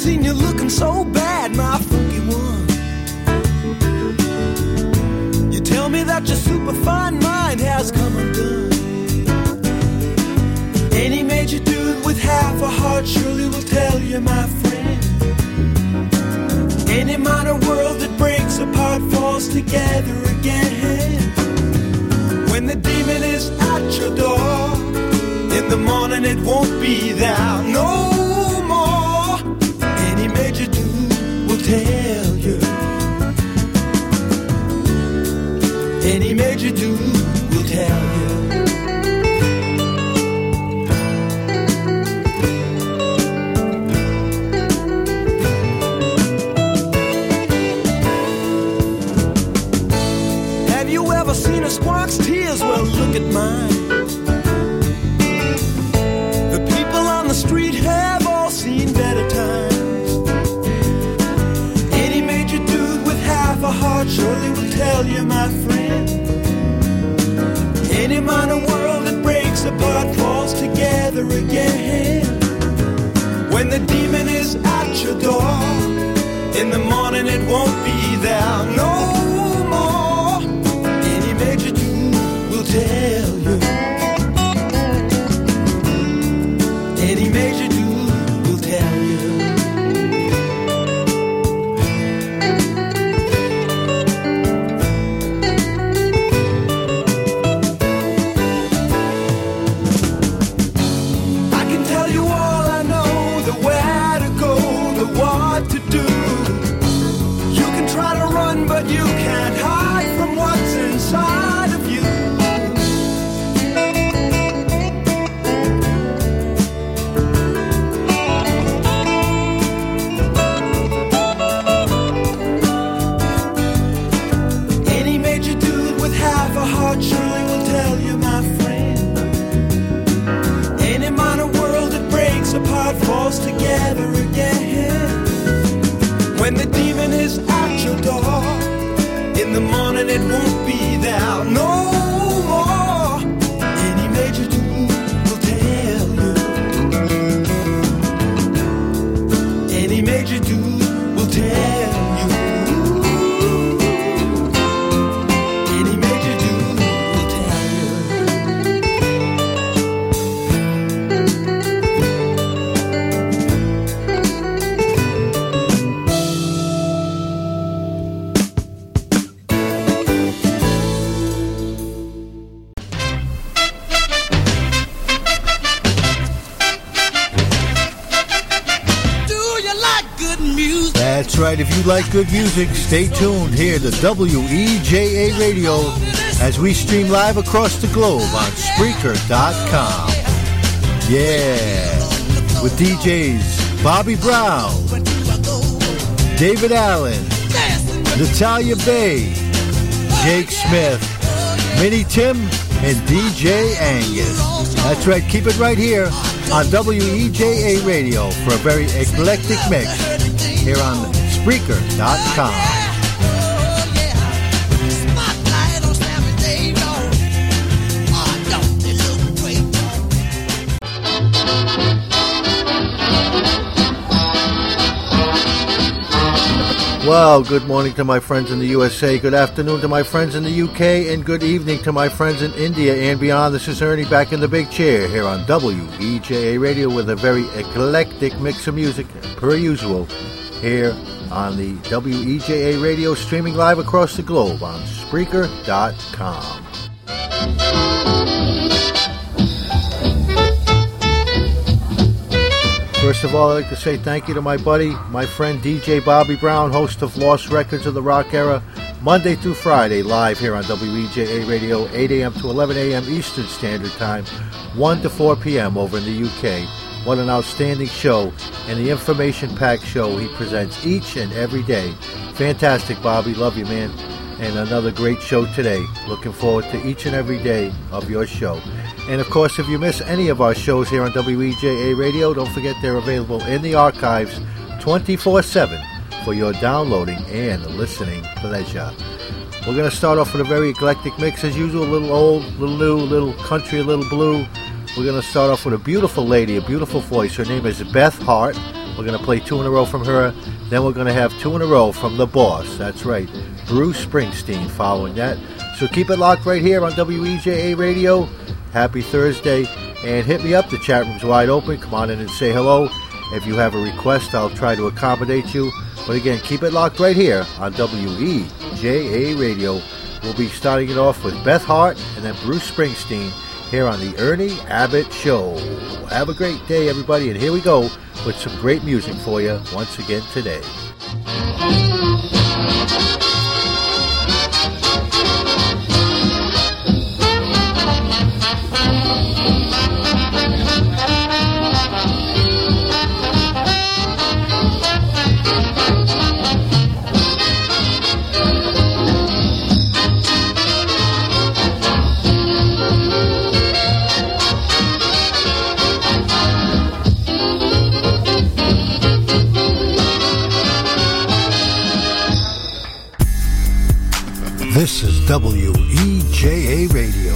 seen you looking so bad, my funky one. You tell me that your superfine mind has come undone. Any major dude with half a heart surely will tell you, my friend. Any minor world that breaks apart falls together again. When the demon is at your door, in the morning it won't be there no dude tell you, my friend. Any minor world that breaks apart falls together again. When the demon is at your door, in the morning you like good music, stay tuned here to WEJA Radio as we stream live across the globe on Spreaker.com. Yeah, with DJs Bobby Brown, David Allen, Natalia Bay, Jake Smith, Minnie Tim, and DJ Angus. That's right. Keep it right here on WEJA Radio for a very eclectic mix here on Spreaker.com. Well, good morning to my friends in the USA, good afternoon to my friends in the UK, and good evening to my friends in India and beyond. This is Ernie back in the big chair here on WEJA Radio with a very eclectic mix of music, per usual, here on the WEJA Radio, streaming live across the globe on Spreaker.com. First of all, I'd like to say thank you to my buddy, my friend DJ Bobby Brown, host of Lost Records of the Rock Era, Monday through Friday, live here on WEJA Radio, 8 a.m. to 11 a.m. Eastern Standard Time, 1 to 4 p.m. over in the UK. What an outstanding show and the information packed show he presents each and every day. Fantastic, Bobby. Love you, man. And another great show today. Looking forward to each and every day of your show. And of course, if you miss any of our shows here on WEJA Radio, don't forget they're available in the archives 24 7 for your downloading and listening pleasure. We're going to start off with a very eclectic mix as usual, a little old, a little new, a little country, a little blue. We're going to start off with a beautiful lady, a beautiful voice. Her name is Beth Hart. We're going to play two in a row from her. Then we're going to have two in a row from the boss. That's right, Bruce Springsteen following that. So keep it locked right here on WEJA Radio. Happy Thursday. And hit me up. The chat room's wide open. Come on in and say hello. If you have a request, I'll try to accommodate you. But again, keep it locked right here on WEJA Radio. We'll be starting it off with Beth Hart and then Bruce Springsteen here on the Ernie Abbott Show. Have a great day, everybody, and here we go with some great music for you once again today. WEJA Radio.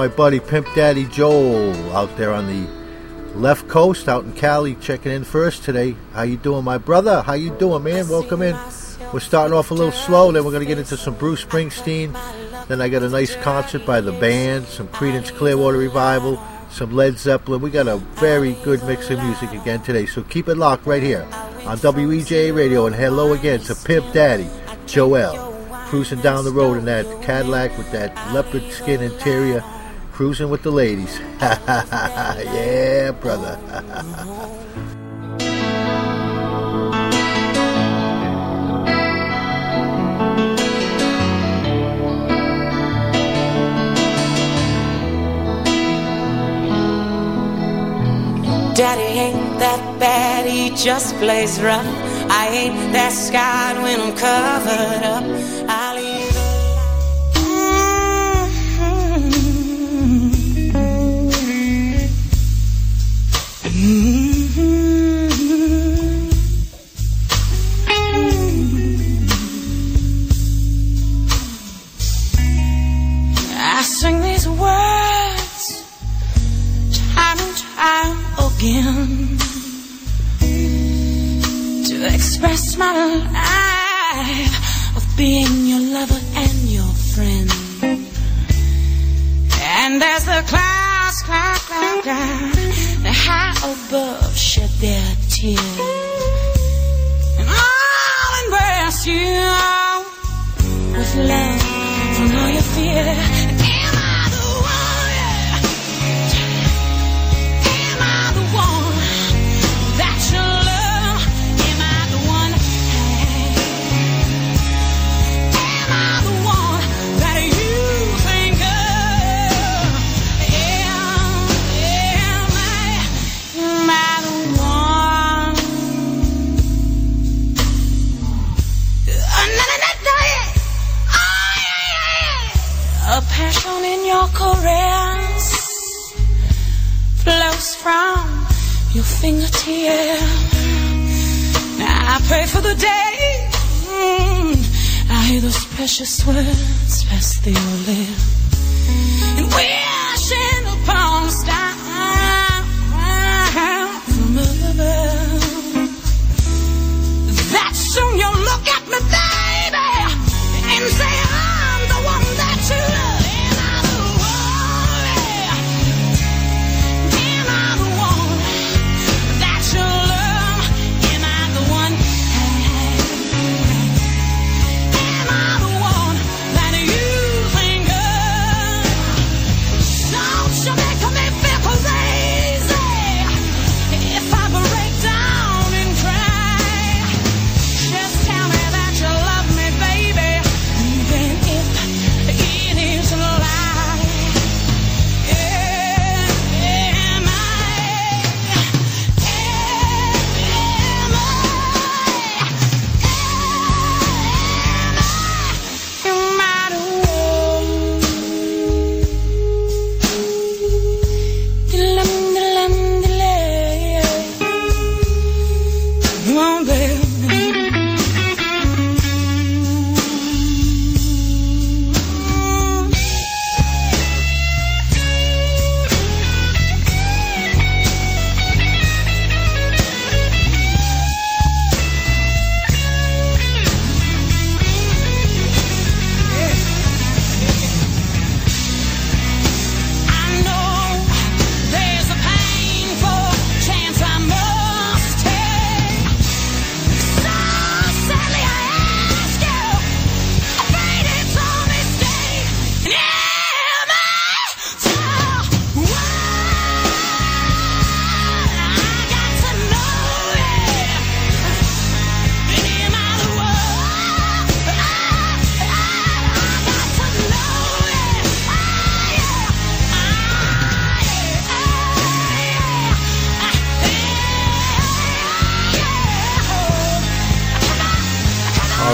My buddy Pimp Daddy Joel out there on the left coast, out in Cali, checking in first today. How you doing, my brother? How you doing, man? Welcome in. We're starting off a little slow, then we're gonna get into some Bruce Springsteen. Then I got a nice concert by the band, some Creedence Clearwater Revival, some Led Zeppelin. We got a very good mix of music again today, so keep it locked right here on WEJA Radio. And hello again to Pimp Daddy Joel cruising down the road in that Cadillac with that leopard skin interior, cruising with the ladies. yeah, brother. Daddy ain't that bad, he just plays rough. I ain't that scarred when I'm covered up. I'll express my life of being your lover and your friend. And as the clouds, cloud, cloud, cloud, the high above shed their tears, and I'll embrace you with love from all your fear. Caress flows from your fingertips. Now I pray for the day mm, I hear those precious words pass through your lips, and wishing upon a star from above. That soon you'll look at me, baby, and say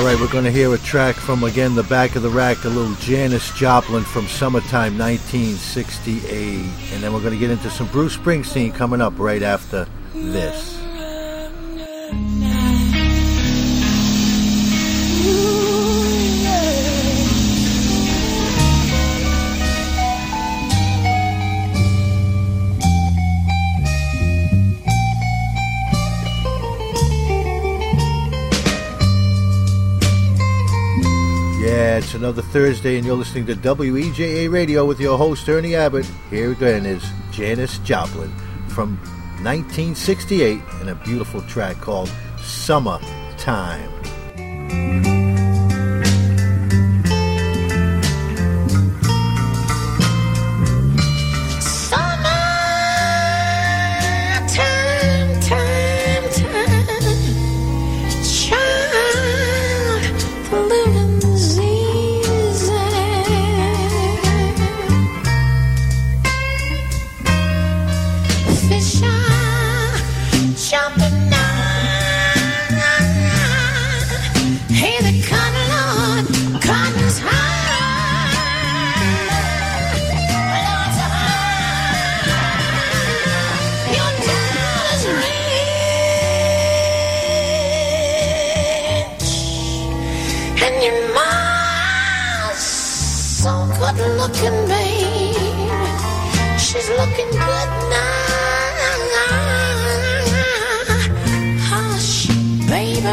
right, we're going to hear a track from again the back of the rack, a little Janis Joplin from Summertime 1968, and then we're going to get into some Bruce Springsteen coming up right after this. Yeah, it's another Thursday, and you're listening to WEJA Radio with your host, Ernie Abbott. Here again is Janis Joplin from 1968 and a beautiful track called Summertime. Summertime,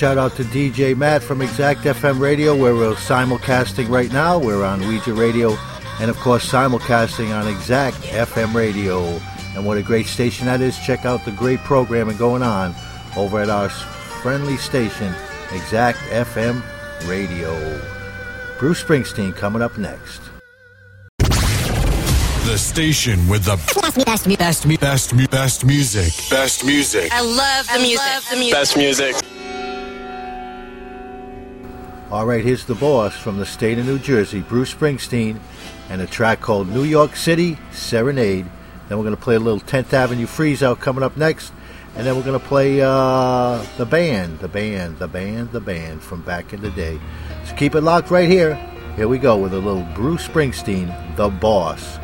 shout out to DJ Matt from Exact FM Radio, where we're simulcasting right now. We're on WEJA Radio, and of course, simulcasting on Exact FM Radio. And what a great station that is. Check out the great programming going on over at our friendly station, Exact FM Radio. Bruce Springsteen coming up next. The station with the best, best, best, best, best, best music. Best music. I love the music. the music. Best music. All right, here's the boss from the state of New Jersey, Bruce Springsteen, and a track called New York City Serenade. Then we're going to play a little 10th Avenue Freeze Out coming up next. And then we're going to play uh, the band, the band, the band, the band from back in the day. So keep it locked right here. Here we go with a little Bruce Springsteen, the boss,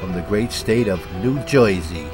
from the great state of New Jersey.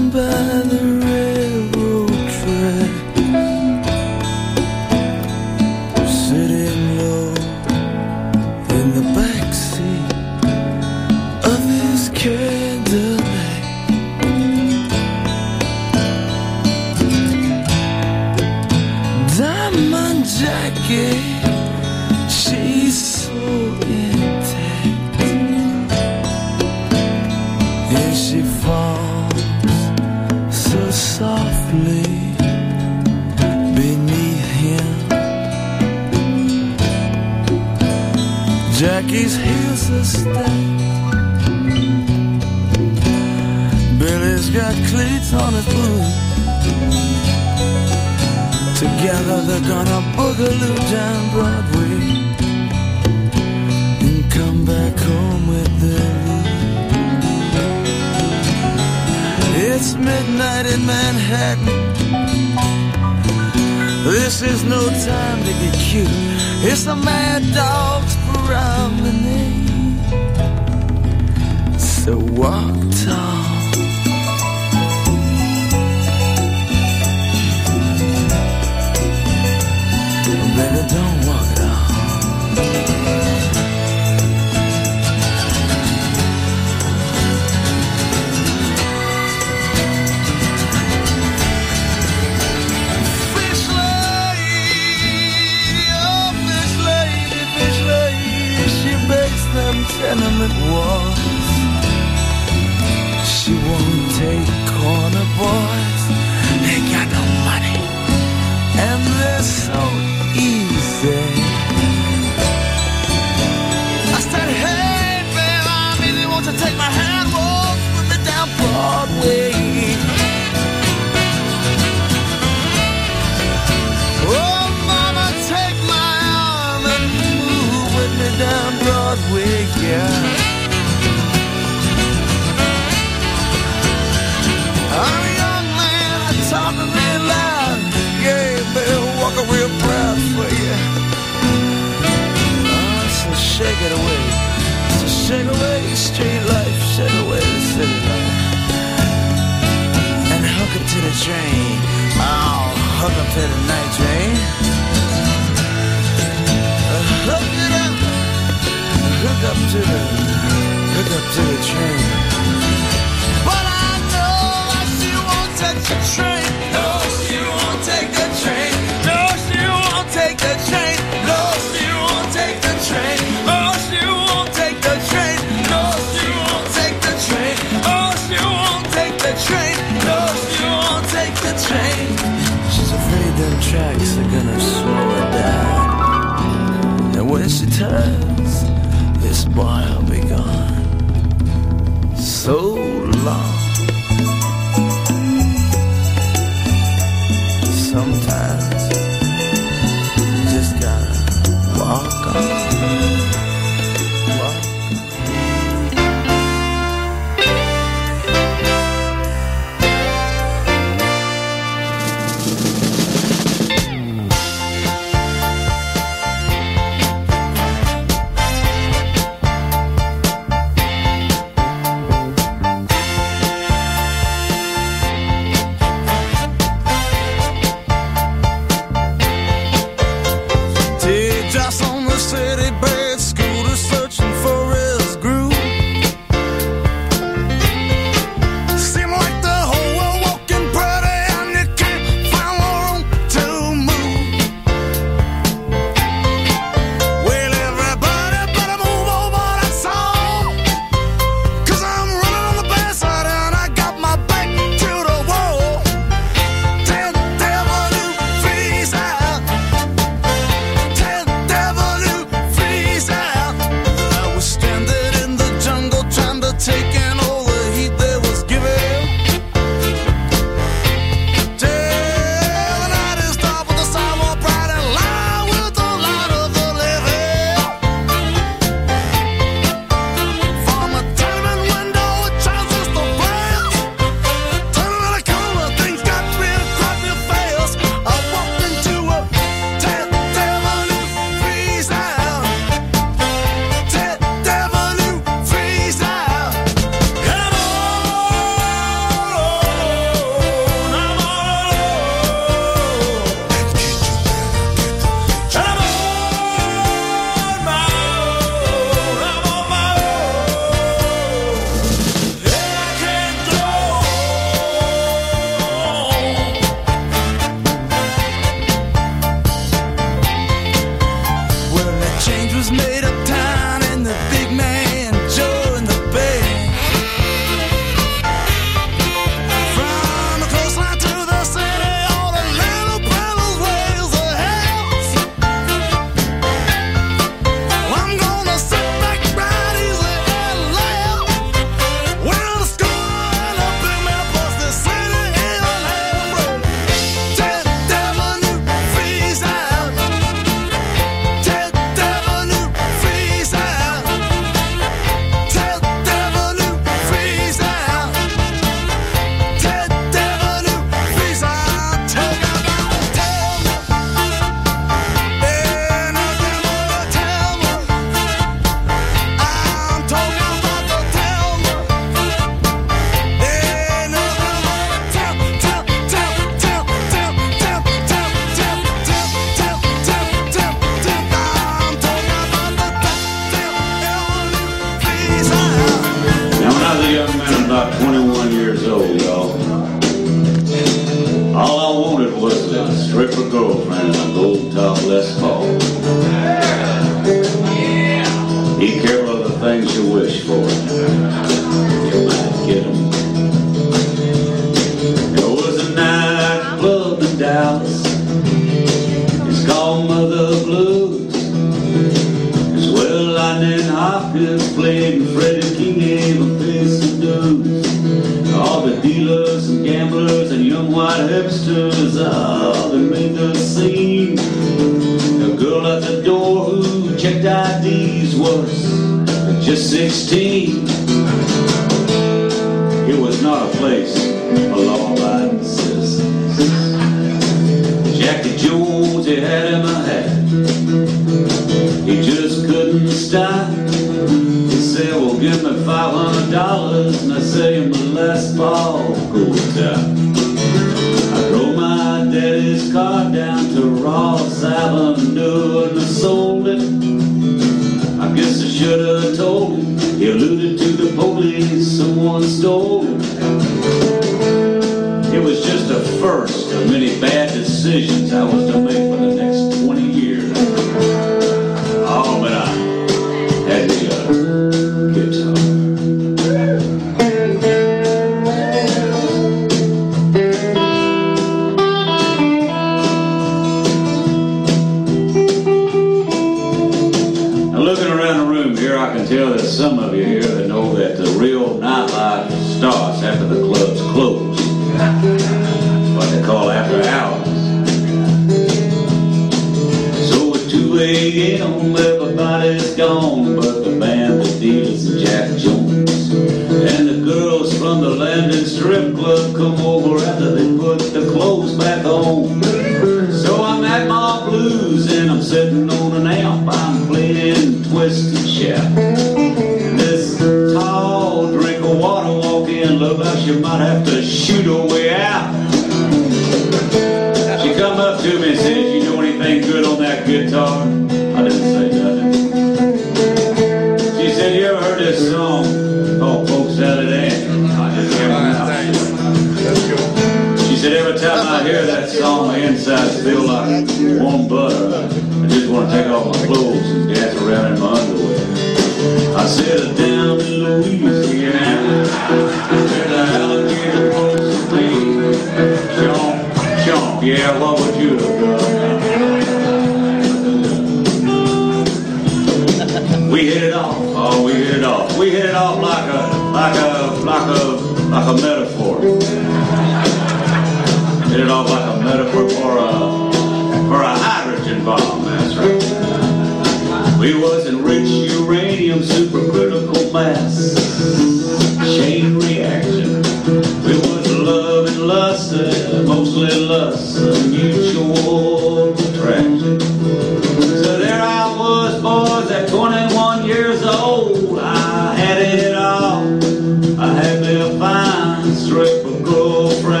straight from girlfriend.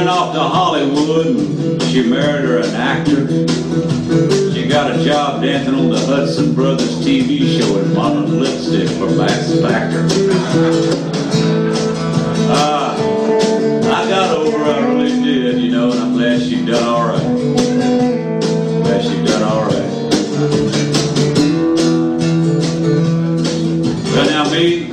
went off to Hollywood and she married her an actor. She got a job dancing on the Hudson Brothers TV show and modern lipstick for Max Factor. Ah, uh, I got over her, I really did, you know, and I'm glad she done alright. Glad she done alright. Well now me,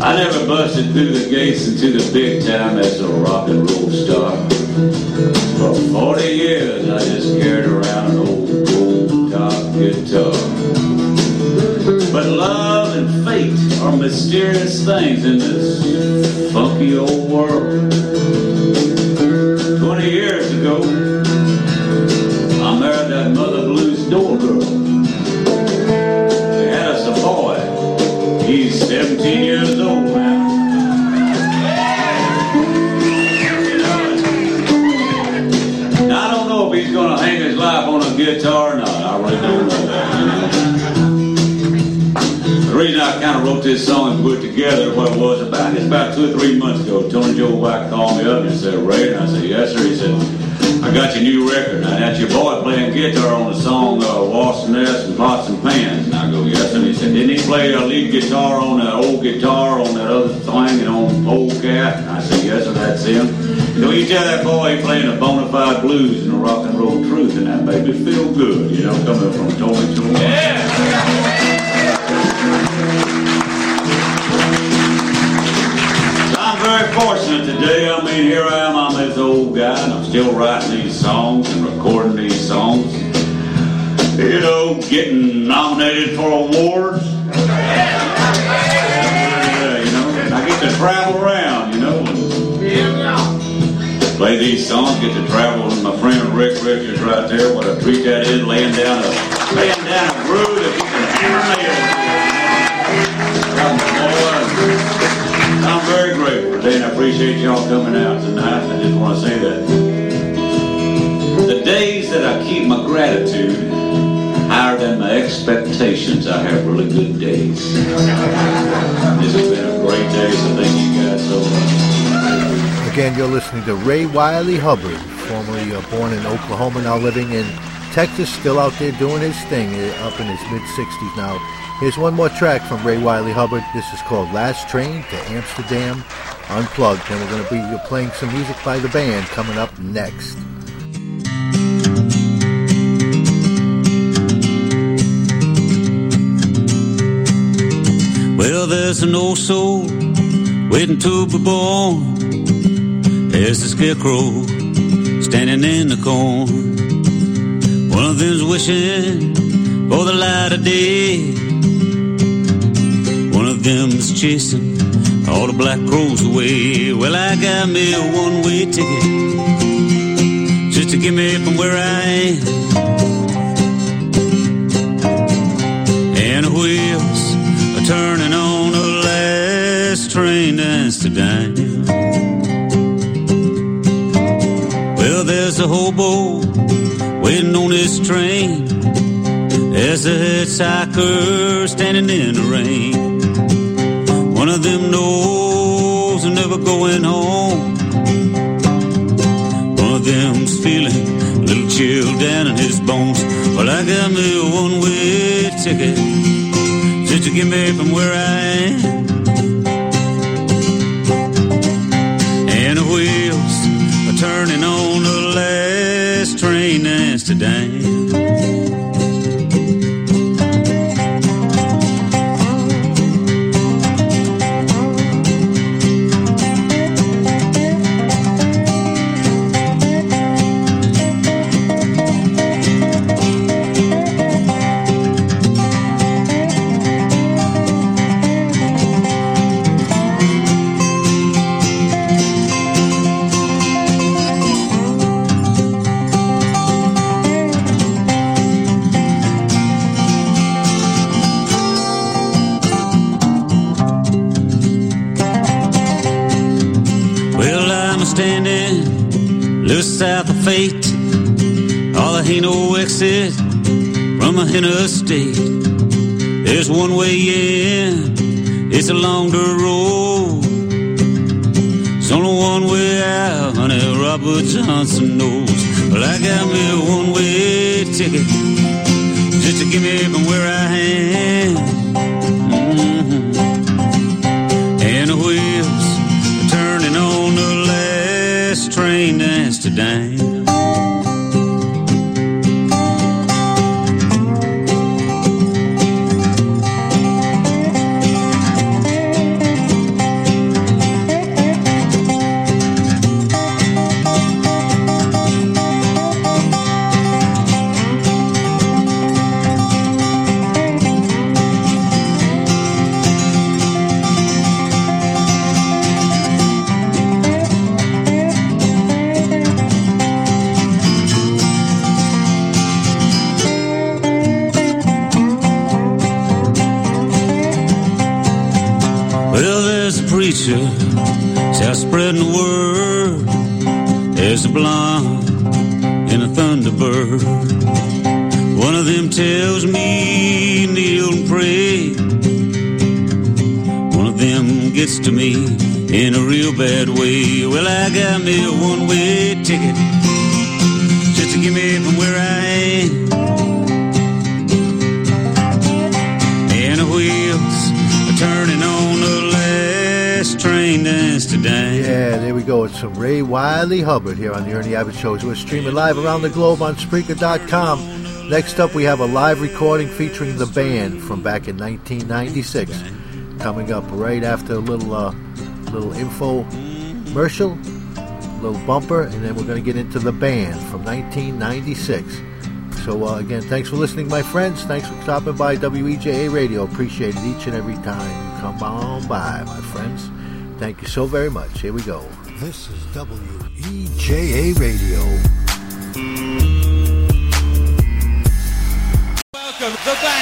I never busted through the gates into the big time as a rock and roll for 40 years I just carried around an old gold-top guitar. But love and fate are mysterious things in this funky old world. This song and put together, what it was about, it's about two or three months ago, Tony Joe White called me up and said, Ray, and I said, yes, sir. He said, I got your new record. Now, that's your boy playing guitar on the song uh, Wash Nest and Pots and Pans. And I go, yes, sir. And he said, didn't he play a lead guitar on that old guitar on that other thing and on Old Cat? And I said, yes, sir, that's him. So you tell that boy he playing a bona fide blues and a rock and roll truth, and that made me feel good, you know, coming from Tony Joe White. Mean, here I am. I'm this old guy, and I'm still writing these songs and recording these songs. You know, getting nominated for awards. You know, I get to travel around, you know, and play these songs. Get to travel with my friend Rick Richards right there. What a treat that is, laying down a laying down a groove that you can hammer nails. I'm very grateful today, and I appreciate y'all coming out just want to say that the days that I keep my gratitude higher than my expectations, I have really good days. This has been a great day, so thank you guys so much. Again, you're listening to Ray Wylie Hubbard, formerly uh, born in Oklahoma, now living in Texas, still out there doing his thing, uh, up in his mid 60s now. Here's one more track from Ray Wylie Hubbard. This is called Last Train to Amsterdam Unplugged, and we're going to be playing some music by the band coming up next. Well, there's an old soul waiting to be born. There's a scarecrow standing in the corn. One of them's wishing for the light of day. One of them's chasing all the black crows away. Well, I got me a one-way ticket just to get me from where I am. And the wheels are turning on the last train to Amsterdam. Well, there's a hobo waiting on this train. There's a hitchhiker standing in the rain. One of them knows I'm never going home. One of them's feeling a little chill down in his bones. Well, I got me a one-way ticket just to get me from where I am. And the wheels are turning on the last train to Amsterdam. From a interstate. There's one way in, it's along the road. There's only one way out, honey, Robert Johnson knows. Well, I got me a one way ticket just to get me from where I am. We some Ray Wylie Hubbard here on the Ernie Abbott Show. We're streaming live around the globe on Spreaker.com. Next up, we have a live recording featuring the band from back in 1996. Coming up right after a little, uh, little info commercial, little bumper, and then we're going to get into the band from 1996. So uh, again, thanks for listening, my friends. Thanks for stopping by WEJA Radio. Appreciate it each and every time you come on by, my friends. Thank you so very much. Here we go. This is WEJA Radio. Welcome the band.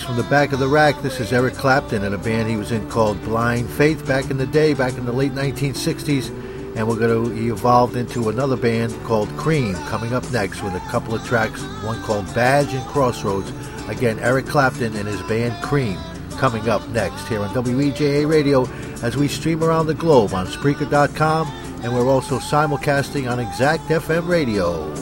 Tracks from the back of the rack. This is Eric Clapton and a band he was in called Blind Faith back in the day, back in the late 1960s. And we're going to, he evolved into another band called Cream coming up next with a couple of tracks, one called Badge and Crossroads. Again, Eric Clapton and his band Cream coming up next here on WEJA Radio as we stream around the globe on Spreaker.com and we're also simulcasting on Exact FM Radio.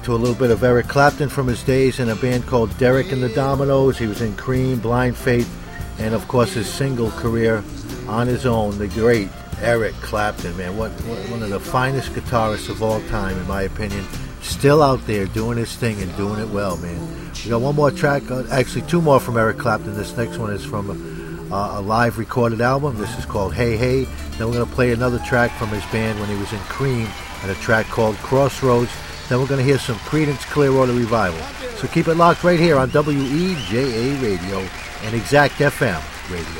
Listening to a little bit of Eric Clapton from his days in a band called Derek and the Dominos. He was in Cream, Blind Faith, and of course his single career on his own. The great Eric Clapton, man, what, one of the finest guitarists of all time, in my opinion. Still out there doing his thing and doing it well, man. We got one more track, uh, actually two more from Eric Clapton. This next one is from uh, a live recorded album. This is called Hey Hey. Then we're going to play another track from his band when he was in Cream, and a track called Crossroads. Then we're going to hear some Creedence Clearwater Revival. So keep it locked right here on WEJA Radio and Exact FM Radio.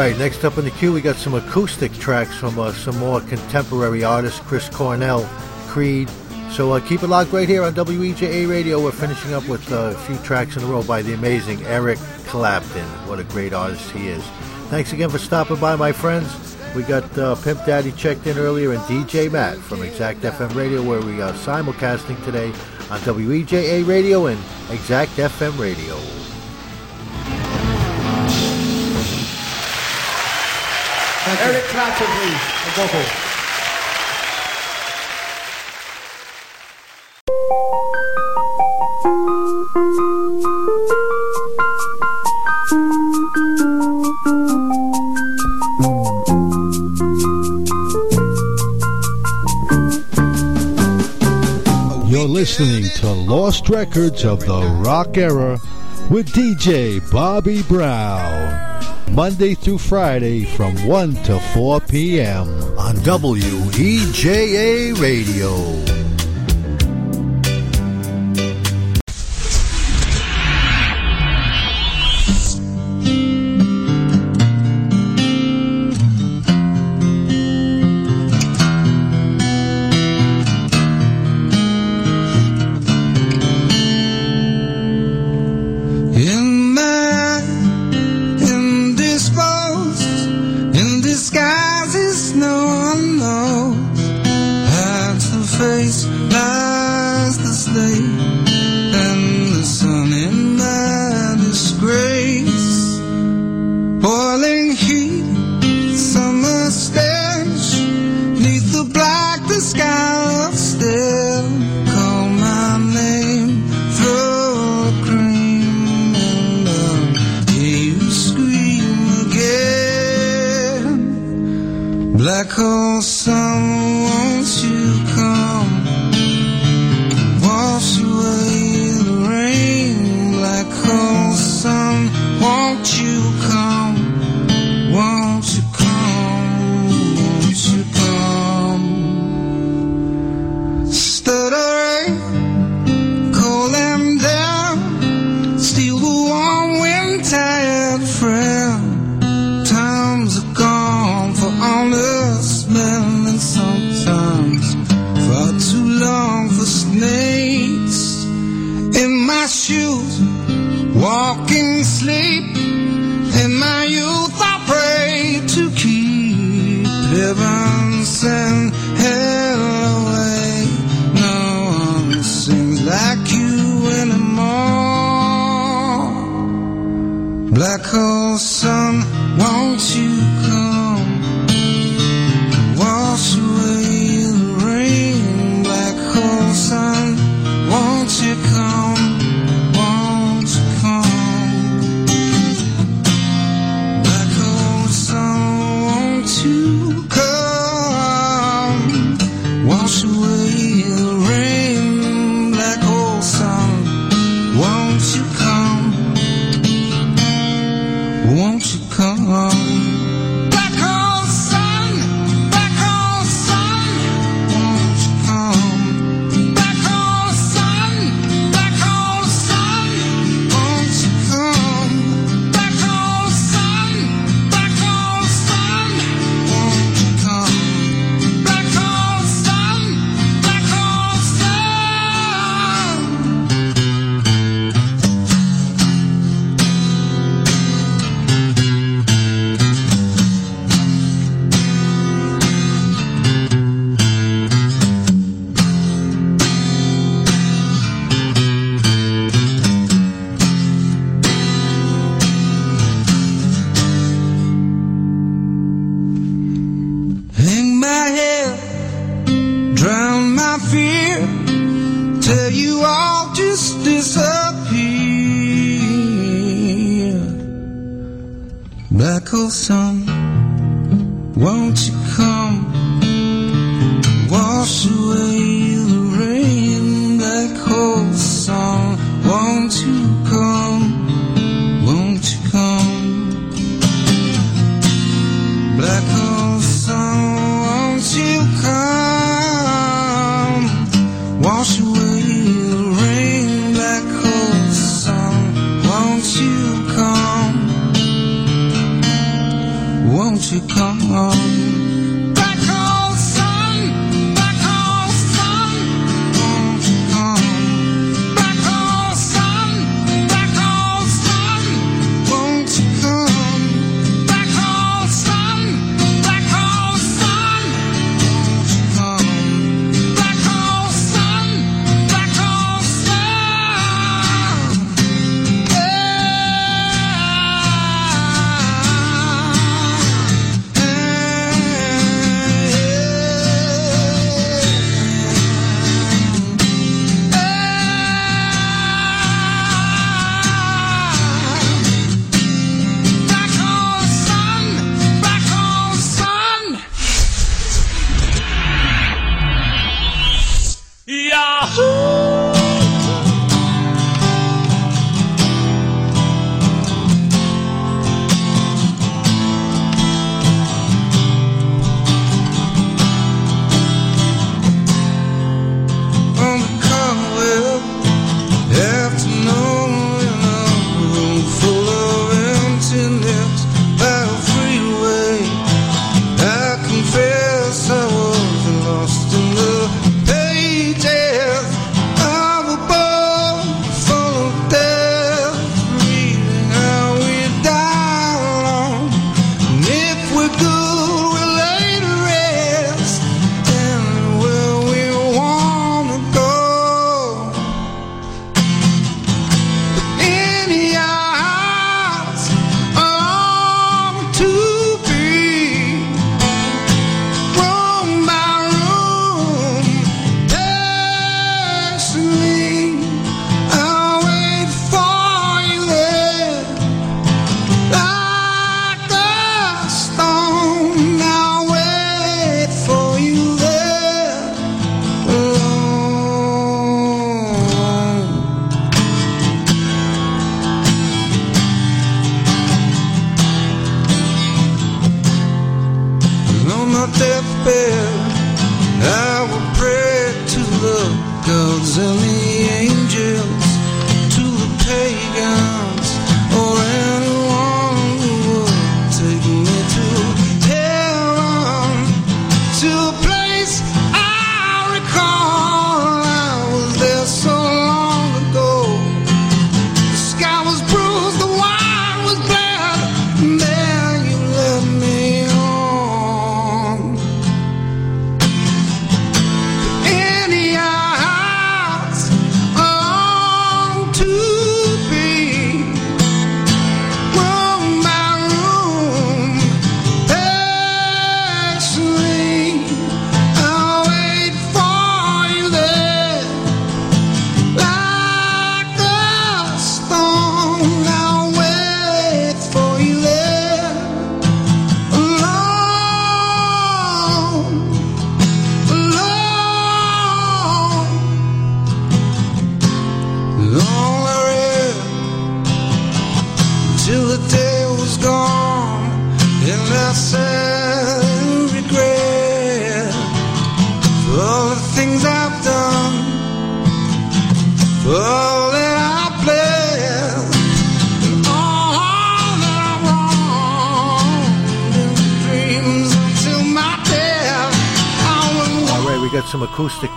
Right, next up in the queue, we got some acoustic tracks from uh, some more contemporary artists, Chris Cornell, Creed. So uh, keep it locked right here on WEJA Radio. We're finishing up with uh, a few tracks in a row by the amazing Eric Clapton. What a great artist he is. Thanks again for stopping by, my friends. We got uh, Pimp Daddy checked in earlier and DJ Matt from Exact FM Radio, where we are simulcasting today on WEJA Radio and Exact FM Radio. Eric Clapton, please. The vocal. You're listening to Lost Records of the Rock Era with DJ Bobby Brown. Monday through Friday from 1 to 4 p.m. on WEJA Radio.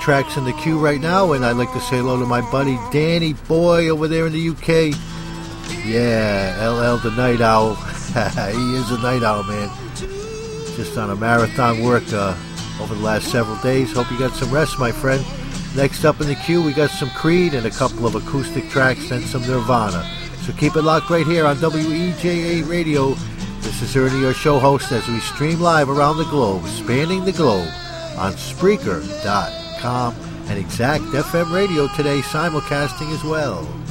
Tracks in the queue right now, and I'd like to say hello to my buddy Danny Boy over there in the UK. Yeah, LL the Night Owl. he is a night owl, man. Just on a marathon work uh, over the last several days. Hope you got some rest, my friend. Next up in the queue, we got some Creed and a couple of acoustic tracks, then some Nirvana. So keep it locked right here on WEJA Radio. This is Ernie, your show host, as we stream live around the globe, spanning the globe on Spreaker.com and Exact FM Radio today, simulcasting as well.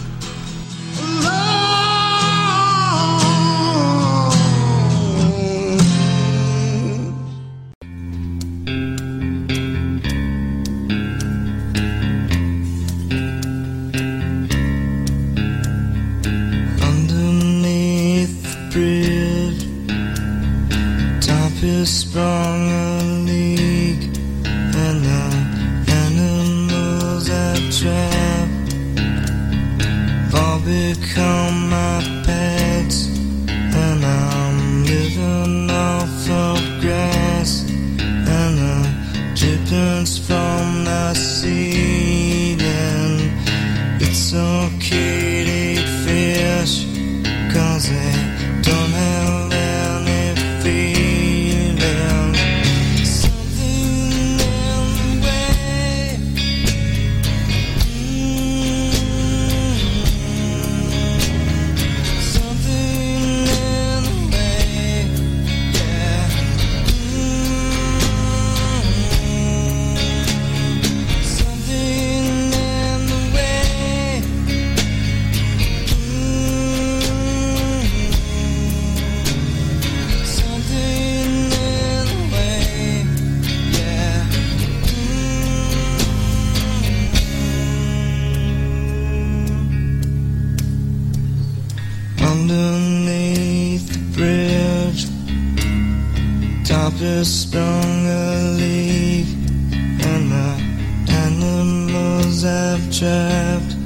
I've trapped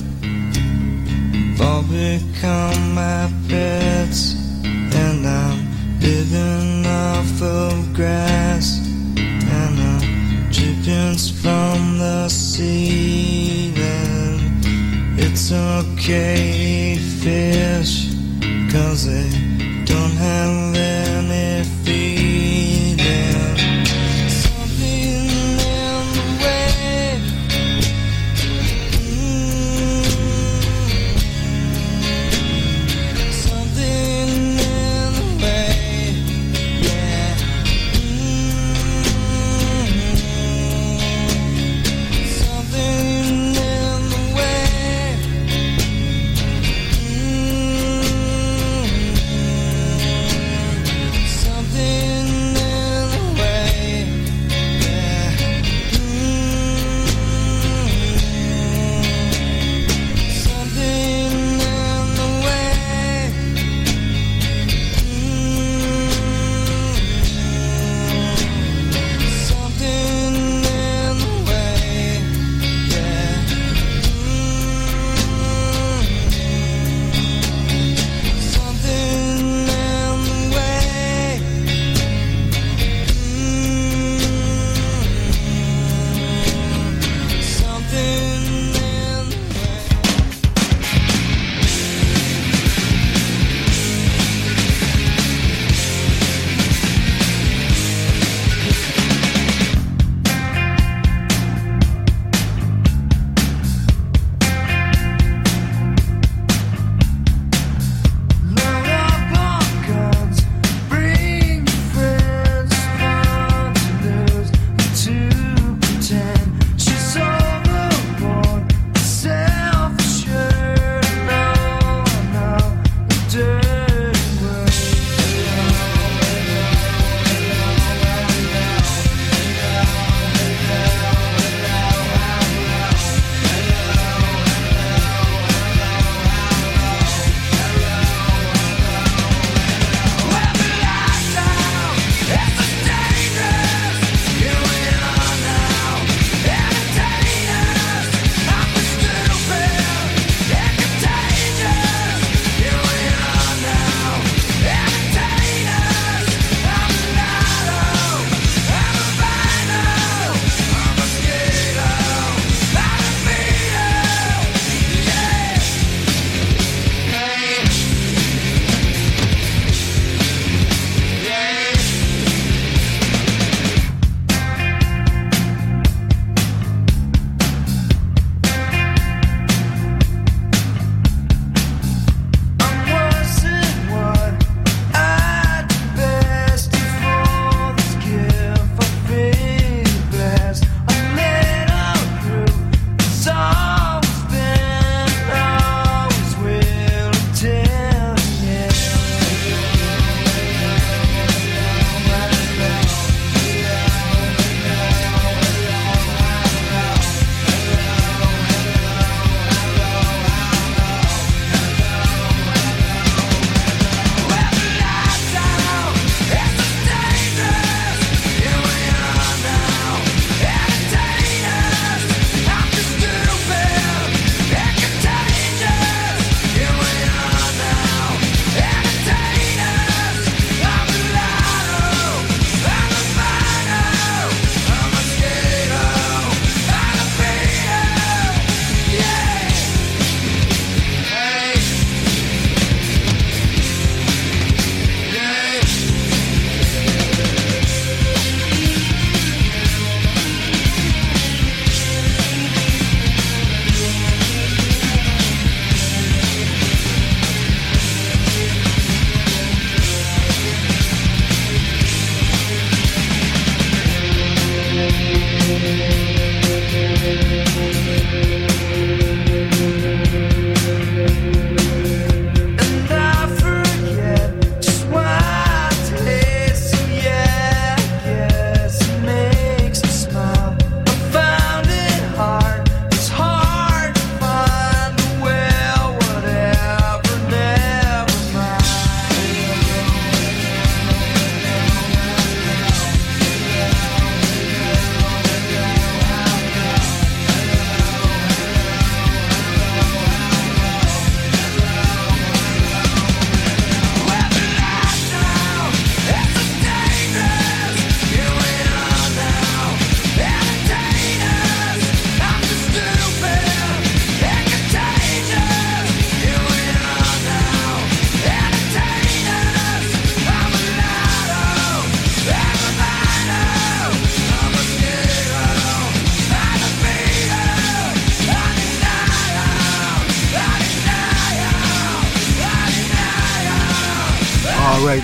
all become my pets, and I'm living off of grass and the drippings from the ceiling. It's okay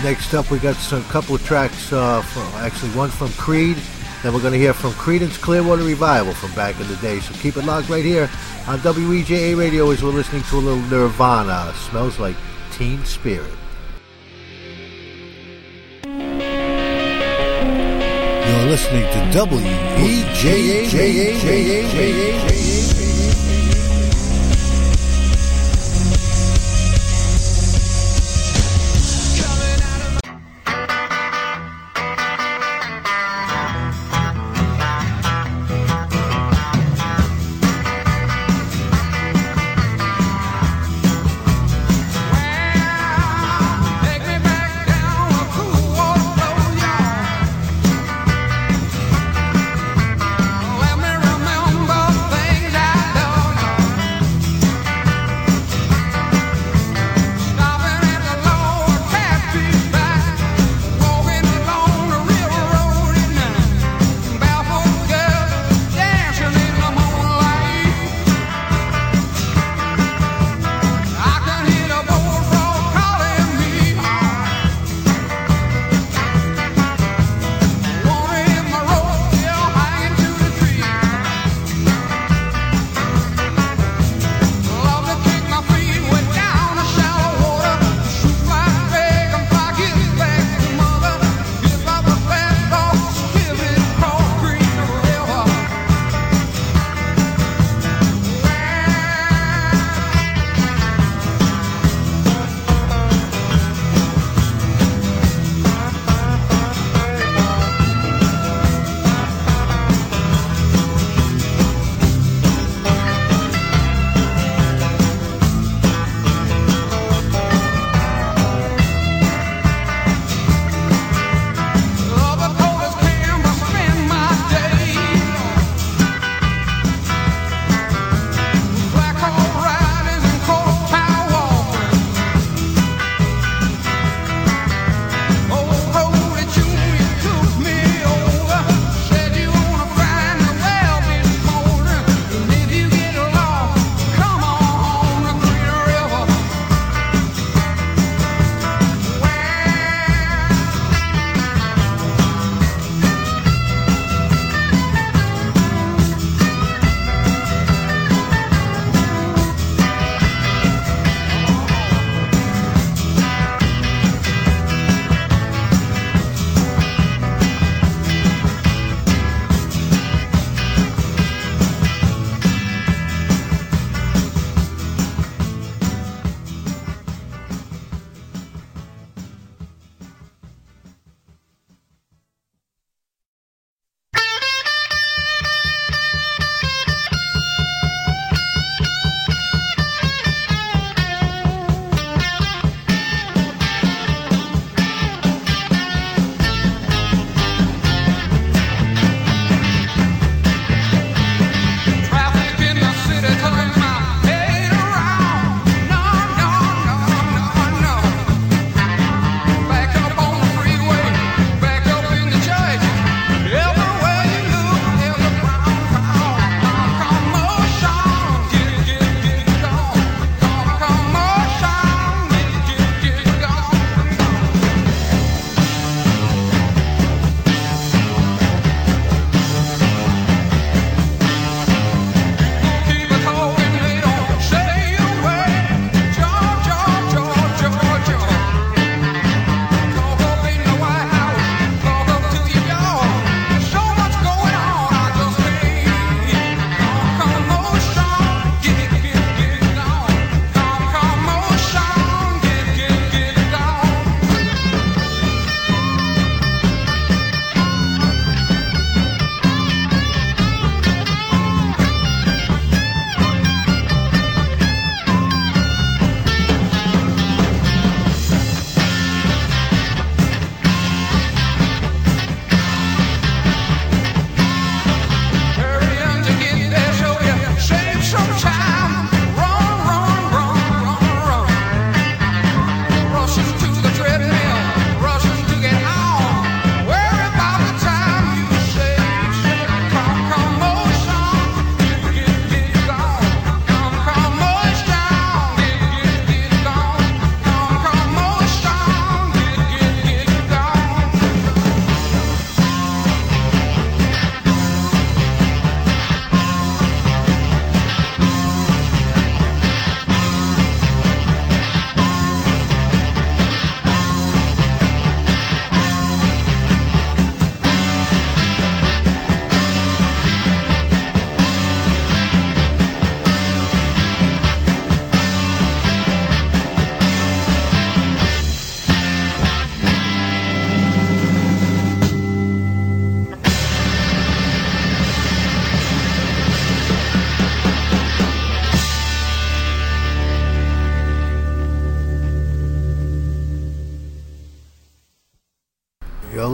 next up we got some couple of tracks. Uh, from, actually, one from Creed. Then we're going to hear from Creedence Clearwater Revival from back in the day. So keep it locked right here on WEJA Radio as we're listening to a little Nirvana. Smells like Teen Spirit. You're listening to WEJA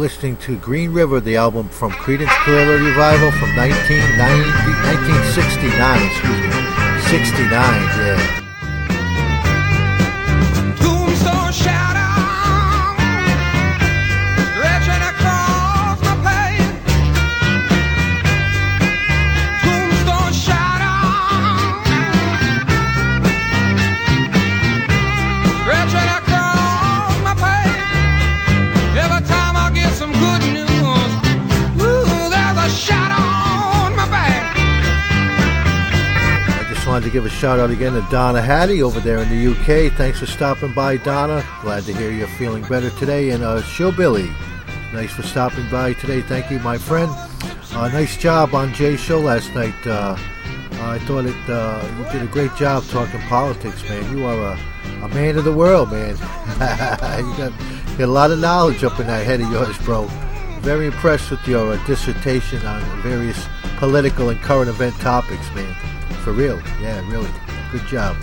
listening to Green River, the album from Creedence Clearwater Revival from 1990, 1969, excuse me. 69, yeah. To give a shout out again to Donna Hattie over there in the UK. Thanks for stopping by, Donna. Glad to hear you're feeling better today. And uh, Showbilly, nice for stopping by today. Thank you, my friend. Uh, nice job on Jay's show last night. Uh, I thought it. Uh, you did a great job talking politics, man. You are a, a man of the world, man. you got, you got a lot of knowledge up in that head of yours, bro. Very impressed with your uh, dissertation on various political and current event topics, man. For real, yeah, really. Good job.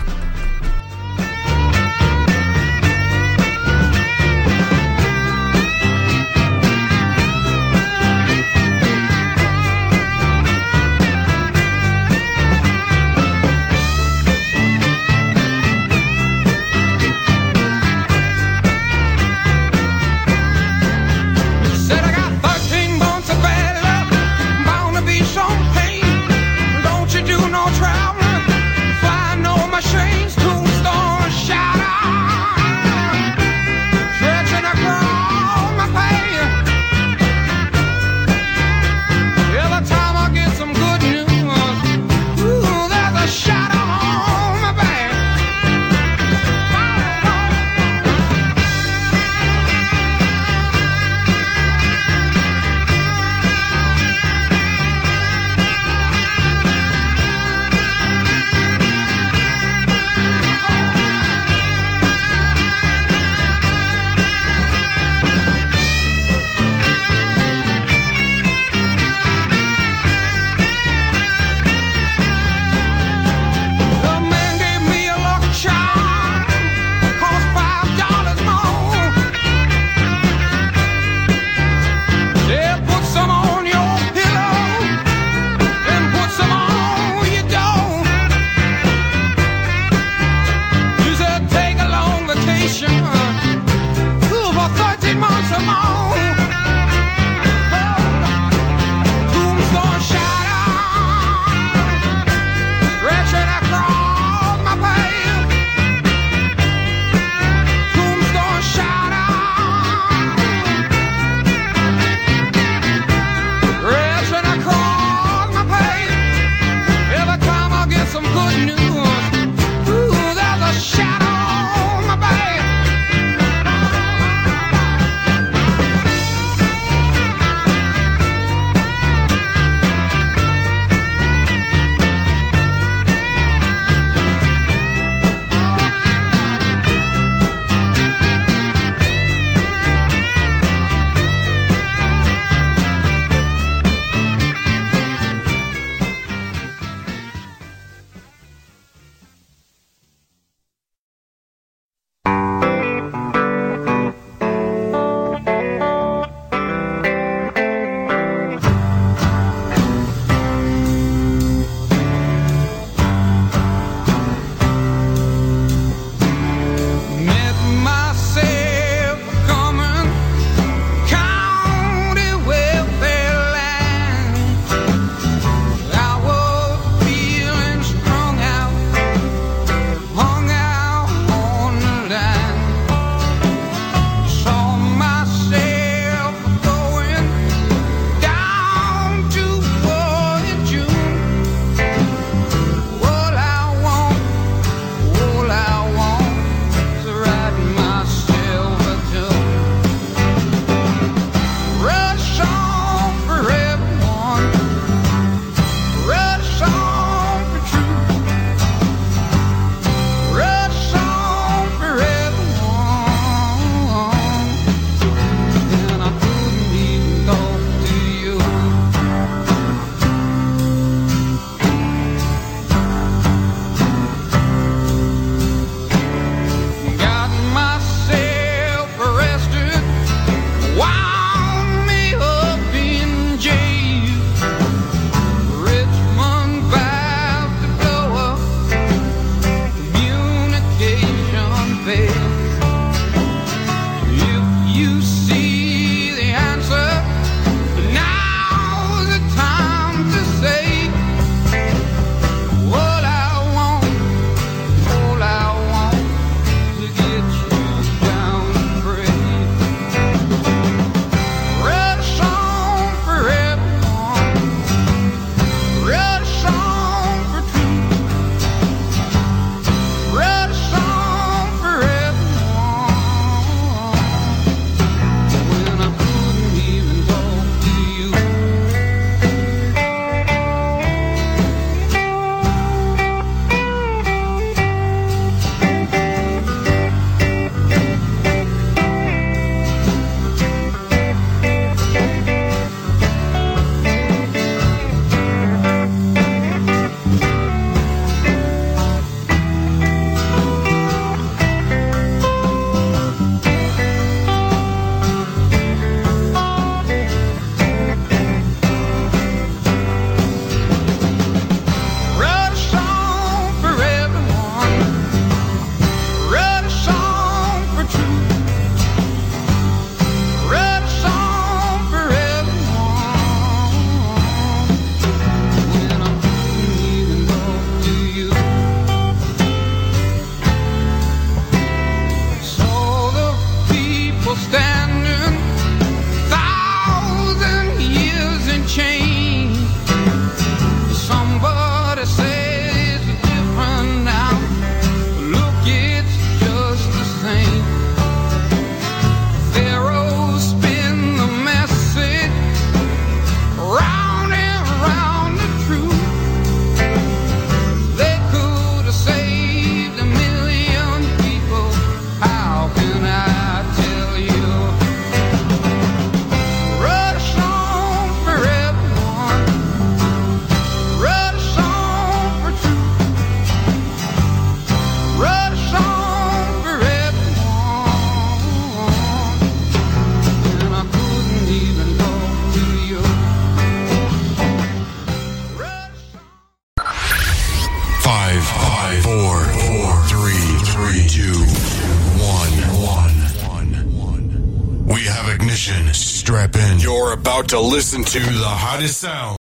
Listen to the hottest sound.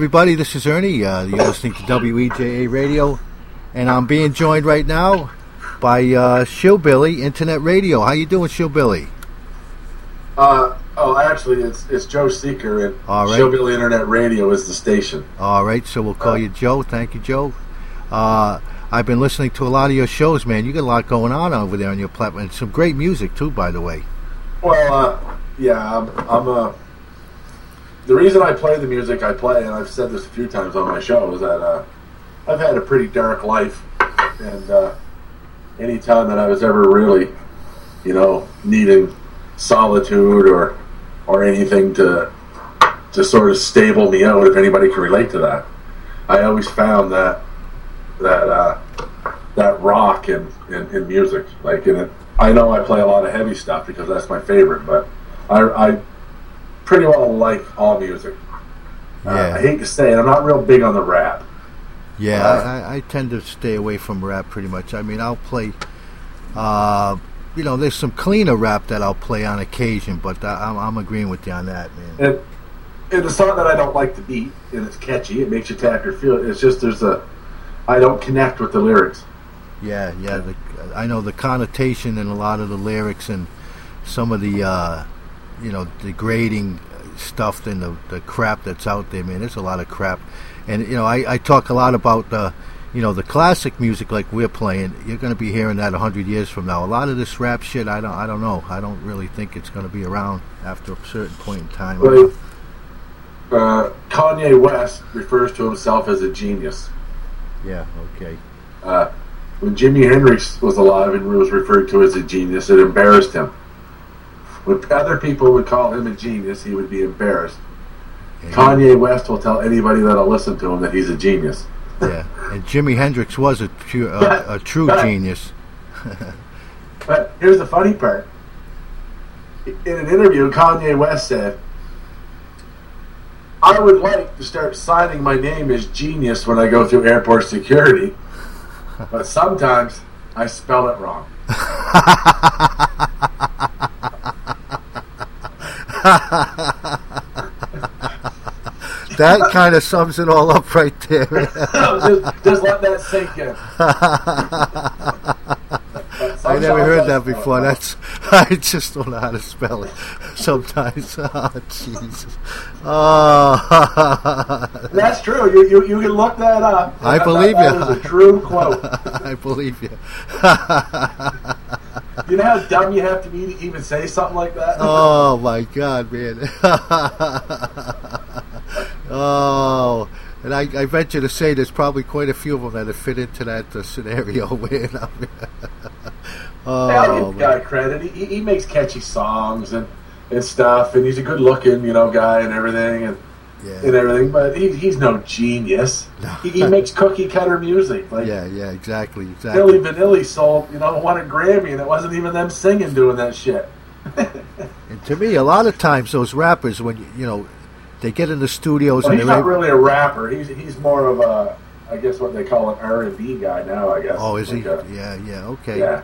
Everybody. This is Ernie. Uh, you're listening to WEJA Radio, and I'm being joined right now by uh, Shillbilly Internet Radio. How you doing, Shillbilly? Uh, oh, actually, it's it's Joe Seeker and All right. Showbill Internet Radio is the station. All right, so we'll call you Joe. Thank you, Joe. Uh, I've been listening to a lot of your shows, man. You got a lot going on over there on your platform, and some great music too, by the way. Well, uh, yeah, I'm, I'm a. The reason I play the music I play, and I've said this a few times on my show, is that uh, I've had a pretty dark life, and uh, any time that I was ever really, you know, needing solitude or or anything to to sort of stable me out, if anybody can relate to that, I always found that that uh, that rock in, in, in music. Like in it, I know I play a lot of heavy stuff because that's my favorite, but I, I pretty well like all music. Uh, Yeah. I hate to say it, I'm not real big on the rap. Yeah, Uh, I, I, I tend to stay away from rap pretty much. I mean, I'll play, uh, you know, there's some cleaner rap that I'll play on occasion, but I, I'm, I'm agreeing with you on that, man. And and the song that I don't like the beat, and it's catchy, it makes you tap your feel. It's just there's a I don't connect with the lyrics. Yeah, yeah. The, I know the connotation in a lot of the lyrics and some of the, uh, you know, degrading stuff and the, the crap that's out there, man. There's a lot of crap. And, you know, I, I talk a lot about, uh, you know, the classic music like we're playing. You're going to be hearing that a 100 years from now. A lot of this rap shit, I don't, I don't know. I don't really think it's going to be around after a certain point in time. Uh, Kanye West refers to himself as a genius. Yeah, okay. Uh, when Jimi Hendrix was alive and was referred to as a genius, it embarrassed him. When other people would call him a genius, he would be embarrassed. Kanye West will tell anybody that'll listen to him that he's a genius. Yeah, and Jimi Hendrix was a, pu- a, a true genius. But here's the funny part. In an interview, Kanye West said, I would like to start signing my name as genius when I go through airport security, but sometimes I spell it wrong. that kind of sums it all up right there. just, just let that sink in. I never heard that before. That's I just don't know how to spell it. Sometimes, oh Jesus, oh, That's true. You, you you can look that up. I That- believe that you. is a true quote. I believe you. You know how dumb you have to be to even say something like that? oh my God, man! oh, and I, I venture to say there's probably quite a few of them that have fit into that uh, scenario. Mean, oh, Yeah, I give guy credit. He, he makes catchy songs and, and stuff, and he's a good looking, you know, guy and everything, and and everything. But he, he's no genius. He, he makes cookie cutter music. Like yeah, yeah, exactly, exactly. Milli Vanilli sold, you know, won a Grammy, and it wasn't even them singing doing that shit. And to me, a lot of times those rappers, when you, know, they get in the studios Well, and he's not really a rapper. He's he's more of a, I guess what they call an R and B guy now. I guess. Oh, is he? Like a- Yeah, yeah, okay. Yeah.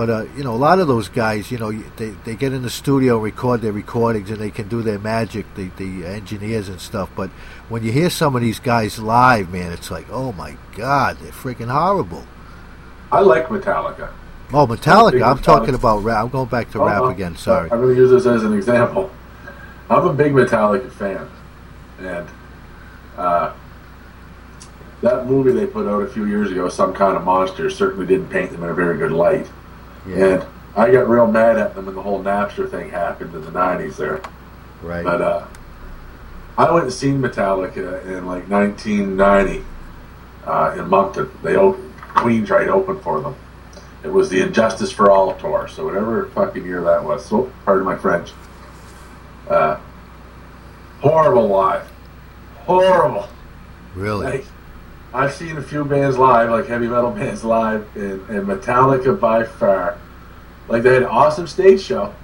But uh, you know, a lot of those guys, you know, they they get in the studio, record their recordings, and they can do their magic, the the engineers and stuff. But when you hear some of these guys live, man, it's like, oh my god, they're freaking horrible. I like Metallica. Oh, Metallica! I'm talking about rap. I'm going back to Oh, rap oh, again. Sorry. I'm going to use this as an example. I'm a big Metallica fan, and uh, that movie they put out a few years ago, "Some Kind of Monster," certainly didn't paint them in a very good light. And I got real mad at them when the whole Napster thing happened in the '90s there. Right. But uh, I went and seen Metallica in like 1990 uh, in Moncton. They opened, Queensryche opened for them. It was the And Justice for All tour, so whatever fucking year that was. So, pardon my French. Uh, horrible live, horrible. Really? Like, I've seen a few bands live, like heavy metal bands live, and, and Metallica by far. Like they had an awesome stage show,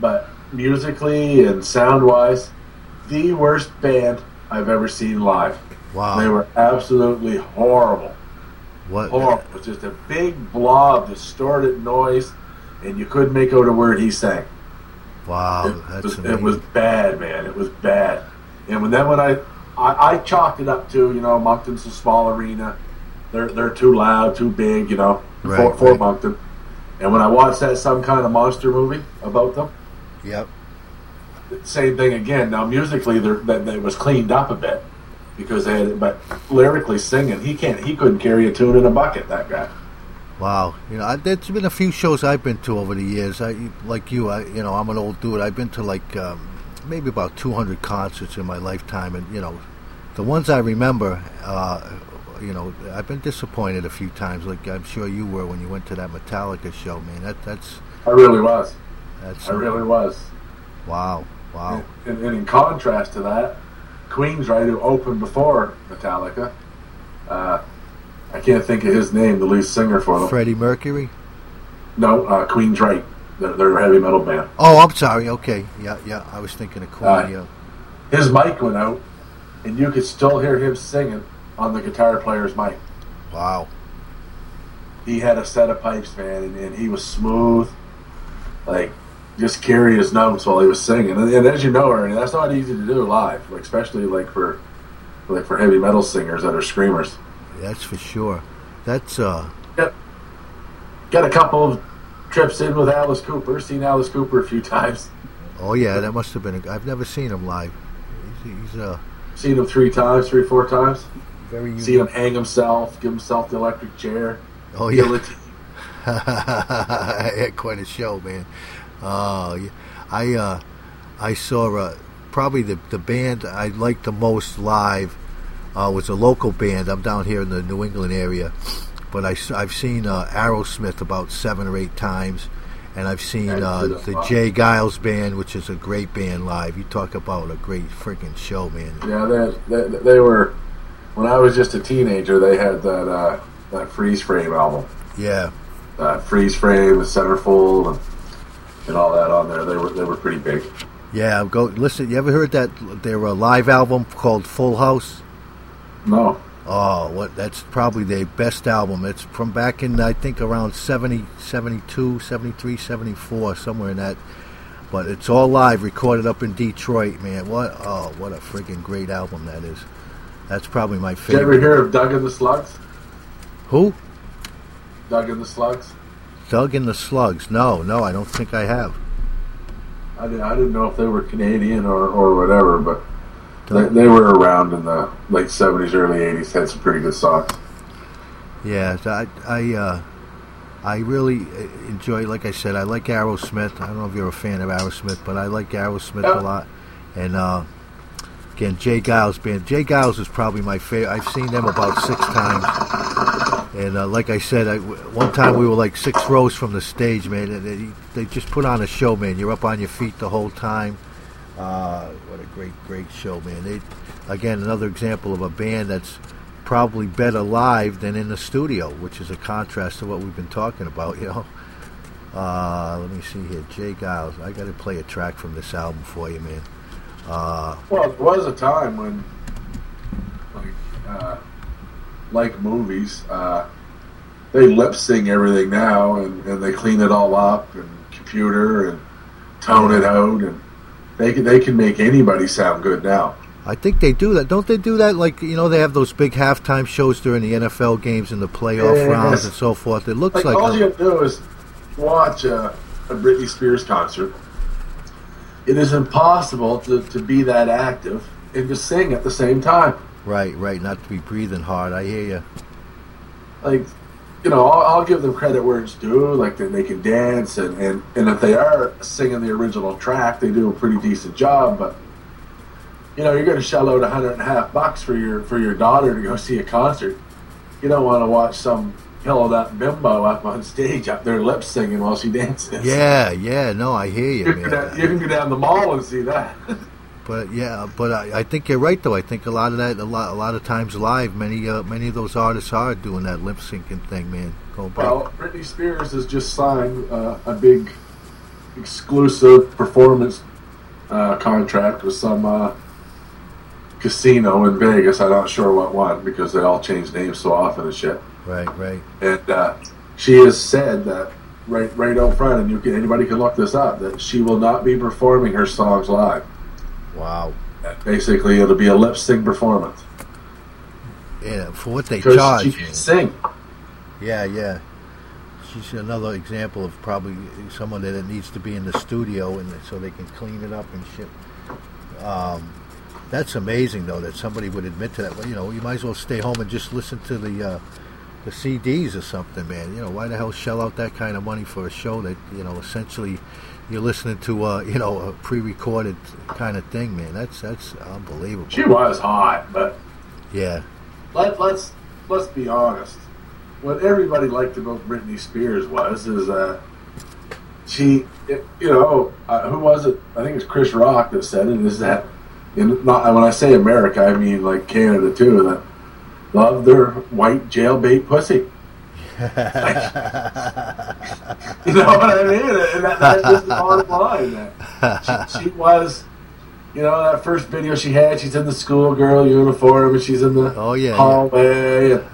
but musically and sound wise, the worst band I've ever seen live. Wow. They were absolutely horrible. What? Horrible. It was just a big blob, of distorted noise, and you couldn't make out a word he sang. Wow, It that's was, it was bad, man. It was bad. And when that when I, I I chalked it up to you know Moncton's a small arena, they're they're too loud, too big, you know, Right, for, for right. Moncton. And when I watched that some kind of monster movie about them, Yep. same thing again. Now musically, they're, that that was cleaned up a bit because they had, but lyrically singing, he can't, he couldn't carry a tune in a bucket. That guy. Wow, you know, I, there's been a few shows I've been to over the years. I, like you, I, you know, I'm an old dude. I've been to like um, maybe about 200 concerts in my lifetime, and you know, the ones I remember, uh, you know, I've been disappointed a few times. Like I'm sure you were when you went to that Metallica show, man. That that's I really was. that's I really was. wow, wow. And, and in contrast to that, Queensryche who opened before Metallica, uh, I can't think of his name, the lead singer for them. Freddie Mercury. No, uh, Queensryche. They're, they're a heavy metal band. Oh, I'm sorry. Okay, yeah, yeah. I was thinking of Queen. Uh, yeah. His mic went out, and you could still hear him singing on the guitar player's mic. Wow. He had a set of pipes, man, and, and he was smooth. Like, just carry his notes while he was singing. And, and as you know, Ernie, that's not easy to do live, like, especially like for like for heavy metal singers that are screamers. That's for sure. That's uh. Yep. Got a couple of trips in with Alice Cooper. Seen Alice Cooper a few times. Oh yeah, that must have been. A, I've never seen him live. He's, he's uh Seen him three times, three, four times. very. Seen him hang himself, give himself the electric chair. Oh yeah. I had quite a show, man. Uh. I uh, I saw uh, probably the the band I liked the most live uh, was a local band. I'm down here in the New England area, but I, have seen uh, Aerosmith about seven or eight times, and I've seen uh, the J. Geils band, which is a great band live. You talk about a great freaking show, man. Yeah, they, they, they were. When I was just a teenager, they had that uh, that freeze frame album. Yeah. Uh, freeze frame, centerfold, and, and all that on there. They were they were pretty big. Yeah, go listen. You ever heard that their uh, live album called Full House? No. Oh, what? That's probably their best album. It's from back in I think around 70, 72, 73, 74, somewhere in that. but it's all live, recorded up in Detroit, man. What? Oh, what a freaking great album that is. That's probably my favorite. Did you ever hear of Doug and the Slugs? Who? Doug and the Slugs? Doug and the Slugs. No, no, I don't think I have. I didn't, I didn't know if they were Canadian or, or whatever, but they, they were around in the late 70s, early 80s, had some pretty good songs. Yeah, I, I, uh, I really enjoy. Like I said, I like Aerosmith. I don't know if you're a fan of Aerosmith, but I like Aerosmith Yeah. a lot. And uh, again, J. Geils band. J. Geils is probably my favorite. I've seen them about six times. And uh, like I said, I, one time we were like six rows from the stage, man. And they, they just put on a show, man. You're up on your feet the whole time. Uh, what a great, great show, man. They, again, another example of a band that's probably better live than in the studio, which is a contrast to what we've been talking about, you know. Uh, let me see here. J. Geils. I got to play a track from this album for you, man. Uh, Well, there was a time when, like, uh, like movies, uh, they lip sync everything now, and, and they clean it all up and computer and tone it out, and they can they can make anybody sound good now. I think they do that. Don't they do that? Like, you know, they have those big halftime shows during the NFL games and the playoff Yes. rounds and so forth. It looks Like, like. all a- you have to do is watch a, a Britney Spears concert. It is impossible to, to be that active and to sing at the same time. right, right. Not to be breathing hard. I hear you. like you know I'll, I'll give them credit where it's due like they, they can dance and, and and if they are singing the original track they do a pretty decent job but you know you're going to shell out a hundred and a half bucks for your for your daughter to go see a concert. You don't want to watch some hell of that bimbo up on stage up there lip singing while she dances. Yeah, yeah. No, I hear you, you can, go down, you can go down the mall and see that But yeah, but I, I think you're right though. I think a lot of that, a lot, a lot of times live, many, uh, many of those artists are doing that lip syncing thing, man. Going back. Well, Britney Spears has just signed uh, a big exclusive performance uh, contract with some uh, casino in Vegas. I'm not sure what one because they all change names so often and shit. right, right. And uh, she has said that right, right up front, and you can anybody can look this up that she will not be performing her songs live. Wow. Basically, it'll be a lip sync performance Yeah, for what they because charge. she can sing. Yeah, yeah. She's another example of probably someone that needs to be in the studio and so they can clean it up and shit. Um, that's amazing though that somebody would admit to that. Well, you know, you might as well stay home and just listen to the uh, the CDs or something, man. You know, why the hell shell out that kind of money for a show that you know essentially you're listening to uh, you know a pre-recorded kind of thing, man. That's that's unbelievable. She was hot, but Yeah, let, let's let's be honest. What everybody liked about Britney Spears was is uh, she, it, you know, uh, who was it? I think it's Chris Rock that said it. Is that in, not when I say America, I mean like Canada too. That love their white jailbait pussy. You know what I mean? And that, that's just the bottom line. That she, she was, you know, that first video she had, she's in the schoolgirl uniform and she's in the Oh, yeah, yeah. hallway. And,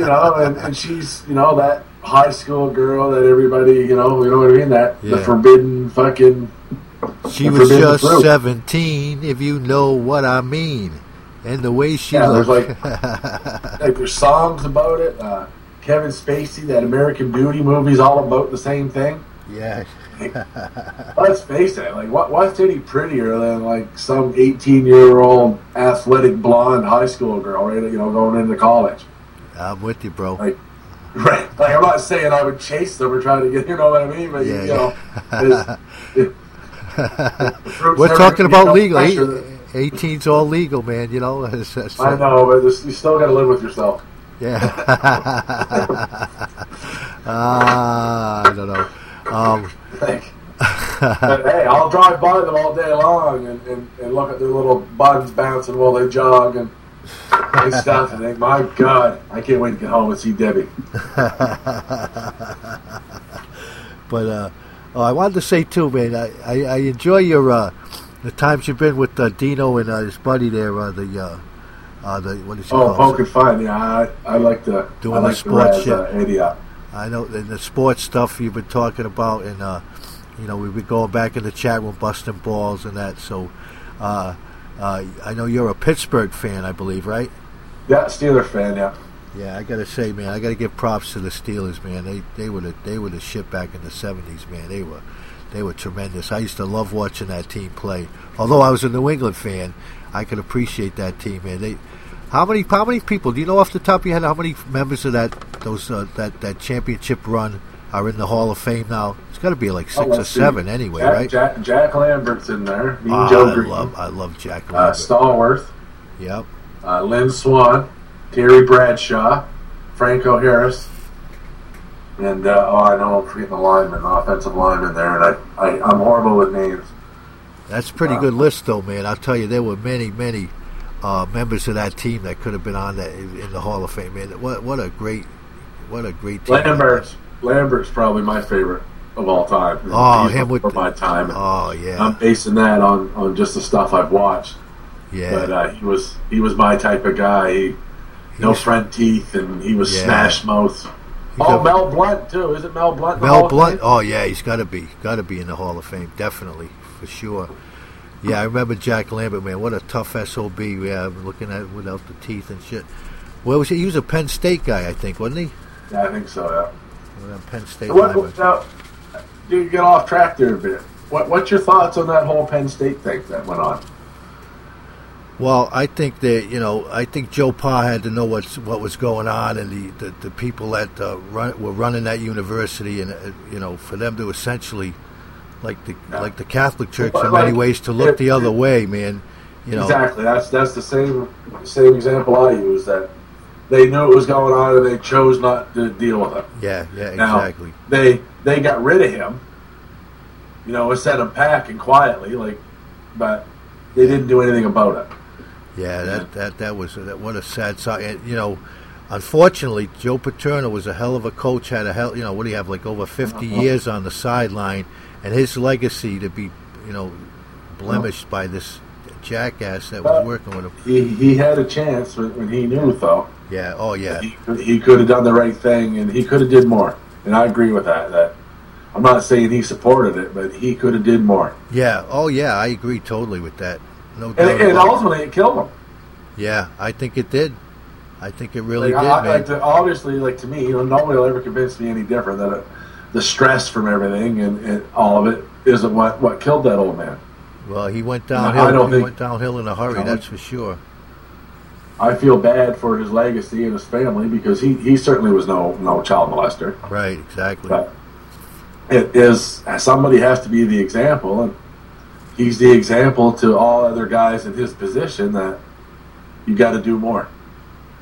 you know, and, and she's, you know, that high school girl that everybody, you know, you know what I mean? That the forbidden fucking. She was just fruit. 17, if you know what I mean. And the way she Yeah, there's looked. Like there's songs about it. Uh, Kevin Spacey, that American Beauty movie's all about the same thing. yeah. Let's face it, like what what's any prettier than like some eighteen year old athletic blonde high school girl, right? You know, going into college. I'm with you, bro. Like, right? Like I'm not saying I would chase them or try to get, you know what I mean? But Yeah, you yeah. know, it's- it- We're never talking about no legal. fresher 18's all legal, man. You know. It's- it's- I know, but you still got to live with yourself. Yeah. Ah, I don't know. Um, but hey, I'll drive by them all day long and, and, and look at their little buns bouncing while they jog and, stuff and think, my God, I can't wait to get home and see Debbie. but uh, oh, I wanted to say too, man. I, I, I enjoy your uh, the times you've been with uh, Dino and uh, his buddy there. Uh, the uh, uh, the what is Oh, called? poke and fun. Yeah, I, I like to Doing I the sports uh, shit. Eddie up. I know and the sports stuff you've been talking about, and uh, you know, we've been going back in the chat room, busting balls and that. So, uh, uh, I know you're a Pittsburgh fan, I believe, right? Yeah, Steeler fan. Yeah. Yeah, I gotta say, man, I gotta give props to the Steelers, man. They they were the they were the shit back in the seventies, man. They were they were tremendous. I used to love watching that team play. Although I was a New England fan, I could appreciate that team, man. They how many how many people do you know off the top of your head how many members of that those uh, that that championship run are in the Hall of Fame now? It's got to be like Oh, six or see. seven anyway, Jack, right? Jack, Jack Lambert's in there. Me Ah, Joe I Greene. love I love Jack uh, Lambert. Stallworth. Yep. Uh, Lynn Swann. Terry Bradshaw. Franco Harris. And uh, oh, I know I'm forgetting the lineman, offensive lineman there, and I, I I'm horrible with names. That's a pretty good list, though, man. I'll tell you, there were many, many uh, members of that team that could have been on that in the Hall of Fame. Man, what what a great, what a great team. Lambert's Lambert's probably my favorite of all time. Oh, him with for my time. Oh yeah, I'm basing that on, on just the stuff I've watched. yeah, But uh, he was he was my type of guy. He, no was- front teeth, and he was Yeah. smash mouth. He's Oh, a- Mel Blount too. Is it Mel Blount? Mel Blount. Oh yeah, he's got to be, got to be in the Hall of Fame, definitely for sure. Yeah, I remember Jack Lambert, man. What a tough sob. Yeah, looking at it without the teeth and shit. Where was he? He was a Penn State guy, I think, wasn't he? Yeah, I think so. Yeah. Penn State What, now, you get off track there a bit. What, what's your thoughts on that whole Penn State thing that went on? Well, I think that you know, I think Joe Pa had to know what's what was going on, and the the, the people that uh, run, were running that university, and uh, you know, for them to essentially, like the like the Catholic Church, But, in many ways, to look it- the other way, man. You know, exactly. That's that's the same same example I use. That they knew it was going on and they chose not to deal with it. yeah, yeah, Now, exactly. They they got rid of him. You know, sent him packing quietly, like, but they didn't do anything about it. Yeah, that that that was that. What a sad. And, you know, unfortunately, Joe Paterno was a hell of a coach. Had a hell, you know, what do you have like over 50 Uh-huh. years on the sideline, and his legacy to be, you know, blemished by this jackass that was working with him. He he had a chance when, he knew though. Yeah. Oh yeah. He, he could have done the right thing and he could have did more. And I agree with that. That I'm not saying he supported it, but he could have did more. Yeah. Oh yeah. I agree totally with that. No doubt. and it. ultimately, it killed him. Yeah, I think it did. I think it really Like, did, I, like to, obviously, like to me, you know, nobody will ever convince me any different that it, the stress from everything and, and all of it isn't what what killed that old man. well, he went downhill. I don't he went downhill in a hurry. That's for sure. I feel bad for his legacy and his family because he, he certainly was no no child molester. Right. Exactly. But it is somebody has to be the example, and he's the example to all other guys in his position that you got to do more.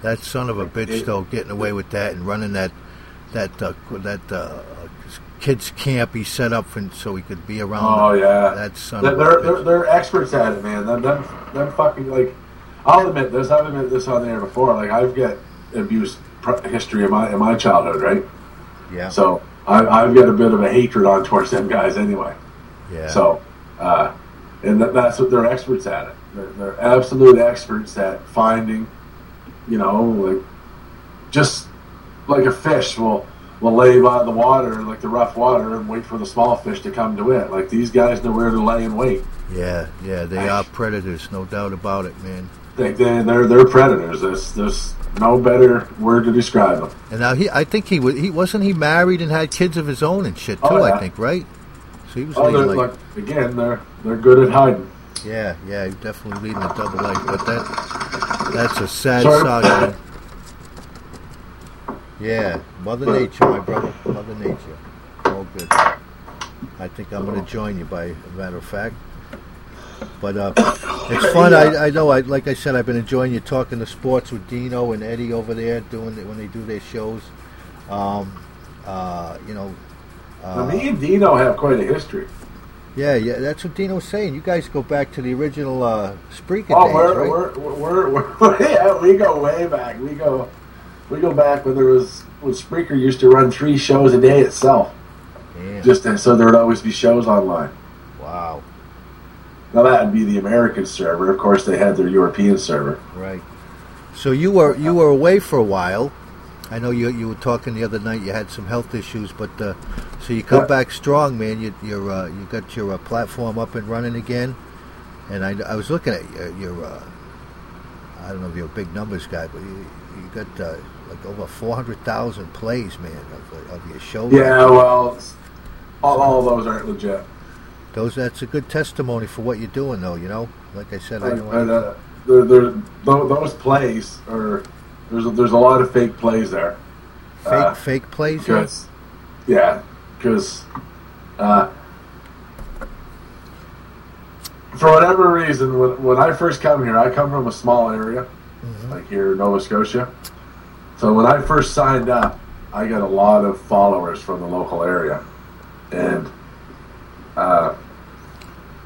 That son of a bitch, It- though, getting away with that and running that that uh, that uh, kids camp he set up for, so he could be around. Oh yeah, that son They're, they're, they're, they're experts at it, man. Them, them, them fucking like. I'll admit this. I've admitted this on there before. Like I've got abuse history in my in my childhood, right? Yeah. So I, I've got a bit of a hatred on towards them guys anyway. Yeah. So, uh, and that, that's what they're experts at it. They're, they're absolute experts at finding, you know, like just like a fish will will lay by the water, like the rough water, and wait for the small fish to come to it. Like these guys know where to lay and wait. yeah, yeah, they are predators, no doubt about it, man. They, they, they're they're predators. There's there's no better word to describe them. And now he, I think he was, he wasn't he married and had kids of his own and shit too. Oh, I think, right? So he was Oh, like, like again, they're they're good at hiding. yeah, yeah, definitely leading a double life. But that that's a sad Sorry. saga. Yeah, Mother Nature, my brother. Mother Nature. All good. I think I'm going to join you, by a matter of fact. But uh, it's fun. I, I know. I like I said, I've been enjoying you talking the sports with Dino and Eddie over there doing it when they do their shows. Um, uh, you know. Now, Uh, me and Dino have quite a history. yeah, yeah, that's what Dino's saying. You guys go back to the original uh, Spreaker Oh, days, we're, right? we're, we're, we're, yeah, we go way back. We go, we go back when there was when Spreaker used to run three shows a day itself. Damn. Just so there would always be shows online. wow. Now that would be the American server. Of course, they had their European server. Right. So you were you were away for a while. I know you you were talking the other night. You had some health issues, but uh, so you come Yeah. back strong, man. You you're uh, you got your uh, platform up and running again. And I, I was looking at your, your uh, I don't know if you're a big numbers guy, but you you got uh, like over four hundred thousand plays, man, of, of your show. Yeah, well, all, all of those aren't legit. those that's a good testimony for what you're doing, though. You know, like I said, I but, want uh, there, there, tho- those plays are there's a, there's a lot of fake plays there. fake Uh, fake plays. yeah? because yeah, because uh, for whatever reason, when, when I first come here, I come from a small area, like here in Nova Scotia. So when I first signed up, I got a lot of followers from the local area, and uh,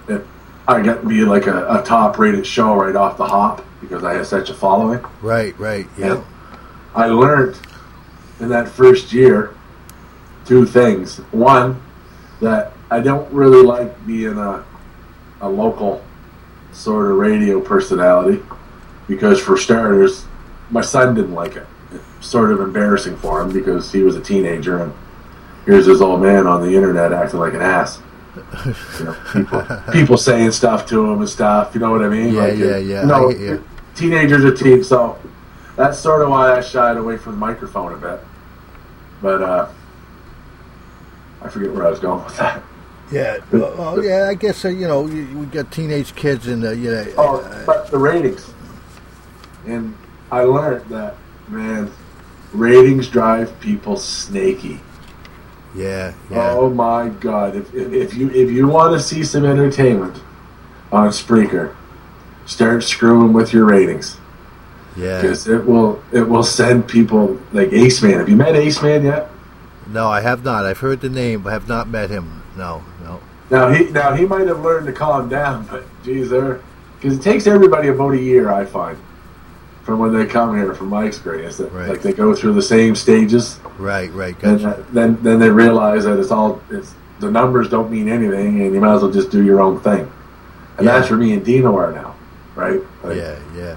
it, I got to be like a, a top rated show right off the hop because I had such a following. Right, right, yeah. And I learned in that first year two things. One, that I don't really like being a, a local sort of radio personality because, for starters, my son didn't like it. Sort of embarrassing for him because he was a teenager and here's this old man on the internet acting like an ass. You know, people, people saying stuff to him and stuff. You know what I mean? Yeah, Like, yeah, uh, yeah, You know, I get you. teenagers are teens, so that's sort of why I shied away from the microphone a bit. But uh, I forget where I was going with that. Yeah, well, yeah. I guess uh, you know we got teenage kids and uh, yeah. Oh, but the ratings, and I learned that man, ratings drive people snaky. Yeah, yeah. Oh my God! If, if, if you if you want to see some entertainment on Spreaker, start screwing with your ratings Yeah. because it will it will send people like Ace Man. Have you met Ace Man yet? No, I have not. I've heard the name, but have not met him. No, no. Now he now he might have learned to calm down, but geez, there because it takes everybody about a year, I find, from when they come here. From my experience, that Right. like they go through the same stages, Right, right. and Gotcha. that- then then they realize that it's all it's the numbers don't mean anything, and you might as well just do your own thing. And Yeah. that's where me and Dino are now, right? Like, yeah, yeah.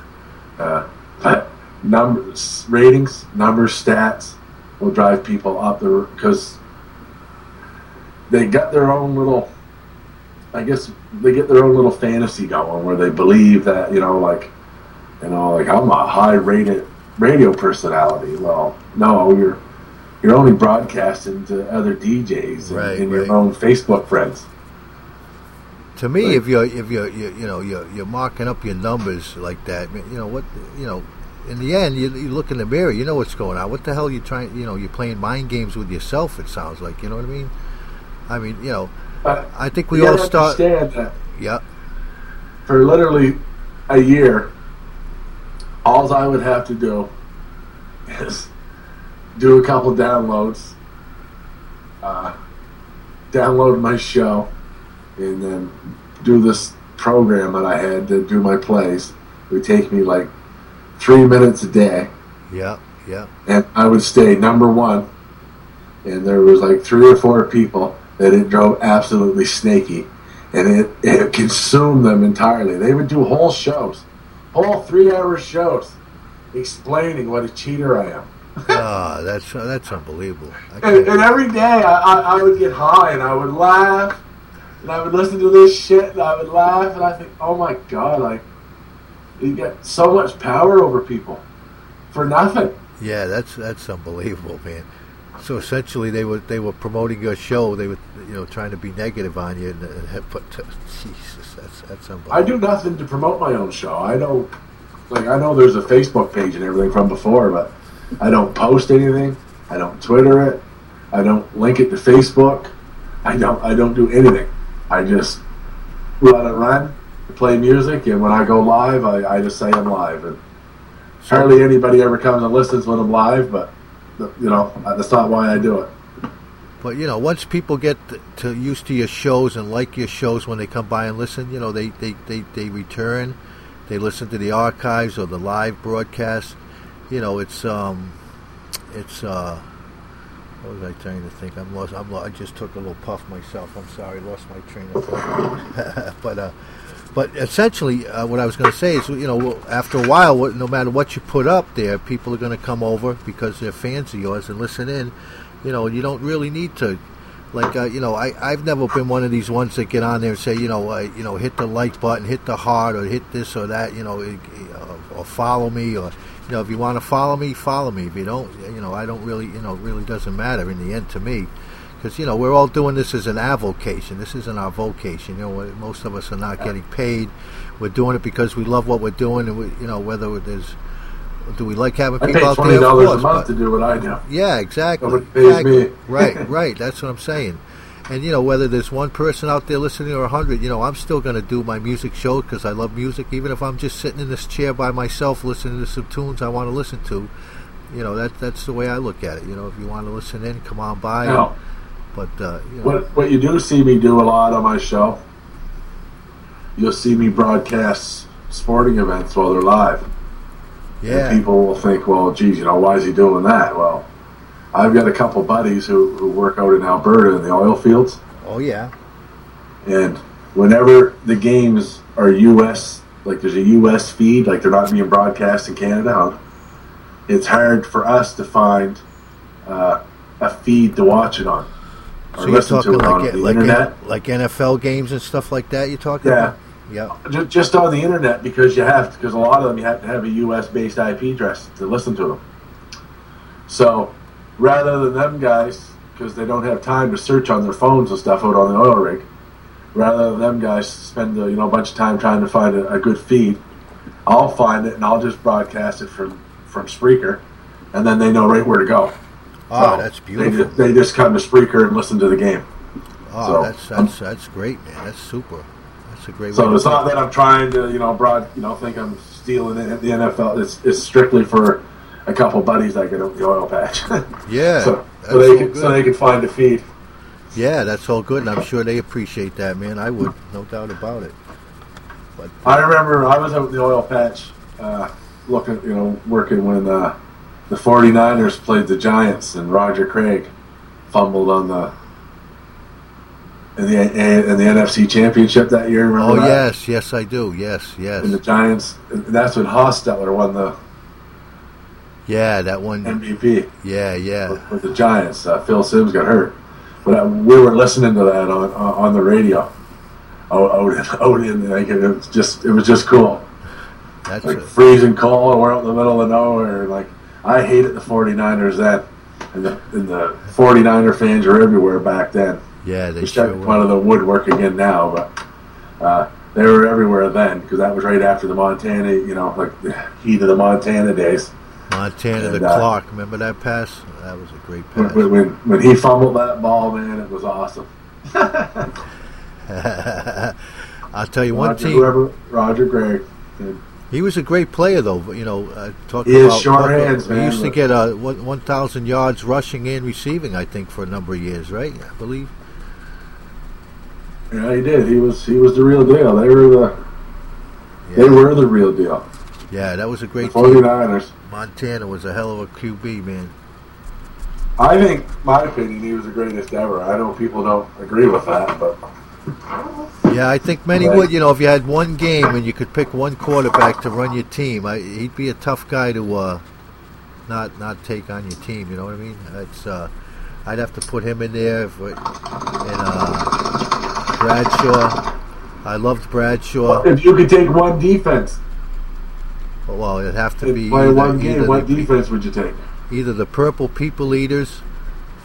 uh, numbers, ratings, numbers, stats will drive people up there because they got their own little. I guess they get their own little fantasy going where they believe that you know, like, you know, like I'm a high-rated radio personality. Well, no, you're you're only broadcasting to other DJs and, Right, and your right. own Facebook friends. To me, if you're if you're you, you know you're, you're marking up your numbers like that, you know what you know. In the end, you, you look in the mirror, you know what's going on. What the hell are you trying? You know, you're playing mind games with yourself. It sounds like you know what I mean. I mean, you know, But I think we all start. understand that Yeah, for literally a year, all I would have to do is do a couple downloads, uh, download my show, and then do this program that I had to do my plays. It would take me like three minutes a day, yeah, yeah. and I would stay number one. And there was like three or four people that it drove absolutely snaky, and it, it consumed them entirely. They would do whole shows, whole three-hour shows, explaining what a cheater I am. Ah, that's that's unbelievable. And, and every day I, I, I would get high and I would laugh, and I would listen to this shit and I would laugh, and I think, oh my god, like you get so much power over people for nothing. Yeah, that's that's unbelievable, man. So essentially, they were they were promoting your show. They were you know trying to be negative on you, and, and but Jesus, that's that's unbelievable. I do nothing to promote my own show. I don't like. I know there's a Facebook page and everything from before, but I don't post anything. I don't Twitter it. I don't link it to Facebook. I don't. I don't do anything. I just let it run, play music, and when I go live, I, I just say I'm live. And hardly anybody ever comes and listens when I'm live, but you know that's not why I do it. But you know, once people get to used to your shows and like your shows when they come by and listen, you know, they they, they, they return, they listen to the archives or the live broadcast. You know, it's um, it's uh, What was I trying to think? I'm lost. I'm. lo- I just took a little puff myself. I'm sorry. Lost my train of thought. but uh, but essentially, uh, what I was going to say is, you know, after a while, no matter what you put up there, people are going to come over because they're fans of yours and listen in. You know, you don't really need to. Like uh, you know, I I've never been one of these ones that get on there and say you know uh, you know hit the like button, hit the heart, or hit this or that. You know, uh, or follow me, or you know if you want to follow me, follow me. If you don't, you know, I don't really you know it really doesn't matter in the end to me because you know we're all doing this as an avocation. This isn't our vocation. You know, most of us are not getting paid. We're doing it because we love what we're doing, and we, you know whether there's do we like having I people pay out twenty there? Of dollars a month but- to do what I do. yeah, exactly. Exactly. right, right. That's what I'm saying. And you know, whether there's one person out there listening or a hundred, you know, I'm still going to do my music show because I love music. Even if I'm just sitting in this chair by myself listening to some tunes I want to listen to, you know, that that's the way I look at it. You know, if you want to listen in, come on by. Now, But uh, you know, what what you do see me do a lot on my show, you'll see me broadcast sporting events while they're live. Yeah. And people will think, well, geez, you know, why is he doing that? Well, I've got a couple buddies who, who work out in Alberta in the oil fields, oh yeah, and whenever the games are U.S., like there's a U.S. feed, like they're not being broadcast in Canada, huh? it's hard for us to find uh, a feed to watch it on. Or so you're listen talking to it on like the like internet. like NFL games and stuff like that. You're talking Yeah. about? Yeah. Ju- just on the internet because you have because a lot of them you have to have a U.S. based IP address to listen to them. So rather than them guys because they don't have time to search on their phones and stuff out on the oil rig, rather than them guys spend you know a bunch of time trying to find a, a good feed, I'll find it and I'll just broadcast it from from Spreaker, and then they know right where to go. Oh, So that's They, beautiful. ju- they just come to Spreaker and listen to the game. Oh, So, that's that's that's great, man. That's super. That's a great. So it's not that I'm trying to, you know, broad, you know, think I'm stealing it at the NFL. It's, it's strictly for a couple buddies that get the oil patch. Yeah, so, so they can so they can find a feed. Yeah, that's all good, and I'm sure they appreciate that, man. I would, no doubt about it. But I remember I was out in the oil patch, uh, looking, you know, working when uh, the 49ers played the Giants and Roger Craig fumbled on the in the in the NFC Championship that year. Remember oh that? yes, yes, I do. Yes, yes. And the Giants. And that's when Hostetler won the Yeah, that one. MVP. Yeah, yeah. with the Giants. Uh, Phil Simms got hurt, but uh, we were listening to that on on, on the radio. Out, out, in, out in like it was just it was just cool. That's like a- freezing cold. We're out in the middle of nowhere. Like I hated the 49ers then, and the and the 49er fans were everywhere back then. Yeah, they They're sure come out of the woodwork again now, but. Uh, they were everywhere then because that was right after the Montana, you know, like the heat of the Montana days. Montana And, the uh, Clark. Remember that pass? That was a great pass. when, when he fumbled that ball, man, it was awesome. I'll tell you one Roger, team. Whoever, Roger Craig. He was a great player, though. You know, uh, talking He is about short talking- hands, He man, used to get uh, one one thousand yards rushing and receiving. I think for a number of years, right? I believe. Yeah, he did. He was he was the real deal. They were the they were the real deal. Yeah, that was a great team. 49ers. Montana was a hell of a QB, man. I think, my opinion, he was the greatest ever. I know people don't agree with that, but Yeah, I think many Right. would. You know, if you had one game and you could pick one quarterback to run your team, I, he'd be a tough guy to uh, not not take on your team. You know what I mean? It's uh, I'd have to put him in there. If, and uh, Bradshaw, I loved Bradshaw. if you could take one defense Well, it'd have to be play either, one game, either what the, defense would you take? either the Purple People Eaters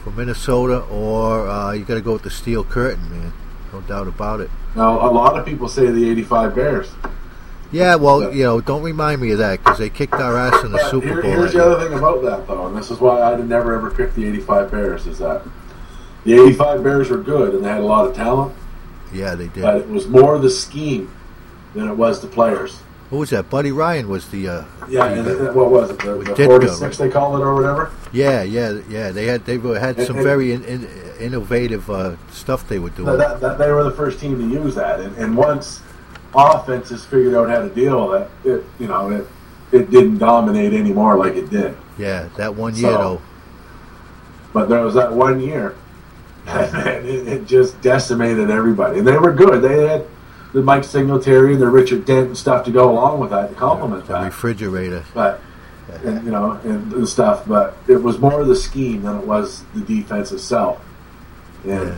from Minnesota, or uh, you got to go with the Steel Curtain, man. No doubt about it. Now, a lot of people say the '85 Bears. Yeah, well, you know, don't remind me of that because they kicked our ass in the But Super here- Bowl. here's the other thing about that, though, and this is why I never ever picked the '85 Bears. Is that the '85 Bears were good and they had a lot of talent, Yeah, they did. but it was more the scheme than it was the players. What was that? Buddy Ryan was the. Uh, Yeah, the, and uh, it- what was it? The, the Ditka, 46 right? they call it or whatever. yeah, yeah, yeah. They had they had And- some and- very in, in, innovative uh, stuff they were doing. That, that they were the first team to use that, and, and once offenses figured out how to deal with it, it you know it it didn't dominate anymore like it did. yeah, that one year So- though. But there was that one year, man, it, it just decimated everybody. And they were good. They had the Mike Singletary and the Richard Dent and stuff to go along with that to complement The that. refrigerator. But and, you know and, and stuff. But it was more of the scheme than it was the defense itself. And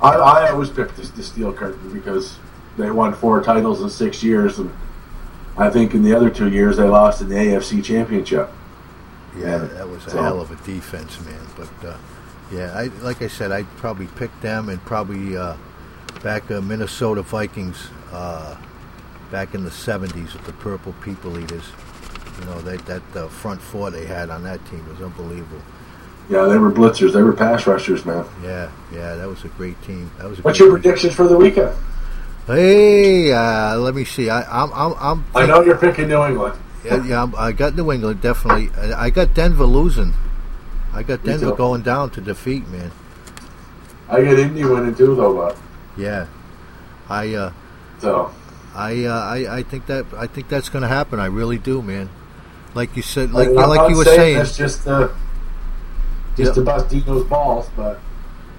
I, I always picked the, the Steel Curtain because they won four titles in six years, and I think in the other two years they lost in the AFC Championship. Yeah, that was a So- hell of a defense, man. But uh, yeah, I like I said, I'd probably pick them and probably uh, back uh, Minnesota Vikings uh, back in the '70s with the Purple People Eaters. You know that that uh, front four they had on that team was unbelievable. Yeah, they were blitzers. They were pass rushers, man. Yeah, yeah, that was a great team. That was. A What's your predictions for the weekend? Hey, uh, let me see. I, I'm, I'm, I'm. I know you're picking New England. Yeah, yeah. I'm, I got New England definitely. I got Denver losing. I got Denver going down to defeat, man. I get Indy winning too, though. But Yeah, I. Uh, so I, uh, I, I think that I think that's going to happen. I really do, man. Like you said, like like you were saying this just to just Yep. to bust Dino's balls, but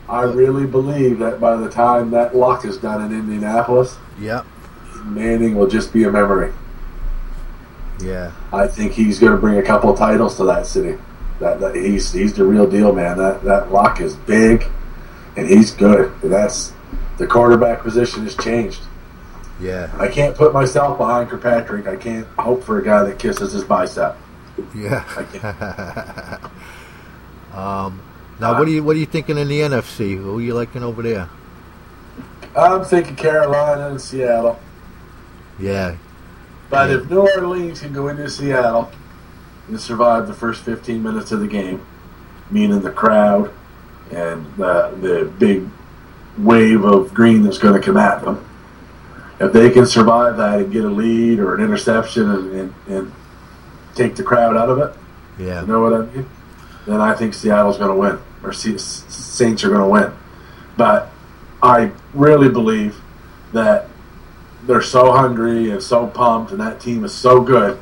I really believe that by the time that Luck is done in Indianapolis, Yeah, Manning will just be a memory. yeah, I think he's going to bring a couple of titles to that city. That, that he's he's the real deal, man. That that Luck is big, and he's good. And that's the quarterback position has changed. yeah, I can't put myself behind Kaepernick. I can't hope for a guy that kisses his bicep. yeah. um, now, what are you what are you thinking in the NFC? Who are you liking over there? I'm thinking Carolina and Seattle. Yeah, But if New Orleans can go into Seattle and survive the first 15 minutes of the game, meaning the crowd and the, the big wave of green that's going to come at them, if they can survive that and get a lead or an interception and, and, and take the crowd out of it, yeah, you know what I mean? Then I think Seattle's going to win, or Saints are going to win. But I really believe that they're so hungry and so pumped, and that team is so good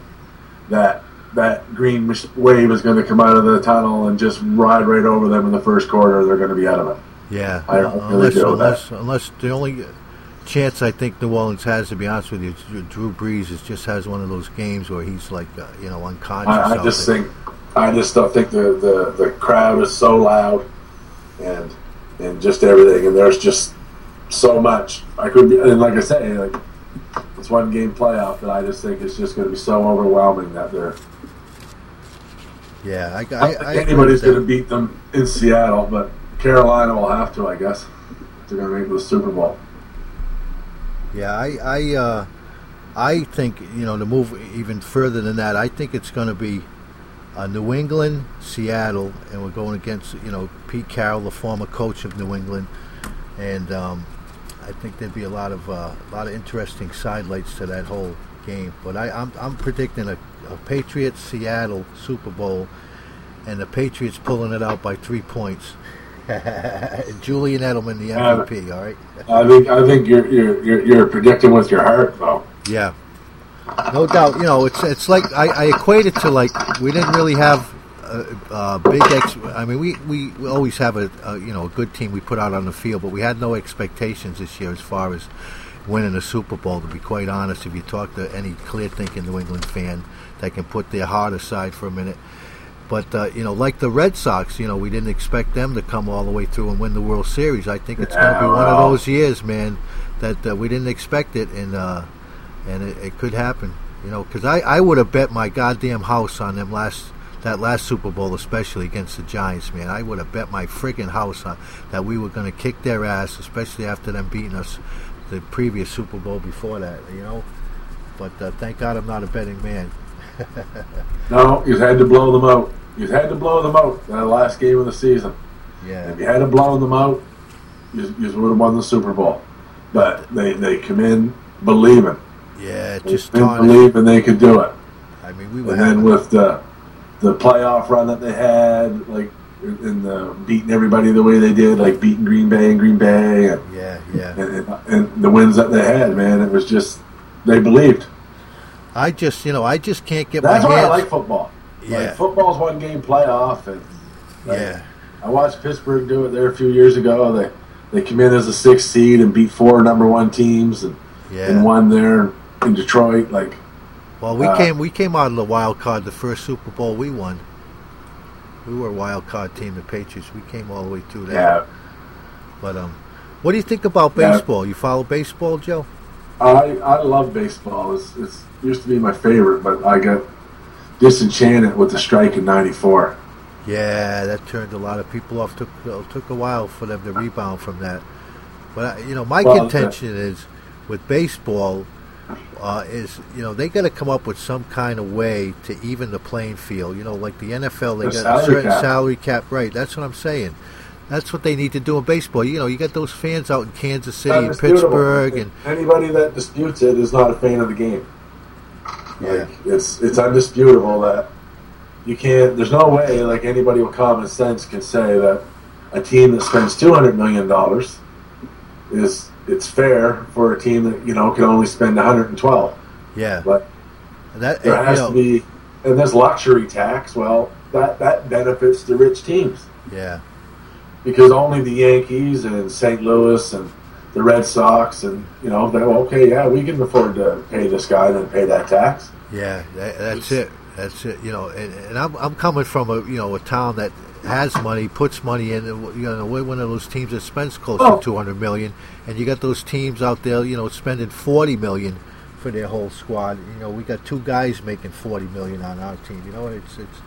that that green wave is going to come out of the tunnel and just ride right over them in the first quarter. They're going to be out of it. yeah. I Uh, really unless feel unless unless the only chance I think New Orleans has, to be honest with you, Drew Brees is just has one of those games where he's like uh, you know unconscious. I, I just think, I just don't think the, the, the crowd is so loud, and and just everything, and there's just so much. I could be, and like I say, like it's one game playoff that I just think is just going to be so overwhelming that they're Yeah, I, I, I, don't think anybody's going to beat them in Seattle, but Carolina will have to, I guess. if They're going to make the Super Bowl. Yeah, I, I, uh, I think you know to move even further than that. I think it's going to be uh, New England, Seattle, and we're going against you know Pete Carroll, the former coach of New England, and um, I think there'd be a lot of uh, a lot of interesting sidelights to that whole game. But I, I'm I'm predicting a, a Patriots Seattle Super Bowl, and the Patriots pulling it out by three points. Julian Edelman, the uh, MVP. All right. I think I think you're you're you're, you're predicting with your heart, though. Yeah, no doubt. You know, it's it's like I, I equate it to like we didn't really have a, a big ex. I mean, we, we, we always have a, a you know a good team we put out on the field, but we had no expectations this year as far as winning a Super Bowl. To be quite honest, if you talk to any clear-thinking New England fan that can put their heart aside for a minute. But uh, you know, like the Red Sox, you know, we didn't expect them to come all the way through and win the World Series. I think it's going to be one of those years, man, that uh, we didn't expect it, and uh, and it, it could happen. You know, because I, I would have bet my goddamn house on them last that last Super Bowl, especially against the Giants, man. I would have bet my friggin' house on that we were going to kick their ass, especially after them beating us the previous Super Bowl before that. You know, but uh, thank God I'm not a betting man. No, you had to blow them out. You had to blow them out in the last game of the season. Yeah. If you had to blow them out, you, you would have won the Super Bowl. But they, they come in believing. Yeah, They just tarnished. believing they could do it. I mean, we were And then with the the playoff run that they had, like in the beating everybody the way they did, like beating Green Bay and Green Bay, and yeah, yeah. and, and, and the wins that they had, man, it was just they believed. I just, you know, I just can't get That's my why. I like football. Yeah. Like football's one game playoff, and like, Yeah. I watched Pittsburgh do it there a few years ago. They they come in as a sixth seed and beat four number one teams and Yeah. and won there in Detroit. Like Well, we Uh, came we came out of the wild card the first Super Bowl we won. We were a wild card team, the Patriots. We came all the way through that. yeah, But um, what do you think about Yeah. baseball? You follow baseball, Joe? I I love baseball. It's, it's used to be my favorite, but I got disenchanted with the strike in '94. Yeah, that turned a lot of people off. Took uh, took a while for them to rebound from that. But uh, you know, my Well, contention is with baseball uh, is you know they got to come up with some kind of way to even the playing field. You know, like the NFL, they The got a salary certain cap. salary cap. Right, that's what I'm saying. That's what they need to do in baseball. You know, you got those fans out in Kansas City and Pittsburgh, and anybody that disputes it is not a fan of the game. Like it's it's undisputable that you can't. There's no way like anybody with common sense can say that a team that spends two hundred million dollars is it's fair for a team that you know can only spend one hundred and twelve. yeah, But that there has know, to be and this luxury tax. Well, that that benefits the rich teams yeah, because only the Yankees and St. Louis and the Red Sox and you know they okay yeah we can afford to pay this guy and then pay that tax. Yeah, that, that's it. That's it. You know, and, and I'm I'm coming from a you know a town that has money, puts money in. You know, we're one of those teams that spends close Oh. to 200 million, and you got those teams out there, you know, spending 40 million for their whole squad. You know, we got two guys making 40 million on our team. You know, it's it's.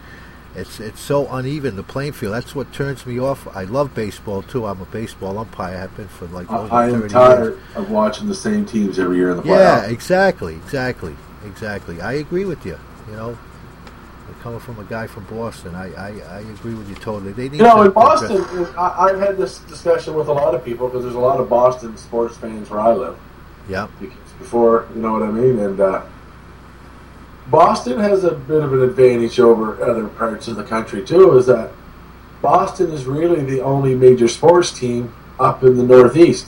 It's it's so uneven the playing field. That's what turns me off. I love baseball too. I'm a baseball umpire. I've been for like over I 30 am years. tired of watching the same teams every year in the playoffs. Yeah, exactly, exactly, exactly. I agree with you. You know, coming from a guy from Boston, I, I, I agree with you totally. They need You know, in Boston, I, I've had this discussion with a lot of people because there's a lot of Boston sports fans where I live. Yeah, before, you know what I mean, and uh, Boston has a bit of an advantage over other parts of the country too. Is that Boston is really the only major sports team up in the Northeast.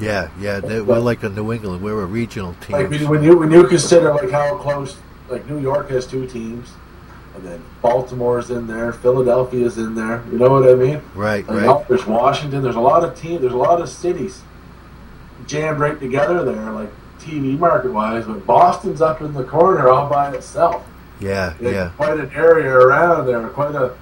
yeah, yeah. They, we're like a New England. We're a regional team. Like when, you when you consider like how close like New York has two teams, and then Baltimore's in there, Philadelphia's in there. You know what I mean? right, And right. There's Washington. There's a lot of teams. There's a lot of cities jammed right together there, like TV market wise. But Boston's up in the corner all by itself. Yeah, It's yeah, quite an area around there. Quite a,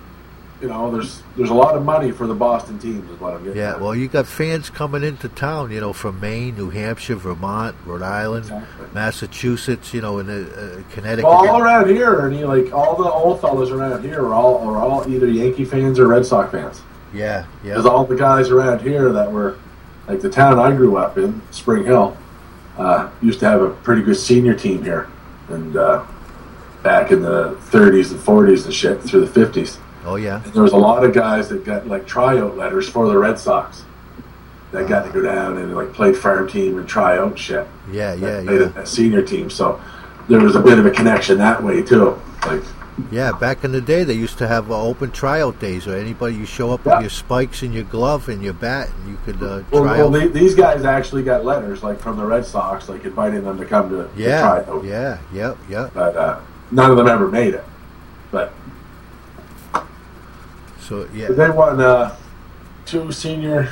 you know, there's there's a lot of money for the Boston teams. Is what I'm getting. yeah. at. Well, you got fans coming into town. You know, from Maine, New Hampshire, Vermont, Rhode Island, Exactly. Massachusetts. You know, in the, uh, Connecticut. Well, all around here, and you like all the old fellas around here are all are all either Yankee fans or Red Sox fans. yeah, yeah. Because all the guys around here that were like the town I grew up in, Spring Hill, uh, used to have a pretty good senior team here, and uh, back in the 30s and 40s and shit through the 50s. oh yeah, And there was a lot of guys that got like tryout letters for the Red Sox. That got to go down and like play farm team and tryout shit. yeah, yeah, yeah. that senior team, so there was a bit of a connection that way too. Like Yeah, back in the day, they used to have uh, open tryout days, or anybody you show up Yeah. with your spikes and your glove and your bat, and you could uh, Well, try well out. the- these guys actually got letters like from the Red Sox, like inviting them to come to, yeah, yeah, yeah, yeah. But uh, none of them ever made it. But So yeah, but they won uh, two senior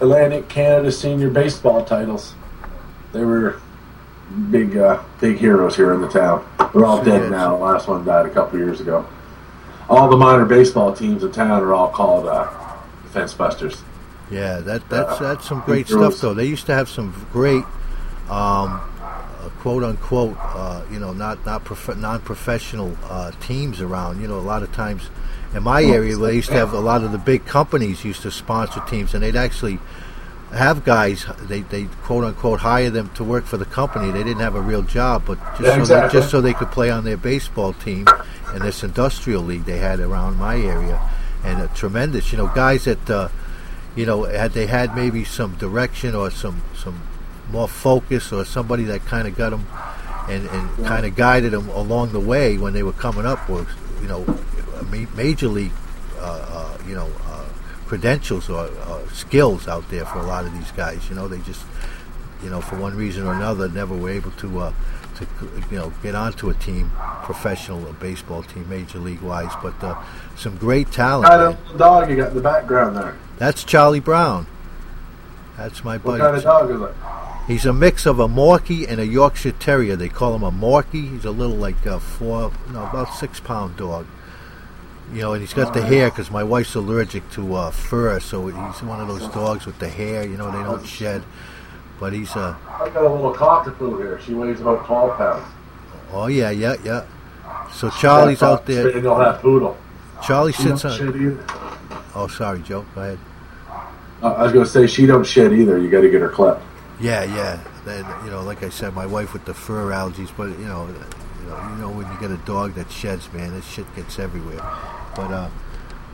Atlantic Canada senior baseball titles. They were big, uh, big heroes here in the town. They're all dead now. The last one died a couple years ago. All the minor baseball teams in town are all called uh, Fence Busters. yeah. That that's Uh, that's some great stuff, though. They used to have some great, um, uh, quote unquote, uh, you know, not not prof- non-professional uh, teams around. You know, a lot of times in my area, they used to have a lot of the big companies used to sponsor teams, and they'd actually have guys they, they quote unquote hire them to work for the company. They didn't have a real job, but just Yeah, so exactly. they, just so they could play on their baseball team in this industrial league they had around my area, and a tremendous. You know, guys that uh, you know had they had maybe some direction or some some more focus or somebody that kind of got them and, and kind of guided them along the way when they were coming up was you know ma- major league uh, uh, you know credentials or uh, skills out there for a lot of these guys. You know, they just you know, for one reason or another, never were able to, uh, to you know, get onto a team, professional baseball team, major league wise. But uh, some great talent. What kind of dog you got in the background there? That's Charlie Brown. That's my buddy. What kind of dog is it? He's a mix of a Morkie and a Yorkshire Terrier. They call him a Morkie. He's a little like a four, no, about six pound dog. You know, and he's got the hair because my wife's allergic to uh, fur, so he's one of those dogs with the hair. You know, they don't shed. But he's a, I got a little cockapoo here. She weighs about 12 pounds. oh yeah, yeah, yeah. So Charlie's out there. And you'll have poodle. Charlie sits on. Oh, sorry, Joe. Go ahead. Uh, I was going to say she don't shed either. You got to get her clipped. Yeah, yeah. Then you know, like I said, my wife with the fur allergies, but you know, you know, when you get a dog that sheds, man, this shit gets everywhere. But uh,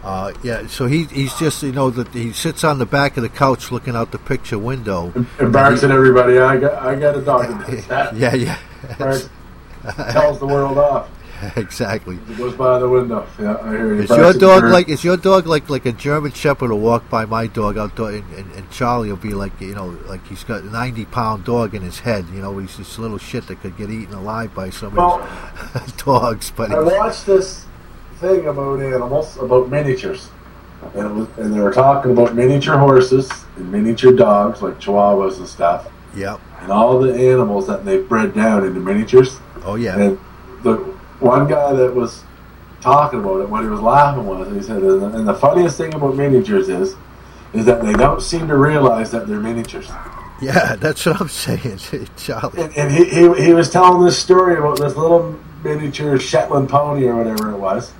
uh, yeah. So he he's just you know that he sits on the back of the couch looking out the picture window. At everybody. I got I got a dog. Yeah, yeah. Tells the world off. exactly. It goes by the window. Yeah, I hear you. Is your dog bird. like? Is your dog like like a German Shepherd will walk by my dog outdoor, and, and, and Charlie will be like you know like he's got a ninety pound dog in his head. You know he's this little shit that could get eaten alive by some of his dogs. But I watched this thing about animals, about miniatures, and, it was, and they were talking about miniature horses and miniature dogs, like Chihuahuas and stuff, Yep. and all the animals that they bred down into miniatures. Oh yeah. And the one guy that was talking about it, what he was laughing was, he said, and the, and the funniest thing about miniatures is, is that they don't seem to realize that they're miniatures. Yeah, that's what I'm saying, Charlie. And, and he, he, he was telling this story about this little miniature Shetland pony or whatever it was.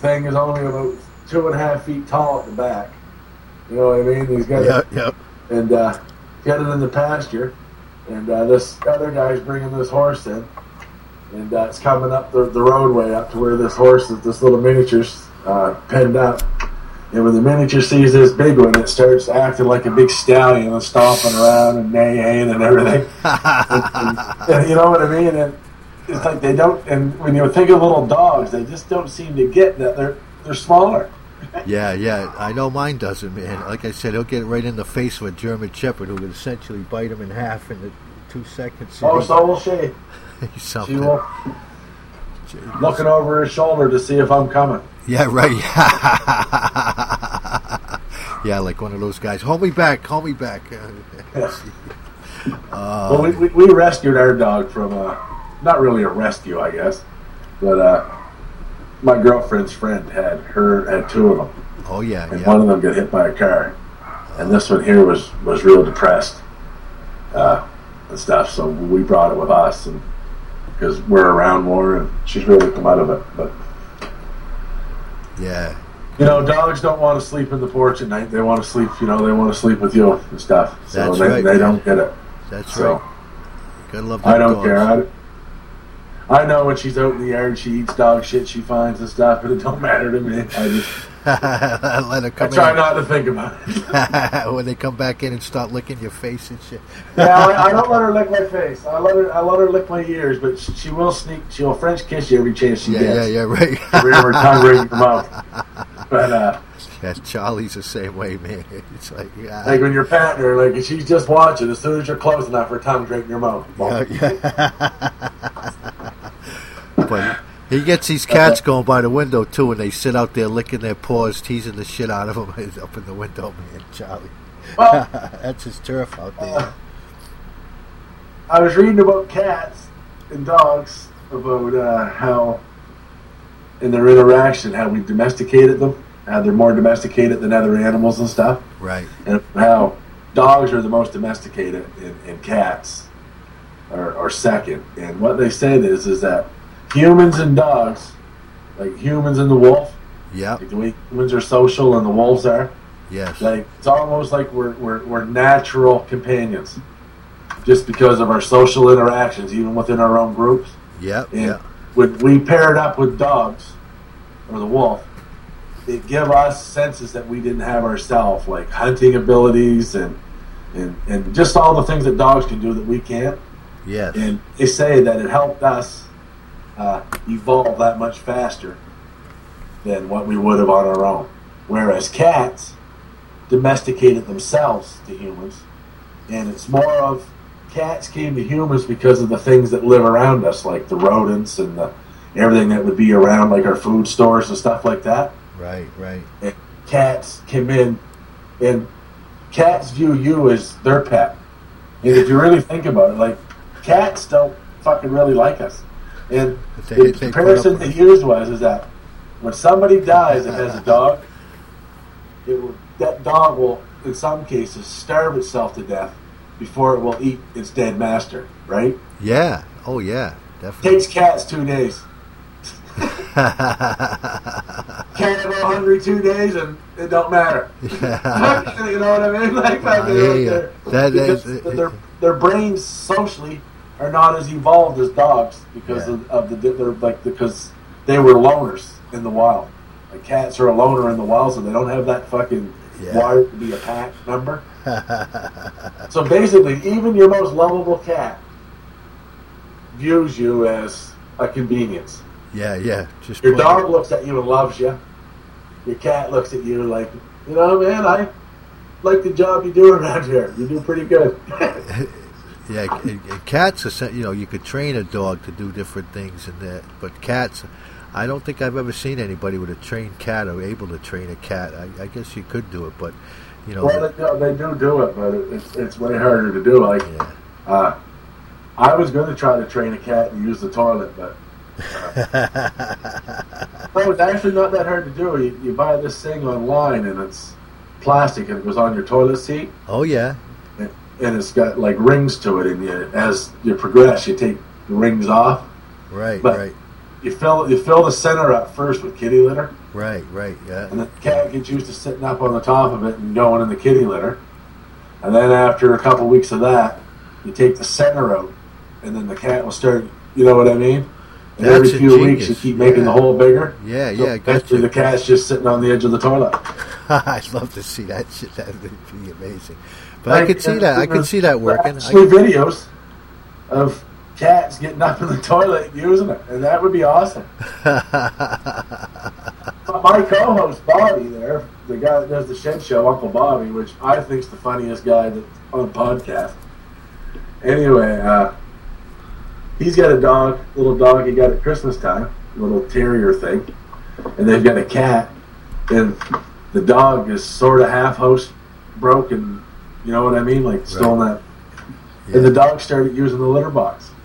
Thing is only about two and a half feet tall at the back. You know what I mean? He's got Yep, it, yep. and uh, got it in the pasture. And uh, this other guy's bringing this horse in, and uh, it's coming up the, the roadway up to where this horse, is this little miniature's uh, penned up. And when the miniature sees this big one, it starts acting like a big stallion and stomping around and neighing and everything. And, and you know what I mean? And it's like they don't. And when you think of little dogs, they just don't seem to get that they're they're smaller. Yeah, yeah. I know mine doesn't, man. Like I said, he'll get right in the face of a German Shepherd who would essentially bite him in half in the two seconds. Oh, so will she. He's She will. Looking over his shoulder to see if I'm coming. Yeah, right. yeah, like one of those guys. Hold me back. Hold me back. Uh, well, we, we, we rescued our dog from a, not really a rescue, I guess, but uh, my girlfriend's friend had her had two of them, oh yeah, and yeah. one of them got hit by a car, and this one here was was real depressed, uh, and stuff. So we brought it with us, and because we're around more, and she's really come out of it. But Yeah. you know, dogs don't want to sleep in the porch at night. They want to sleep. You know, they want to sleep with you and stuff. So That's they, right, they man. don't get it. That's So- right. Gotta love I don't dogs. care. I, I know when she's out in the yard, she eats dog shit she finds and stuff, but it don't matter to me. I just Let her I come try in. not to think about it. when they come back in and start licking your face and shit. yeah, I, I don't let her lick my face. I let her. I let her lick my ears, but she, she will sneak. She'll French kiss you every chance she Yeah, gets. yeah, yeah, right. Bring her tongue right in your mouth. But uh, Yeah, Charlie's the same way, man. It's like, yeah. like when you're patting her, like she's just watching. As soon as you're close enough, her tongue's right in your mouth. Yeah, but he gets these uh, cats uh, going by the window too, and they sit out there licking their paws, teasing the shit out of him up in the window, man. Charlie, Well- that's his turf out there. Uh, I was reading about cats and dogs about uh, how in their interaction, how we domesticated them, how they're more domesticated than other animals and stuff, Right. and how dogs are the most domesticated and, and cats are, are second. And what they said is is that humans and dogs, like humans and the wolf, Yeah. like the way humans are social and the wolves are, Yes. like it's almost like we're, we're, we're natural companions just because of our social interactions even within our own groups and Yep. when we paired up with dogs or the wolf it give us senses that we didn't have ourselves like hunting abilities and, and and just all the things that dogs can do that we can't Yes. and they say that it helped us uh, evolve that much faster than what we would have on our own. Whereas cats domesticated themselves to humans, and it's more of cats came to humans because of the things that live around us, like the rodents and the everything that would be around, like our food stores and stuff like that. Right, right. And cats came in, and cats view you as their pet. And if you really think about it, like cats don't fucking really like us. And They- the they comparison they used was is that when somebody dies and has a dog, it will, that dog will, in some cases, starve itself to death before it will eat its dead master. Right? Yeah. Oh yeah. Definitely. Takes cats two days. Go hungry two days and it don't matter. Yeah. you know what I mean? Like, I mean, Yeah, yeah. they're- That- that- their their brains socially are not as evolved as dogs because of, of the they're like because they were loners in the wild. Like cats are a loner in the wild, so they don't have that fucking Yeah. wired to be a pack member. So basically, even your most lovable cat views you as a convenience. yeah, yeah. Just Your dog looks at you and loves you. Your cat looks at you like, you know, man, I like the job you do around here. You do pretty good. Yeah, c- c- cats are you know you could train a dog to do different things and that, but cats, I don't think I've ever seen anybody with a trained cat or able to train a cat. I, I guess you could do it, but you know, well, they, do- they do do it, but it's it's way harder to do. Like, uh, I was going to try to train a cat and use the toilet, but uh, no, it's actually not that hard to do. You, you buy this thing online and it's plastic and it goes on your toilet seat. oh yeah, and it's got like rings to it, and you, as you progress, you take the rings off. right, But right, you fill you fill the center up first with kitty litter, right, right, yeah, and the cat gets used to sitting up on the top of it and going in the kitty litter. And then after a couple weeks of that, you take the center out, and then the cat will start. You know what I mean? And That's every few weeks, you keep making the hole bigger. yeah, So yeah. I got the cat's just sitting on the edge of the toilet. I'd love to see that shit. That would be amazing. But I could see that. I could see that working. I Actually, videos of cats getting up in the toilet and using it, and that would be awesome. My co-host Bobby, there, the guy that does the Shed Show, Uncle Bobby, which I think's the funniest guy that's on podcast. Anyway, uh, he's got a dog, little dog he got at Christmas time, little terrier thing, and they've got a cat, and the dog is sort of half host broken. You know what I mean? Like still in that. And the dog started using the litter box.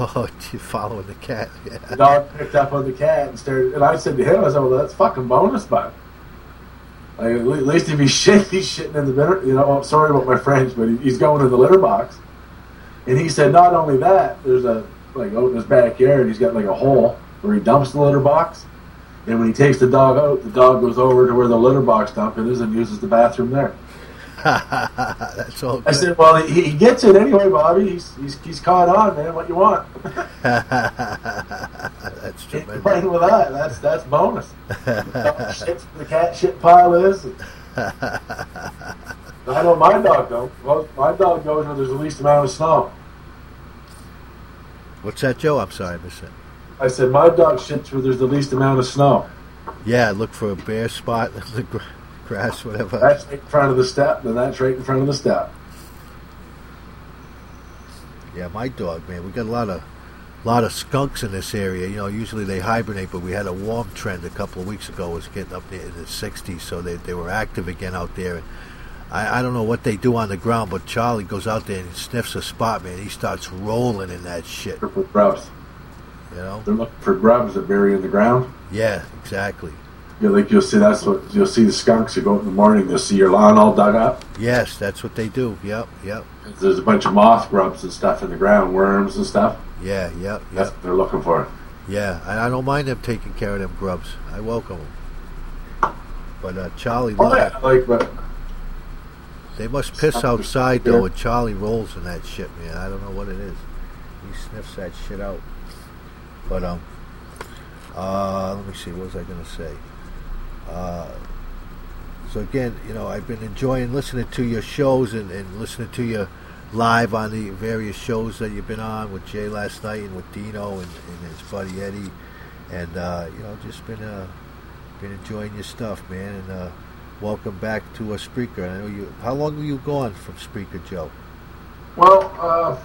Oh, you following the cat. Yeah. The dog picked up on the cat and started. And I said to him, I said, "Well, that's fucking bonus, bud. Like at least if he's shit, he's shitting in the litter. You know, I'm sorry about my French, but he's going in the litter box." And he said, not only that, there's a like out in his backyard, he's got like a hole where he dumps the litter box. And when he takes the dog out, the dog goes over to where the litter box dump is and uses the bathroom there. That's all. I said, "Well, he, he gets it anyway, Bobby. He's he's, he's caught on, man. What you want?" That's tremendous. Playing with that, that's that's bonus. Shit's the cat shit pile is. I know my dog don't. Well, my dog goes where there's the least amount of snow. What's that, Joe? I'm sorry, I missed it. I said my dog shits where there's the least amount of snow. Yeah, look for a bare spot in the gr- grass, whatever. That's right in front of the step, and that's right in front of the step. Yeah, my dog, man. We got a lot of lot of skunks in this area. You know, usually they hibernate, but we had a warm trend a couple of weeks ago. It was getting up in the 60s, so they they were active again out there. And I, I don't know what they do on the ground, but Charlie goes out there and sniffs a spot, man. He starts rolling in that shit. For grubs. You know? They're looking for grubs that bury in the ground. Yeah, exactly. You like you'll see that's what you'll see the skunks. You go out in the morning, you'll see your lawn all dug up. Yes, that's what they do. Yep, yep. There's a bunch of moth grubs and stuff in the ground, worms and stuff. Yeah, yep, That's yep. what they're looking for. Yeah, and I don't mind them taking care of them grubs. I welcome them. But uh, Charlie, Oh yeah, like but They must piss outside though, and Charlie rolls in that shit, man. I don't know what it is. He sniffs that shit out. But um, uh, let me see. What was I gonna say? Uh, so again, you know, I've been enjoying listening to your shows and, and listening to you live on the various shows that you've been on with Jay last night and with Dino and, and his buddy Eddie, and uh, you know, just been uh, been enjoying your stuff, man. And uh, welcome back to a Spreaker. I know you. How long were you gone from Spreaker, Joe? Well, uh,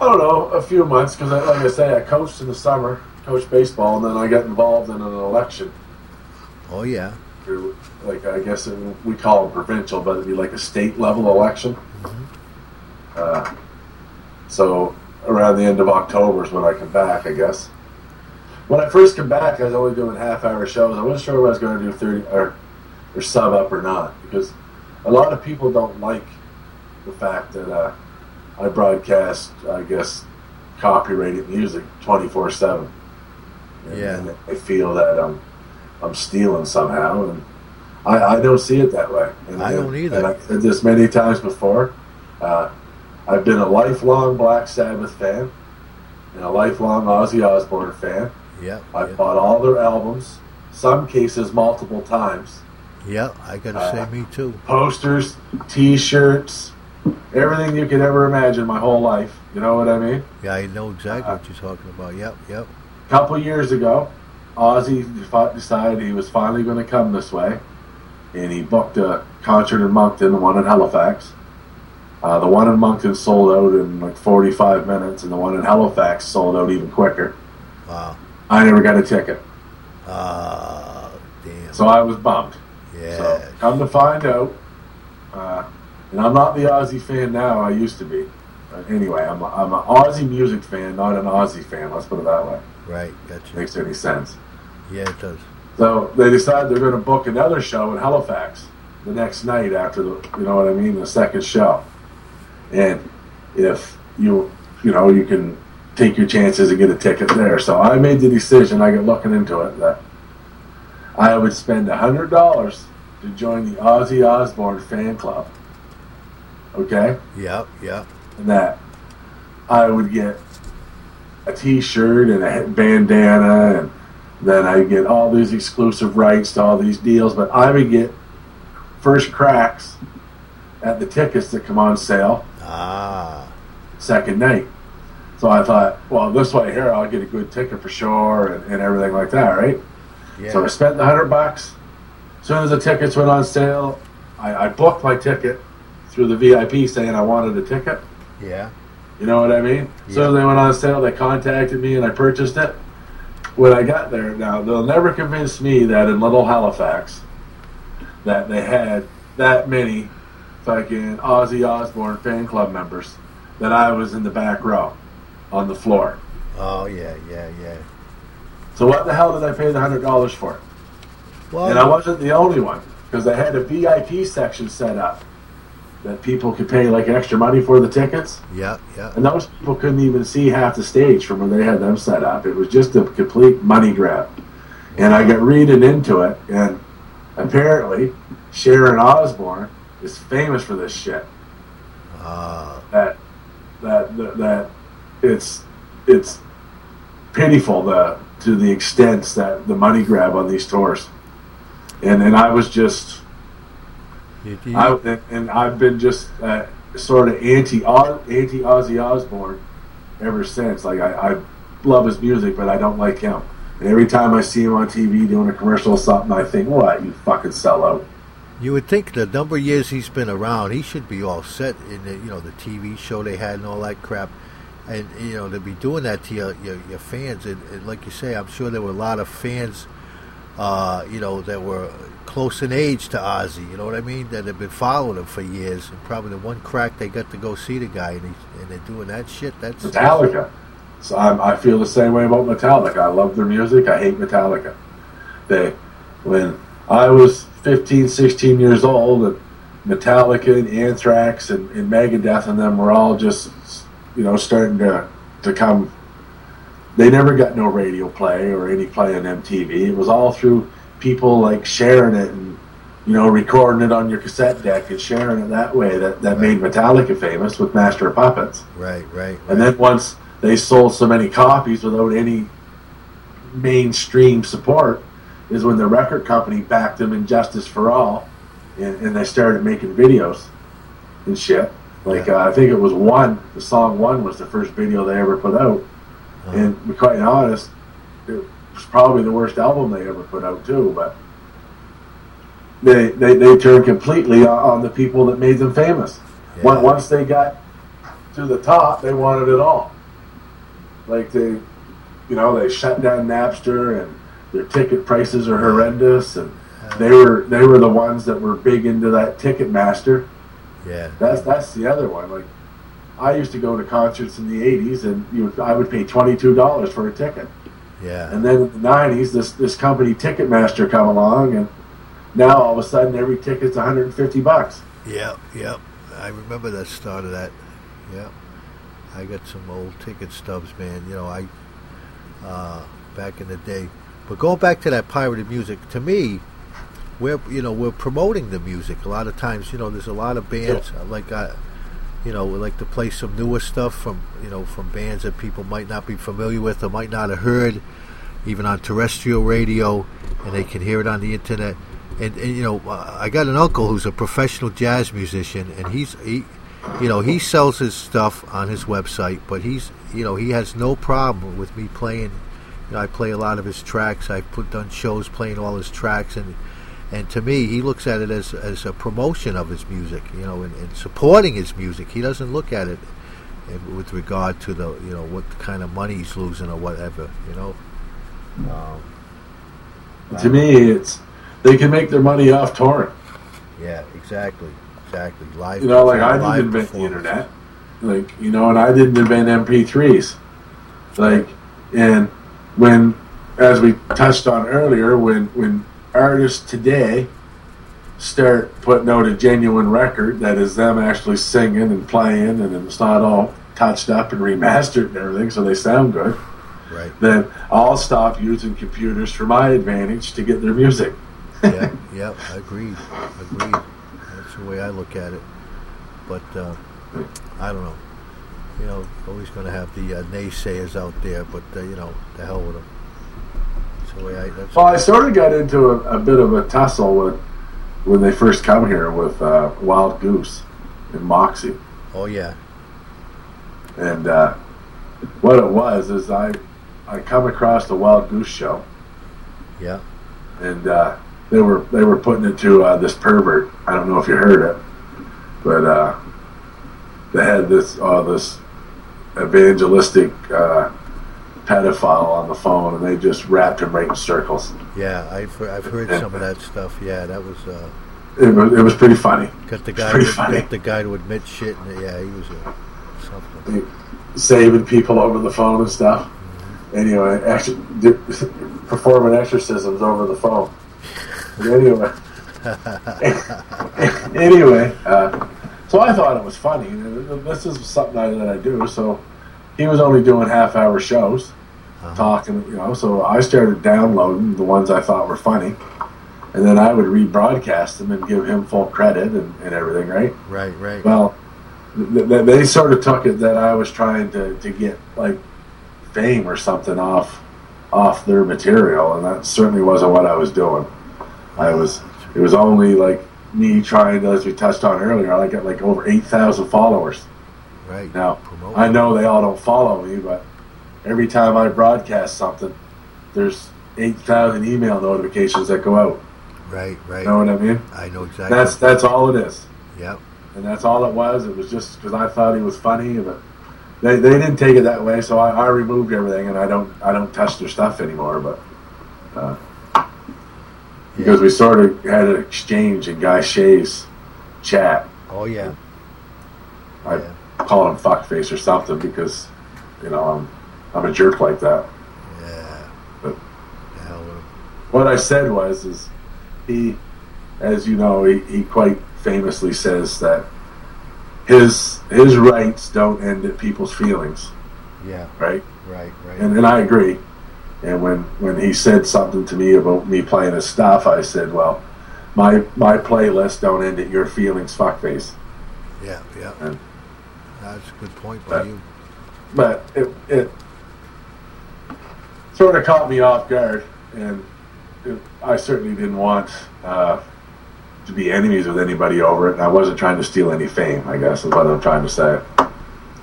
I don't know, a few months because, like I say, I coached in the summer, coached baseball, and then I got involved in an election. Oh yeah. through, like I guess it, we call them provincial, but it'd be like a state level election. Uh, so around the end of October is when I come back, I guess. When I first come back, I was only doing half hour shows. I wasn't sure if I was going to do thirty or or sub up or not because a lot of people don't like the fact that uh, I broadcast, I guess, copyrighted music twenty four seven. Yeah. And they feel that I'm I'm stealing somehow, and I, I don't see it that way. And, I don't either. And I've said this many times before. Uh, I've been a lifelong Black Sabbath fan and a lifelong Ozzy Osbourne fan. Yep. I've bought all their albums, some cases multiple times. Yep. I gotta Uh, say, me too. Posters, T-shirts, everything you could ever imagine my whole life. You know what I mean? Yeah, I know exactly what you're talking about. Yep. Yep. A couple years ago, Ozzy decided he was finally going to come this way, and he booked a concert in Moncton, the one in Halifax. Uh, the one in Moncton sold out in like 45 minutes, and the one in Halifax sold out even quicker. Wow. I never got a ticket, Ah, damn. so I was bummed. Yeah. So come to find out, uh, and I'm not the Ozzy fan now. I used to be. But anyway, I'm a, I'm an Ozzy music fan, not an Ozzy fan. Let's put it that way. Right. Gotcha. Makes any sense. Yeah, it does. So they decided they're going to book another show in Halifax the next night after the, you know what I mean, the second show. And if you, you know, you can take your chances and get a ticket there. So I made the decision. I got looking into it that I would spend a hundred dollars to join the Ozzy Osbourne fan club. Okay, Yep. Yep. and that I would get a T-shirt and a bandana, and then I get all these exclusive rights to all these deals. But I would get first cracks at the tickets that come on sale Ah. second night. So I thought, well, this way here, I'll get a good ticket for sure, and, and everything like that, right? Yeah. So I spent the hundred bucks. As soon as the tickets went on sale, I, I booked my ticket through the VIP, saying I wanted a ticket. Yeah. You know what I mean? So they went on sale. They contacted me, and I purchased it. When I got there, now they'll never convince me that in Little Halifax, that they had that many fucking Ozzy Osbourne fan club members, that I was in the back row, on the floor. Oh yeah. Yeah. Yeah. So what the hell did I pay the hundred dollars for? Well. And I wasn't the only one because they had a VIP section set up that people could pay like extra money for the tickets. Yeah, yeah. And those people couldn't even see half the stage from where they had them set up. It was just a complete money grab. And I got reading into it, and apparently Sharon Osbourne is famous for this shit. Ah. That that that, that it's it's pitiful the to the extent that the money grab on these tours. And and I was just You, you, I, and, and I've been just uh, sort of anti anti Ozzy Osbourne ever since. Like I, I love his music, but I don't like him. And every time I see him on TV doing a commercial or something, I think, "What you fucking sellout." You would think the number of years he's been around, he should be all set in the you know the TV show they had and all that crap, and you know to be doing that to your your, your fans. And, and like you say, I'm sure there were a lot of fans, uh, you know, that were close in age to Ozzy. You know what I mean? That have been following him for years, and probably the one crack they got to go see the guy, and, he, and they're doing that shit. That's Metallica. So I'm, I feel the same way about Metallica. I love their music. I hate Metallica. They, when I was 15, 16 years old, and Metallica and Anthrax and, and Megadeth and them were all just, you know, starting to to come. They never got no radio play or any play on MTV. It was all through people like sharing it and you know recording it on your cassette deck and sharing it that way. That that made Metallica famous with Master of Puppets. right, right. And then once they sold so many copies without any mainstream support, is when the record company backed them in Justice for All, and, and they started making videos and shit. Like uh, I think it was one, the song one was the first video they ever put out, and to be quite honest, it was probably the worst album they ever put out too. But they they, they turned completely on- the people that made them famous. Once Once they got to the top, they wanted it all. Like they, you know, they shut down Napster and their ticket prices are horrendous, and they were they were the ones that were big into that Ticketmaster. Yeah. That's that's the other one. Like I used to go to concerts in the '80s, and you I would pay twenty two dollars for a ticket. Yeah. And then in the '90s, this this company Ticketmaster come along, and now all of a sudden every ticket's 150 bucks. Yep, yep. I remember that start of that. Yep. I got some old ticket stubs, man. You know, I uh, back in the day. But going back to that pirated music, to me, we're you know we're promoting the music. A lot of times, you know, there's a lot of bands uh, like I, you know, we like to play some newer stuff from you know from bands that people might not be familiar with or might not have heard, even on terrestrial radio, and they can hear it on the internet. And, and you know, I got an uncle who's a professional jazz musician, and he's he, you know, he sells his stuff on his website, but he's you know he has no problem with me playing. You know, I play a lot of his tracks. I've put done shows playing all his tracks, and and to me, he looks at it as as a promotion of his music. You know, and, and supporting his music. He doesn't look at it with regard to the you know what kind of money he's losing or whatever. You know. Um, To me, it's they can make their money off touring. Yeah, exactly, exactly. Live. You know, like I didn't invent the internet. Like you know, and I didn't invent MP3s. Like, and when, as we touched on earlier, when when artists today start putting out a genuine record that is them actually singing and playing, and it's not all touched up and remastered and everything, so they sound good. Right. Then I'll stop using computers for my advantage to get their music. yeah, yeah, agreed, agreed. That's the way I look at it. But uh, I don't know. You know, always going to have the uh, naysayers out there, but uh, you know, the hell with them. That's the way I. That's Well, I sort of got into a, a bit of a tussle with when they first come here with uh, Wild Goose and Moxie, oh yeah, and uh, what it was is I I come across the Wild Goose show, yeah, and uh, they were they were putting it to uh, this pervert. I don't know if you heard it, but uh, they had this uh, this evangelistic uh, pedophile on the phone, and they just wrapped him right in circles. yeah. I've I've heard some of that stuff. Yeah, that was uh, It was it was pretty funny. got the guy pretty to, funny. got the guy to admit shit. And, yeah, he was a, something. saving people over the phone and stuff. Anyway, actually, performing exorcisms over the phone. But anyway, anyway, uh, so I thought it was funny. This is something I, that I do. So he was only doing half hour shows, Uh-huh. talking, you know. So I started downloading the ones I thought were funny, and then I would rebroadcast them and give him full credit and, and everything, right? Right, right. Well, th- th- they sort of took it that I was trying to, to get like fame or something off off their material, and that certainly wasn't what I was doing. I was it was only like me trying to, as we touched on earlier. I got like over eight thousand followers. Right. Now I know they all don't follow me, but every time I broadcast something, there's eight thousand email notifications that go out. Right, right. You know what I mean? I know exactly. That's that's all it is Yep. and that's all it was. It was just because I thought he was funny, but they, they didn't take it that way. So I, I removed everything, and I don't I don't touch their stuff anymore. But uh, because we sort of had an exchange in Guy Shea's chat, Oh yeah. I call him fuckface or something because you know I'm I'm a jerk like that. Yeah. But what I said was is he, as you know, he, he quite famously says that his his rights don't end at people's feelings, Yeah. right? Right, right. And, and I agree. And when, when he said something to me about me playing his stuff, I said, "Well, my my playlist don't end at your feelings, fuckface." Yeah, yeah. And, That's a good point by But- you. but it, it sort of caught me off guard, and it, I certainly didn't want uh, to be enemies with anybody over it. And I wasn't trying to steal any fame. I guess is what I'm trying to say.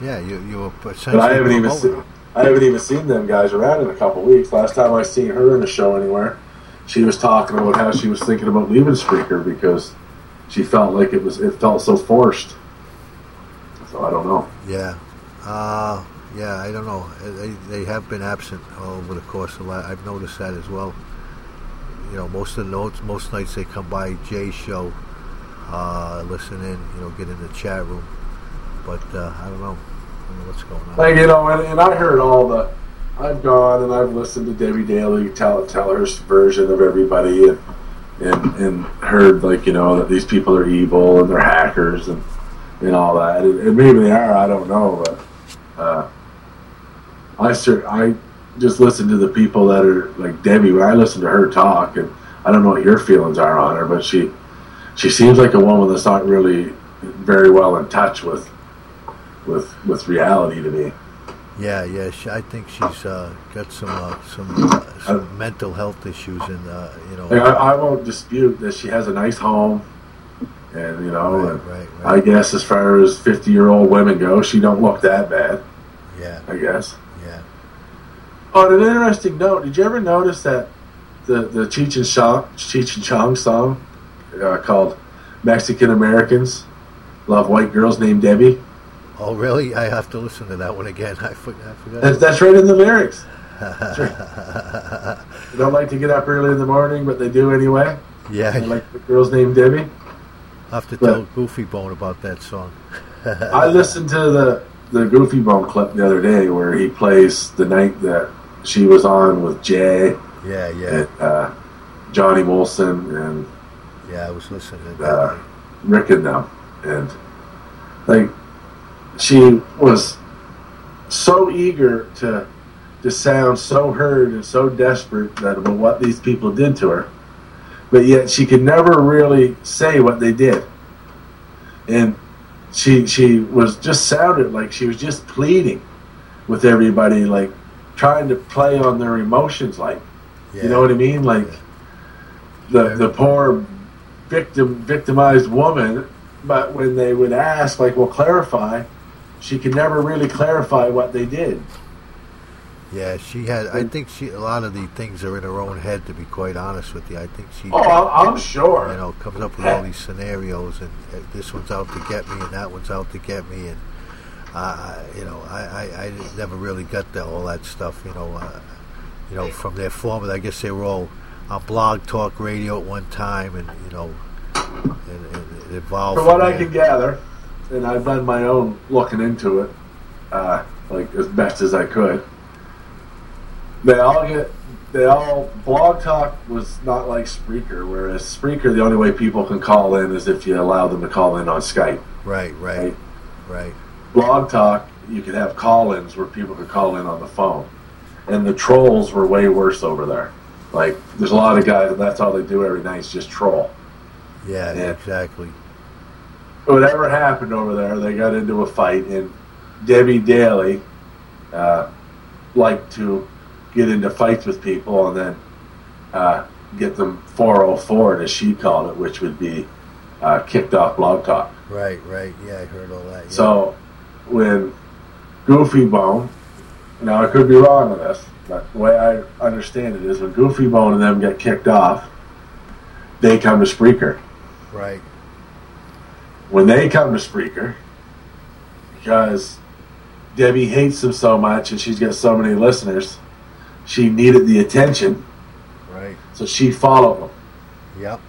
Yeah, you you were But I haven't even seen I haven't even seen them guys around in a couple weeks. Last time I seen her in a show anywhere, she was talking about how she was thinking about leaving Spreaker because she felt like it was it felt so forced. So I don't know. Yeah. Uh, yeah, I don't know. They, they have been absent over the course of life. I've noticed that as well. You know, most of the notes, most nights they come by Jay's show, uh, listen in, you know, get in the chat room. But uh, I don't know. I don't know what's going on. Like you know, and, and I heard all the. I've gone and I've listened to Debbie Daly tell tell her version of everybody, and and and heard like you know that these people are evil and they're hackers and and all that, and, and maybe they are. I don't know, but uh, I cer- I just listen to the people that are like Debbie. When I listen to her talk, and I don't know what your feelings are on her, but she she seems like a woman that's not really very well in touch with with with reality to me. Yeah, yeah. She, I think she's uh, got some uh, some, uh, some mental health issues, and uh, you know. I, I won't dispute that she has a nice home, and you know, Right, and right, I guess as far as fifty-year-old women go, she don't look that bad. Yeah. I guess. On an interesting note, did you ever notice that the the Cheech and Chong Cheech and Chong song uh, called "Mexican Americans Love White Girls Named Debbie"? Oh, really? I have to listen to that one again. I, for, I forgot. That's, that's right in the lyrics. Right. They don't like to get up early in the morning, but they do anyway. Yeah. They like the girl's named Debbie. I have to But- tell Goofy Bone about that song. I listened to the the Goofy Bone clip the other day where he plays the night that she was on with Jay Yeah, yeah, and uh, Johnny Wilson and yeah. I was listening to that. uh, Rick and them, and like she was so eager to to sound so hurt and so desperate that about what these people did to her, but yet she could never really say what they did, and she she was just sounded like she was just pleading with everybody, like trying to play on their emotions, like Yeah. you know what I mean, like the the poor victim victimized woman but when they would ask like well clarify she could never really clarify what they did Yeah, she had. I think she. A lot of the things are in her own head. To be quite honest with you, I think she. oh I'm, I'm sure You know, comes up with all these scenarios, and uh, this one's out to get me, and that one's out to get me, and uh, you know, I, I, I never really got the, all that stuff. You know, uh, you know, from their former. I guess they were all on Blog Talk Radio at one time, and you know, and, and it evolved. from what I can gather and I've done my own looking into it uh, like as best as I could they all get they all blog talk was not like Spreaker whereas Spreaker the only way people can call in is if you allow them to call in on Skype Right, right, right. Blog talk you could have call-ins where people could call in on the phone and the trolls were way worse over there like there's a lot of guys and that's all they do every night is just troll Yeah, Yeah. exactly. whatever happened over there they got into a fight and debbie daly uh, liked to get into fights with people and then uh, get them 404 as she called it which would be uh, kicked off blog talk Right, right. Yeah, I heard all that. Yeah. So when Goofy Bone, now I could be wrong on this, but the way I understand it is when Goofy Bone and them get kicked off, they come to Spreaker. right, When they come to Spreaker, because Debbie hates them so much and she's got so many listeners, she needed the attention, right. so she followed them. Yep.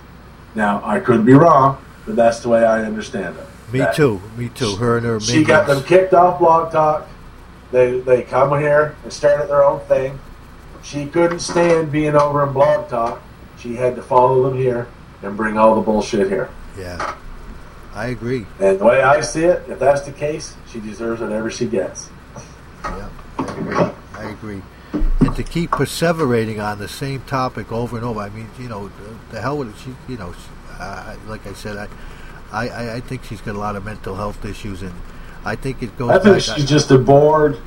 Now I could be wrong, but that's the way I understand it. Me too. Me too. Her and her. She got them kicked off Blog Talk. They they come here and started their own thing. She couldn't stand being over in Blog Talk. She had to follow them here and bring all the bullshit here. Yeah, I agree. And the way I see it, if that's the case, she deserves whatever she gets. Yeah, I agree. I agree. And to keep perseverating on the same topic over and over, I mean, you know, the, the hell with it. She, you know, she, uh, like I said, I, I, I- I think she's got a lot of mental health issues, and I think it goes I think she's just a bored,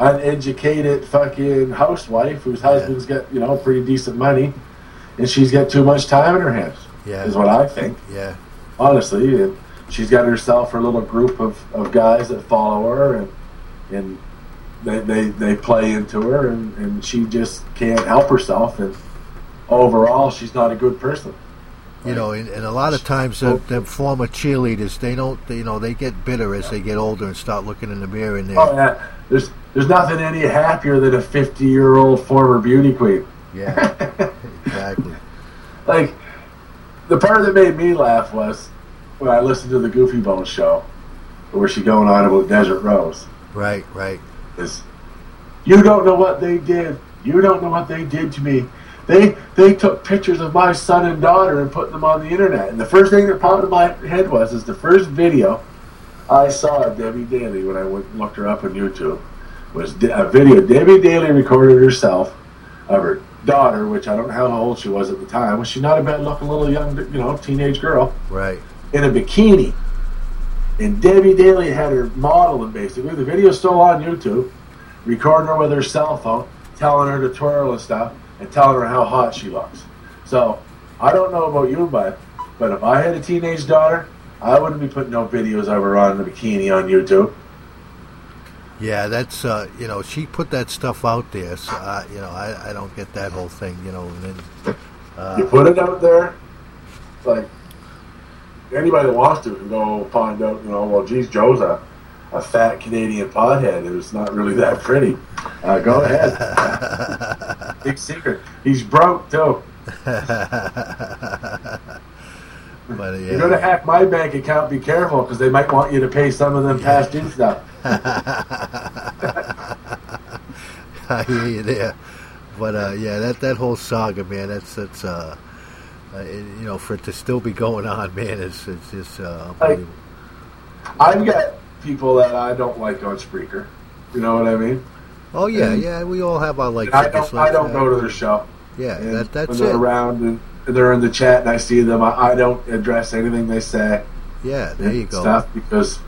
uneducated fucking housewife whose husband's got you know pretty decent money, and she's got too much time in her hands. Yeah. is what I think. yeah, honestly. And she's got herself her little group of, of guys that follow her, and and they they, they play into her, and, and she just can't help herself. And overall, she's not a good person. You know, and, and a lot of times the, them former cheerleaders, they don't, they, you know, they get bitter as they get older and start looking in the mirror and Oh yeah, there's there's nothing any happier than a 50 year old former beauty queen. yeah, exactly. Like the part that made me laugh was when I listened to the Goofy Bones show, where she going on about Desert Rose. Right, right. Is you don't know what they did. You don't know what they did to me. They they took pictures of my son and daughter and put them on the internet. And the first thing that popped in my head was is the first video I saw of Debbie Daly when I went looked her up on YouTube was a video Debbie Daly recorded herself of her daughter, which I don't know how old she was at the time. Was she not a bad looking little young you know teenage girl Right. in a bikini? And Debbie Daly had her modeling basically. The video's still on YouTube, recording her with her cell phone, telling her to twirl and stuff, and telling her how hot she looks. So I don't know about you, but but if I had a teenage daughter, I wouldn't be putting no videos of her on the bikini on YouTube. Yeah, that's uh, you know she put that stuff out there. So uh, you know I, I don't get that whole thing. You know, and then uh, You put it out there, like anybody that wants to can go find out. You know, well, geez, Joe's a, a fat Canadian pothead who's not really that pretty. Uh, go ahead. Big secret. He's broke too. but yeah, You're gonna hack my bank account. Be careful because they might want you to pay some of them past due stuff. I hear you there. But uh, yeah, that that whole saga, man, that's that's uh, uh, it- you know for it to still be going on, man, it's it's just uh, unbelievable. I've got people that I don't like on Spreaker. You know what I mean? Oh yeah, And- yeah, we all have our like. I don't. I don't like go to their show. Yeah, And that, that's when they're it. around and they're in the chat and I see them, I, I don't address anything they say. Yeah, there you go. Stuff because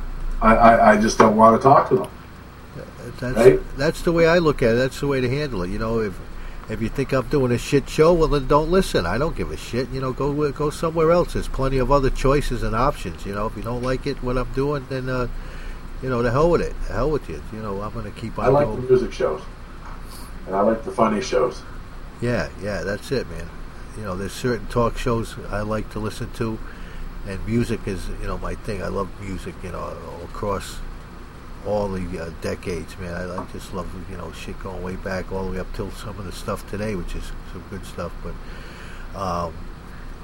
I, I, I just don't want to talk to them. That's Right? that's the way I look at it. That's the way to handle it. You know, if if you think I'm doing a shit show, well then don't listen. I don't give a shit. You know, go go somewhere else. There's plenty of other choices and options. You know, if you don't like it, what I'm doing, then uh, you know, the hell with it. The hell with you. You know, I'm gonna keep on I like going. the music shows, and I like the funny shows. Yeah, yeah, that's it, man. You know, there's certain talk shows I like to listen to, and music is, you know, my thing. I love music, you know, across all the uh, decades, man. I, I just love, you know, shit going way back all the way up till some of the stuff today, which is some good stuff. But, um,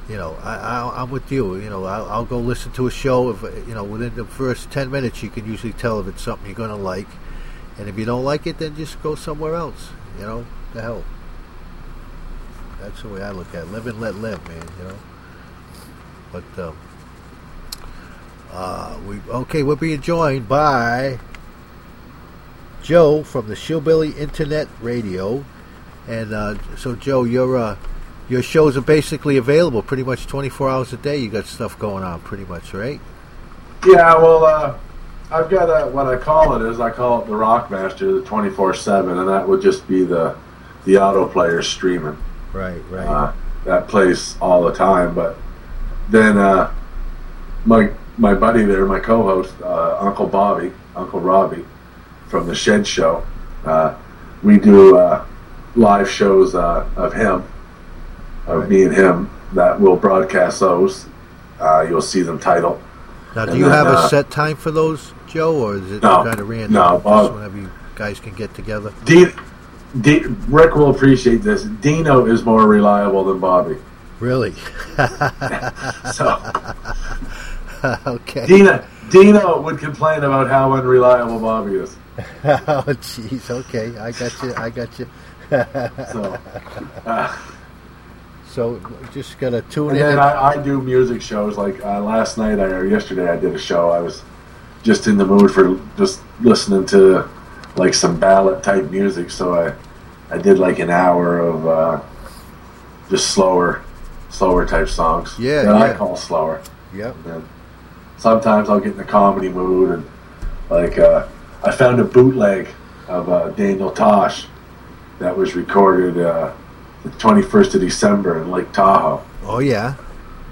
you know, I, I'm with you. You know, I'll, I'll go listen to a show. If you know, within the first ten minutes, you can usually tell if it's something you're gonna like, and if you don't like it, then just go somewhere else. You know, the hell. That's the way I look at it. Live and let live, man. You know. But um, uh, we okay. We're being joined by Joe from the Shillbilly Internet Radio, and uh, so Joe, you're uh, your shows are basically available pretty much 24 hours a day. You got stuff going on, pretty much, right? Yeah, well, uh, I've got a, what I call it is I call it the Rockmaster, the twenty four seven, and that would just be the the auto player streaming. Right, right. Uh, that plays all the time, but then uh, my my buddy there, my co-host, uh, Uncle Bobby, Uncle Robbie, from the Shed Show, uh, we do uh, live shows uh, of him, of me and him, that will broadcast those. Uh, you'll see them titled. Now, do And you then, have a uh, set time for those, Joe, or is it No, kind of random? no, Bob- whenever you guys can get together. Dean, Dean, Rick will appreciate this. Dino is more reliable than Bobby. Really? So okay. Dina, Dino would complain about how unreliable Bobby is. oh, jeez. Okay, I got you. I got you. So, uh, So just gotta tune and in. and- I, I do music shows. Like uh, last night I, or yesterday, I did a show. I was just in the mood for just listening to like some ballad type music. So I, I did like an hour of uh, just slower, slower type songs. Yeah, that I call slower. Yep. And then sometimes I'll get in a comedy mood and like uh, I found a bootleg of uh, Daniel Tosh that was recorded uh, the 21st of December in Lake Tahoe. Oh yeah.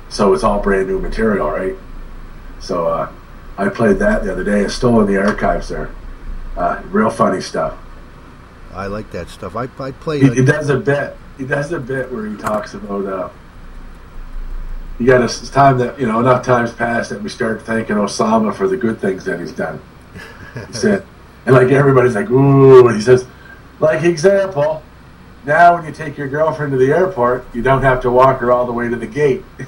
So it's all brand new material, right? So uh, I played that the other day. It's still in the archives there. Uh, real funny stuff. I like that stuff. I, I play. He, he does a bit. He does a bit where he talks about uh, you got it's time that you know enough times passed that we start thanking Osama for the good things that he's done. He said, and like everybody's like, ooh, and he says, like example, now when you take your girlfriend to the airport, you don't have to walk her all the way to the gate.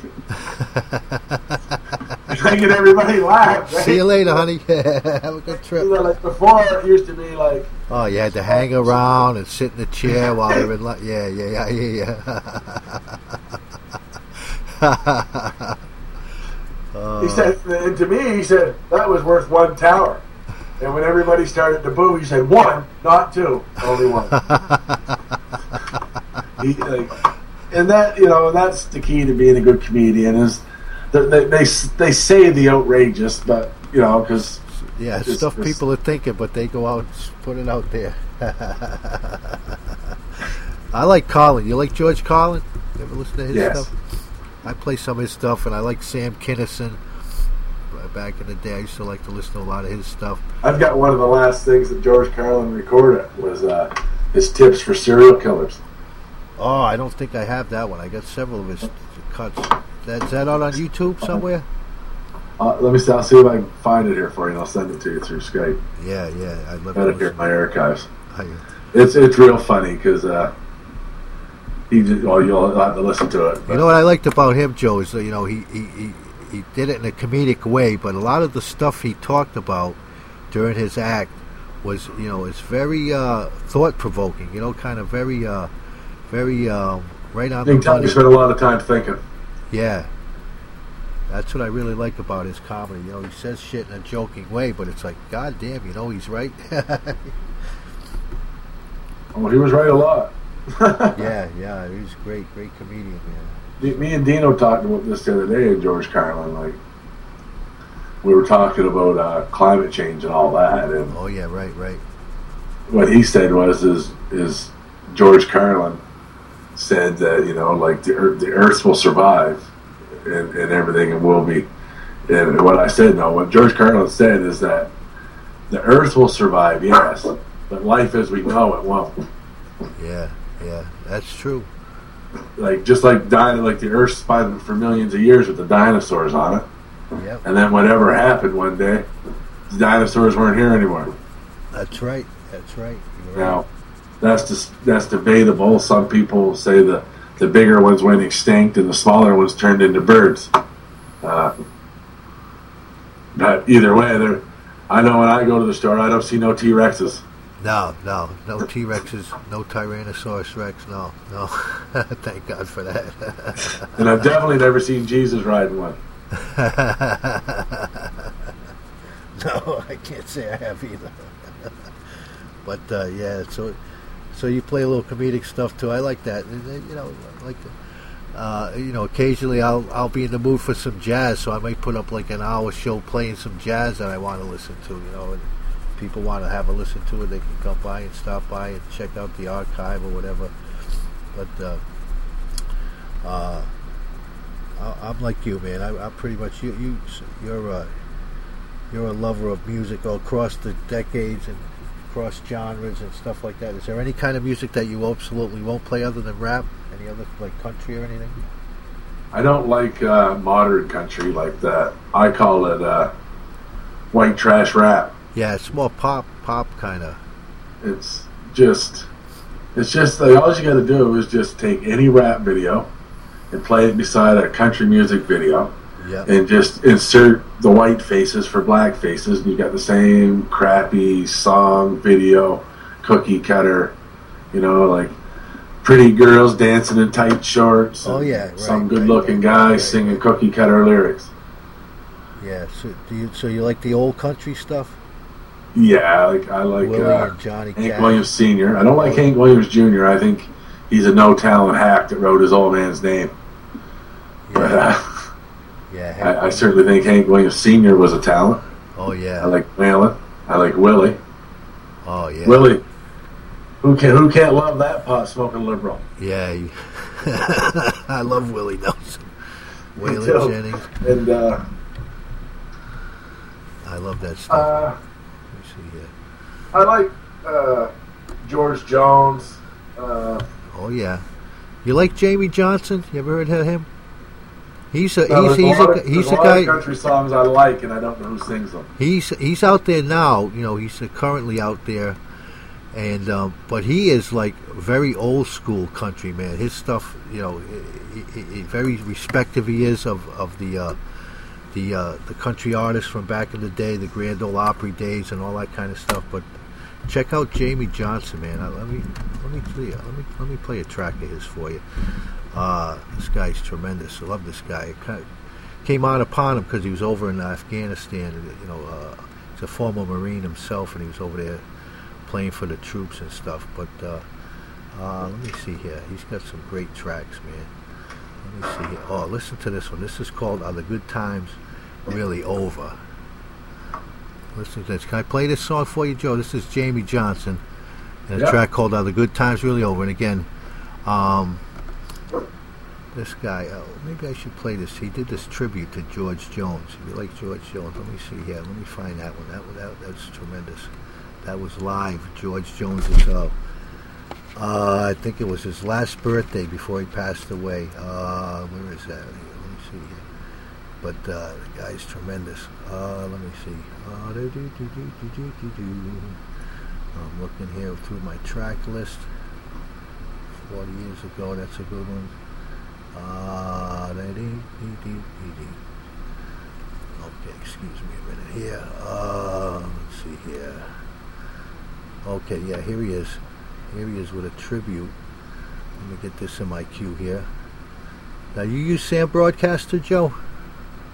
It's making everybody laugh. Right? See you later, honey. Have a good trip. You know, like before, it used to be like, Oh, you had to hang around and sit in the chair while they were in. Li- yeah, yeah, yeah, yeah. Uh, he said, and to me, he said that was worth one tower. And when everybody started to boo, he said one, not two, only one. he, like, and that you know, that's the key to being a good comedian is that they they, they say the outrageous, but you know, because yeah, It's- stuff it's- people are thinking, but they go out and put it out there. I like Carlin. You like George Carlin? You ever listen to his Yes. stuff? I play some of his stuff, and I like Sam Kinison. Back in the day, I used to like to listen to a lot of his stuff. I've got one of the last things that George Carlin recorded was uh, his tips for serial killers. Oh, I don't think I have that one. I got several of his cuts. That, is that out on YouTube somewhere? Uh, let me see. I'll see if I can find it here for you, and I'll send it to you through Skype. Yeah, yeah. I'd love Got to it here in my archives. I, It's it's real funny because uh, he just, well you'll have to listen to it. You know what I liked about him, Joe, is that you know he, he, he, he did it in a comedic way, but a lot of the stuff he talked about during his act was you know it's very uh, thought provoking. You know, kind of very uh, very um, right on You the money. spent a lot of time thinking. Yeah, that's what I really like about his comedy. You know, he says shit in a joking way, but it's like, God damn, you know, he's right. Oh, he was right a lot. yeah, yeah, he's great, great comedian, man. Me- and Dino talked about this the other day George Carlin. Like we were talking about uh, climate change and all that, and Oh yeah, right, right. what he said was is is George Carlin said that you know like the earth, the Earth will survive and, and everything and will be. And what I said, no, what George Carlin said is that the Earth will survive, yes, but life as we know it won't. Yeah, yeah, that's true. Like just like dying, like the Earth's been for millions of years with the dinosaurs on it. Yep, And then whatever happened one day, the dinosaurs weren't here anymore. that's right, that's right. Now, that's just, that's debatable. Some people say the the bigger ones went extinct and the smaller ones turned into birds. Uh, but either way. I know when I go to the store, I don't see no T Rexes. No, no, no T Rexes, no Tyrannosaurus Rex, no, no. Thank God for that. And I've definitely never seen Jesus riding one. no, I can't say I have either. but uh, yeah, so so you play a little comedic stuff too. I like that. And, uh, You know, I like uh, you know, occasionally I'll I'll be in the mood for some jazz, so I might put up like an hour show playing some jazz that I want to listen to. You know, and people want to have a listen to it, they can come by and stop by and check out the archive or whatever. But uh, uh, I, I'm like you, man. I, I'm pretty much you. You you're a you're a lover of music all across the decades and across genres and stuff like that. Is there any kind of music that you absolutely won't play other than rap? Any other like country or anything? I don't like uh, modern country like that. I call it uh, white trash rap. Yeah, it's more pop, pop kind of. It's just, it's just like all you got to do is just take any rap video and play it beside a country music video, Yeah. and just insert the white faces for black faces, and you got the same crappy song, video, cookie cutter, you know, like pretty girls dancing in tight shorts. Oh, yeah, right, some good-looking right, guy right, singing cookie cutter lyrics. Yeah. So do you? So you like the old country stuff? Yeah, like I like uh, Johnny Hank Cash. Williams Sr. I don't like Hank Williams Jr. I think he's a no talent hack that wrote his old man's name. But uh, Yeah. I, I certainly think Hank Williams Sr. was a talent. oh yeah. I like Waylon. I like Willie. oh yeah. Willie. Who can who can't love that pot smoking liberal? Yeah. I love Willie Nelson. Too. Jennings. And uh, I love that stuff. See here. I like uh, George Jones. Uh, Oh yeah. You like Jamey Johnson? You ever heard of him? He's a No, he's he's a of- he's a guy. country songs I like, and I don't know who sings them. He's he's out there now. You know, he's currently out there, and um, but he is like very old school country man. His stuff, you know, i i i very respective he is of of the uh, the uh, the country artists from back in the day, the Grand Ole Opry days, and all that kind of stuff. But check out Jamey Johnson, man. Uh, let me let me tell you, let me let me play a track of his for you. Uh, this guy's tremendous. I love this guy. Kind of came out upon him because he was over in Afghanistan. You know, uh, he's a former Marine himself, and he was over there playing for the troops and stuff. But uh, uh, let me see here. He's got some great tracks, man. Let me see here. Oh, listen to this one. This is called "Are the Good Times Really Over?" Listen to this. Can I play this song for you, Joe? This is Jamey Johnson, and a track called "Are the Good Times Really Over?" And again, um, this guy. Oh, maybe I should play this. He did this tribute to George Jones. If you like George Jones, let me see here. Let me find that one. That one- that that's tremendous. That was live. George Jones's. Uh, uh, I think it was his last birthday before he passed away. Uh, where is that? But uh, the guy's tremendous. Uh, let me see. Uh, do, do, do, do, do, do, do. I'm looking here through my track list. 40 years ago, that's a good one. Uh, de, okay, excuse me a minute here. Uh, let's see here. Okay, yeah, here he is. Here he is with a tribute. Let me get this in my queue here. Now, you use Sam Broadcaster, Joe?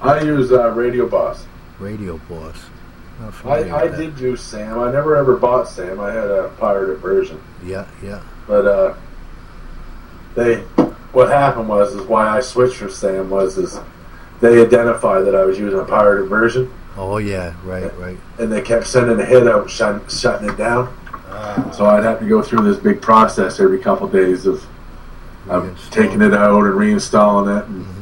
I use uh, Radio Boss. Radio Boss. I, I did use Sam. I never ever bought Sam. I had a pirated version. Yeah, yeah. But uh, they, what happened was, is why I switched from Sam was, is they identified that I was using a pirated version, Oh, yeah, right, right. and they kept sending a hit out, shut, shutting it down. Ah. So I'd have to go through this big process every couple days of, of taking it out and reinstalling it and, Mm-hmm,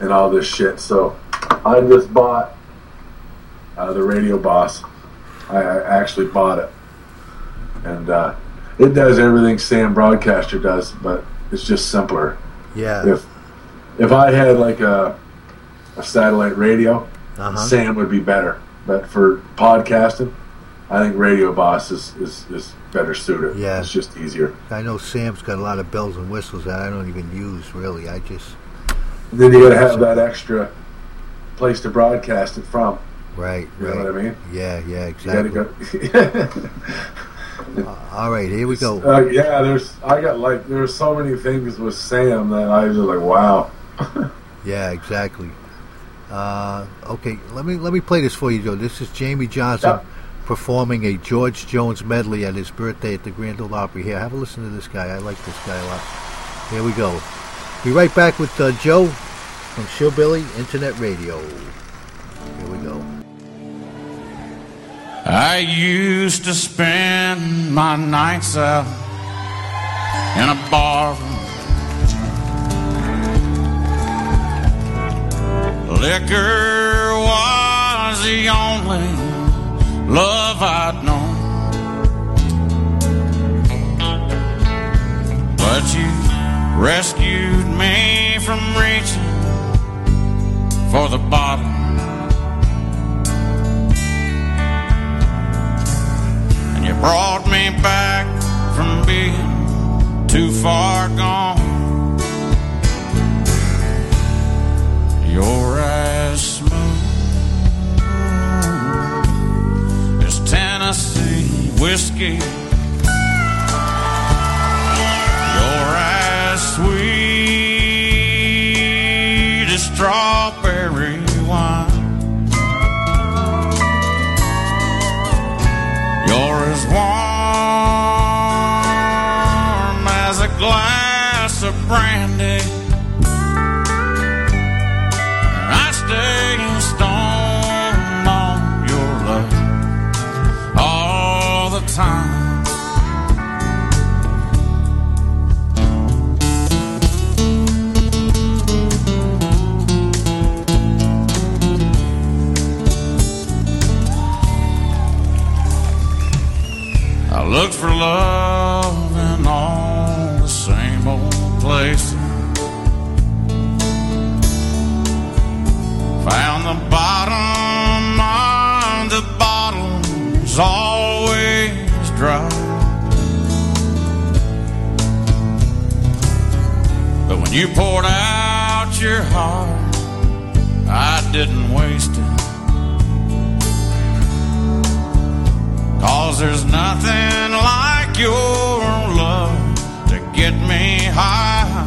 and all this shit. So I just bought uh, the Radio Boss. I, I actually bought it, and uh, it does everything Sam Broadcaster does, but it's just simpler. Yeah. If if I had like a a satellite radio, Uh-huh. Sam would be better. But for podcasting, I think Radio Boss is, is, is better suited. Yeah. It's just easier. I know Sam's got a lot of bells and whistles that I don't even use, really. I just. Then you got to have that extra place to broadcast it from. Right, You right. know what I mean? Yeah, yeah, exactly. go. All right, here we go. uh, yeah, there's. I got like there's so many things with Sam that I was just like, wow. Yeah, exactly. Uh, okay, let me let me play this for you, Joe. This is Jamey Johnson performing a George Jones medley at his birthday at the Grand Ole Opry. Here, have a listen to this guy. I like this guy a lot. Here we go. Be right back with uh, Joe from Showbilly Internet Radio. Here we go. I used to spend my nights out in a bar. Liquor was the only love I'd known. But you rescued me from reaching for the bottom. And you brought me back from being too far gone. You're as smooth as Tennessee whiskey. For love in all the same old places. Found the bottom of the bottle's always dry. But when you poured out your heart, I didn't waste Cause there's nothing like your love to get me high.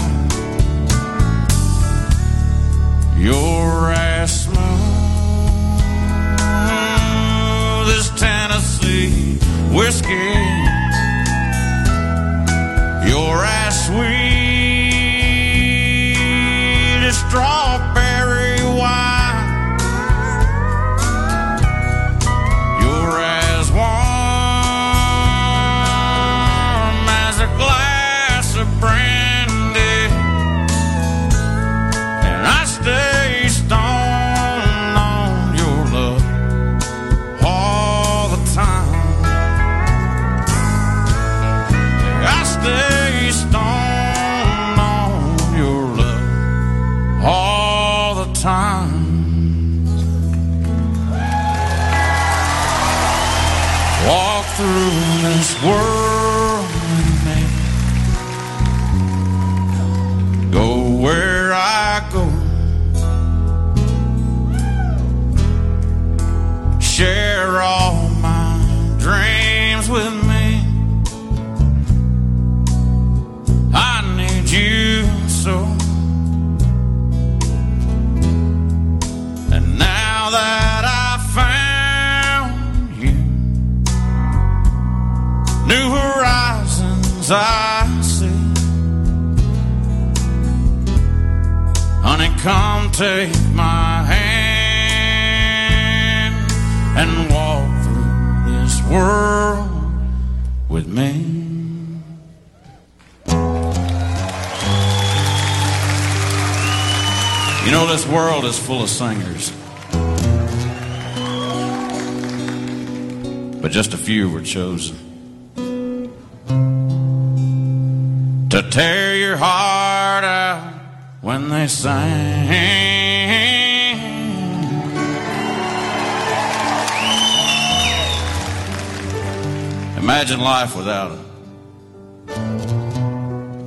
You're as smooth as Tennessee whiskey. You're as sweet as strawberry I see. Honey, come take my hand and walk through this world with me. You know, this world is full of singers. But just a few were chosen tear your heart out when they sang. Imagine life without it.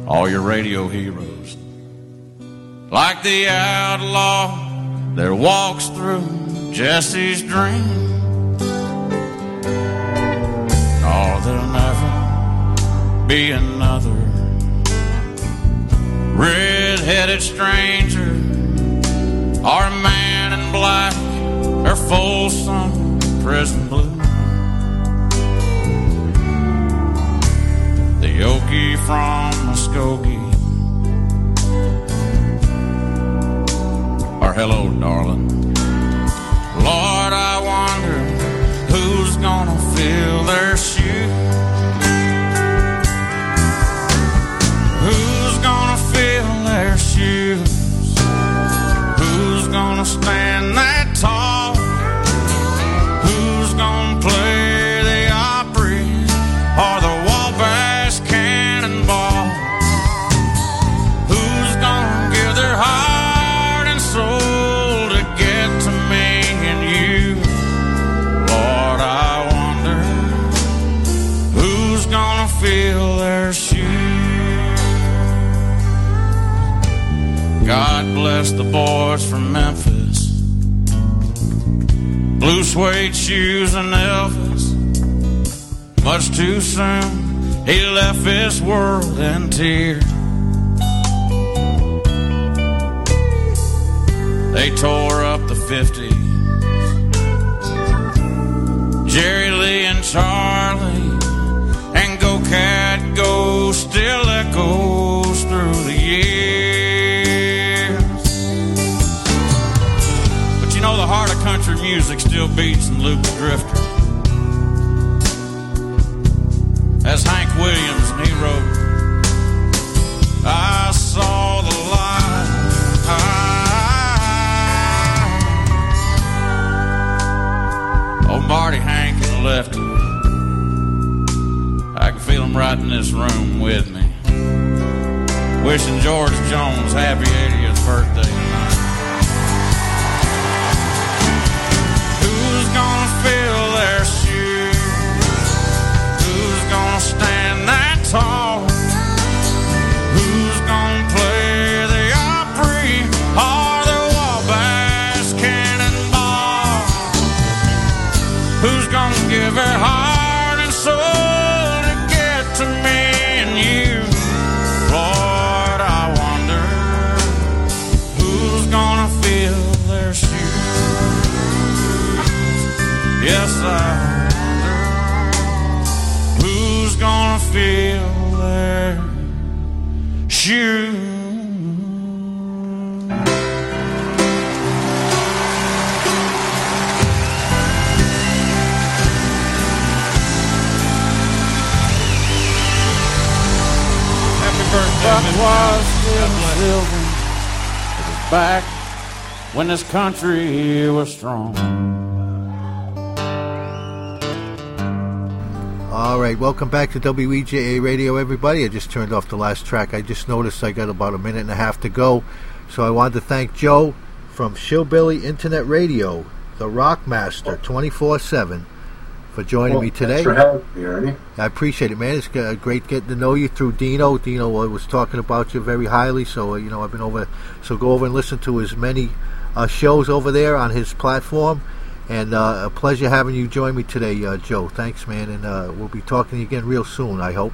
All your radio heroes. Like the outlaw that walks through Jesse's dream. Oh, there'll never be another red-headed stranger or a man in black or Folsom prison blue. The Okie from Muskogee. Or hello, darling. Lord, I wonder who's gonna fill their shoes. Fill suede shoes and Elvis. Much too soon, he left this world in tears. They tore up the 50s. Jerry Lee and Charlie and Go Cat Go still echoes music still beats in Luke the Drifter. As Hank Williams and he wrote, I saw the light. Oh, Marty, Hank, and the Lefty. I can feel them right in this room with me. Wishing George Jones happy 80th birthday was still silver. It was back when this country was strong. All right, welcome back to WEJA Radio, everybody. I just turned off the last track. I just noticed I got about a minute and a half to go, so I wanted to thank Joe from Shillbilly Internet Radio, the Rockmaster, twenty four seven, for joining Well, me today. Thanks for having me, Ernie. I appreciate it, man. It's great getting to know you through Dino. Dino was talking about you very highly, so uh, you know I've been over. So go over and listen to his many uh, shows over there on his platform. And uh, a pleasure having you join me today, uh, Joe. Thanks, man, and uh, we'll be talking to you again real soon. I hope.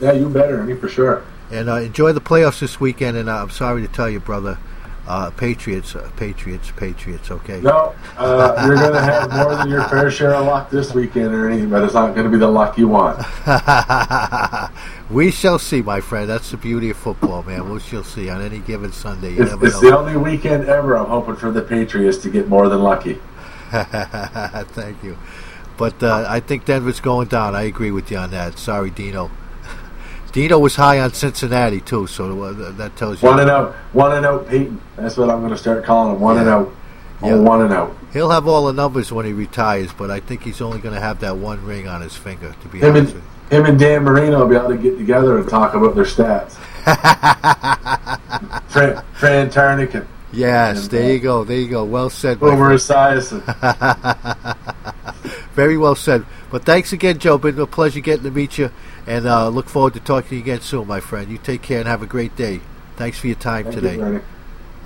Yeah, you better, Ernie, for sure. And uh, enjoy the playoffs this weekend. And uh, I'm sorry to tell you, brother, uh, Patriots, uh, Patriots, Patriots. Okay. No, uh, you're going to have more than your fair share of luck this weekend, Ernie, but it's not going to be the luck you want. we shall see, my friend. That's the beauty of football, man. We shall see on any given Sunday. You It's, never it's the only weekend ever I'm hoping for the Patriots to get more than lucky. Thank you. But uh, I think Denver's going down. I agree with you on that. Sorry, Dino. Dino was high on Cincinnati too, so uh, that tells you. One and out, one and out, Peyton. That's what I'm going to start calling him. One and out, Yeah. one and out. He'll have all the numbers when he retires, but I think he's only going to have that one ring on his finger. To be Him honest and him and Dan Marino will be able to get together and talk about their stats. Fran, Fran Tarkenton. Yes, there you go. There you go. Well said. Boomer. Esiason. Very well said. But thanks again, Joe. Been a pleasure getting to meet you, and uh, look forward to talking to you again soon, my friend. You take care and have a great day. Thanks for your time Thank today. Ernie.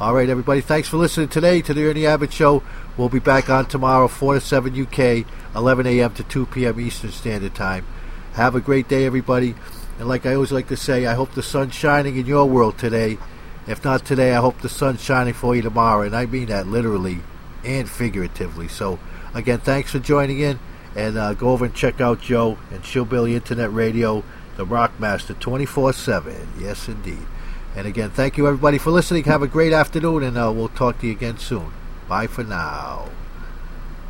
All right, everybody. Thanks for listening today to the Ernie Abbott Show. We'll be back on tomorrow, 4 to 7 UK, 11 a.m. to 2 p.m. Eastern Standard Time. Have a great day, everybody. And like I always like to say, I hope the sun's shining in your world today. If not today, I hope the sun's shining for you tomorrow. And I mean that literally and figuratively. So, again, thanks for joining in. And uh, go over and check out Joe and Shillbilly Internet Radio, the Rockmaster 24 7. Yes, indeed. And again, thank you everybody for listening. Have a great afternoon, and uh, we'll talk to you again soon. Bye for now.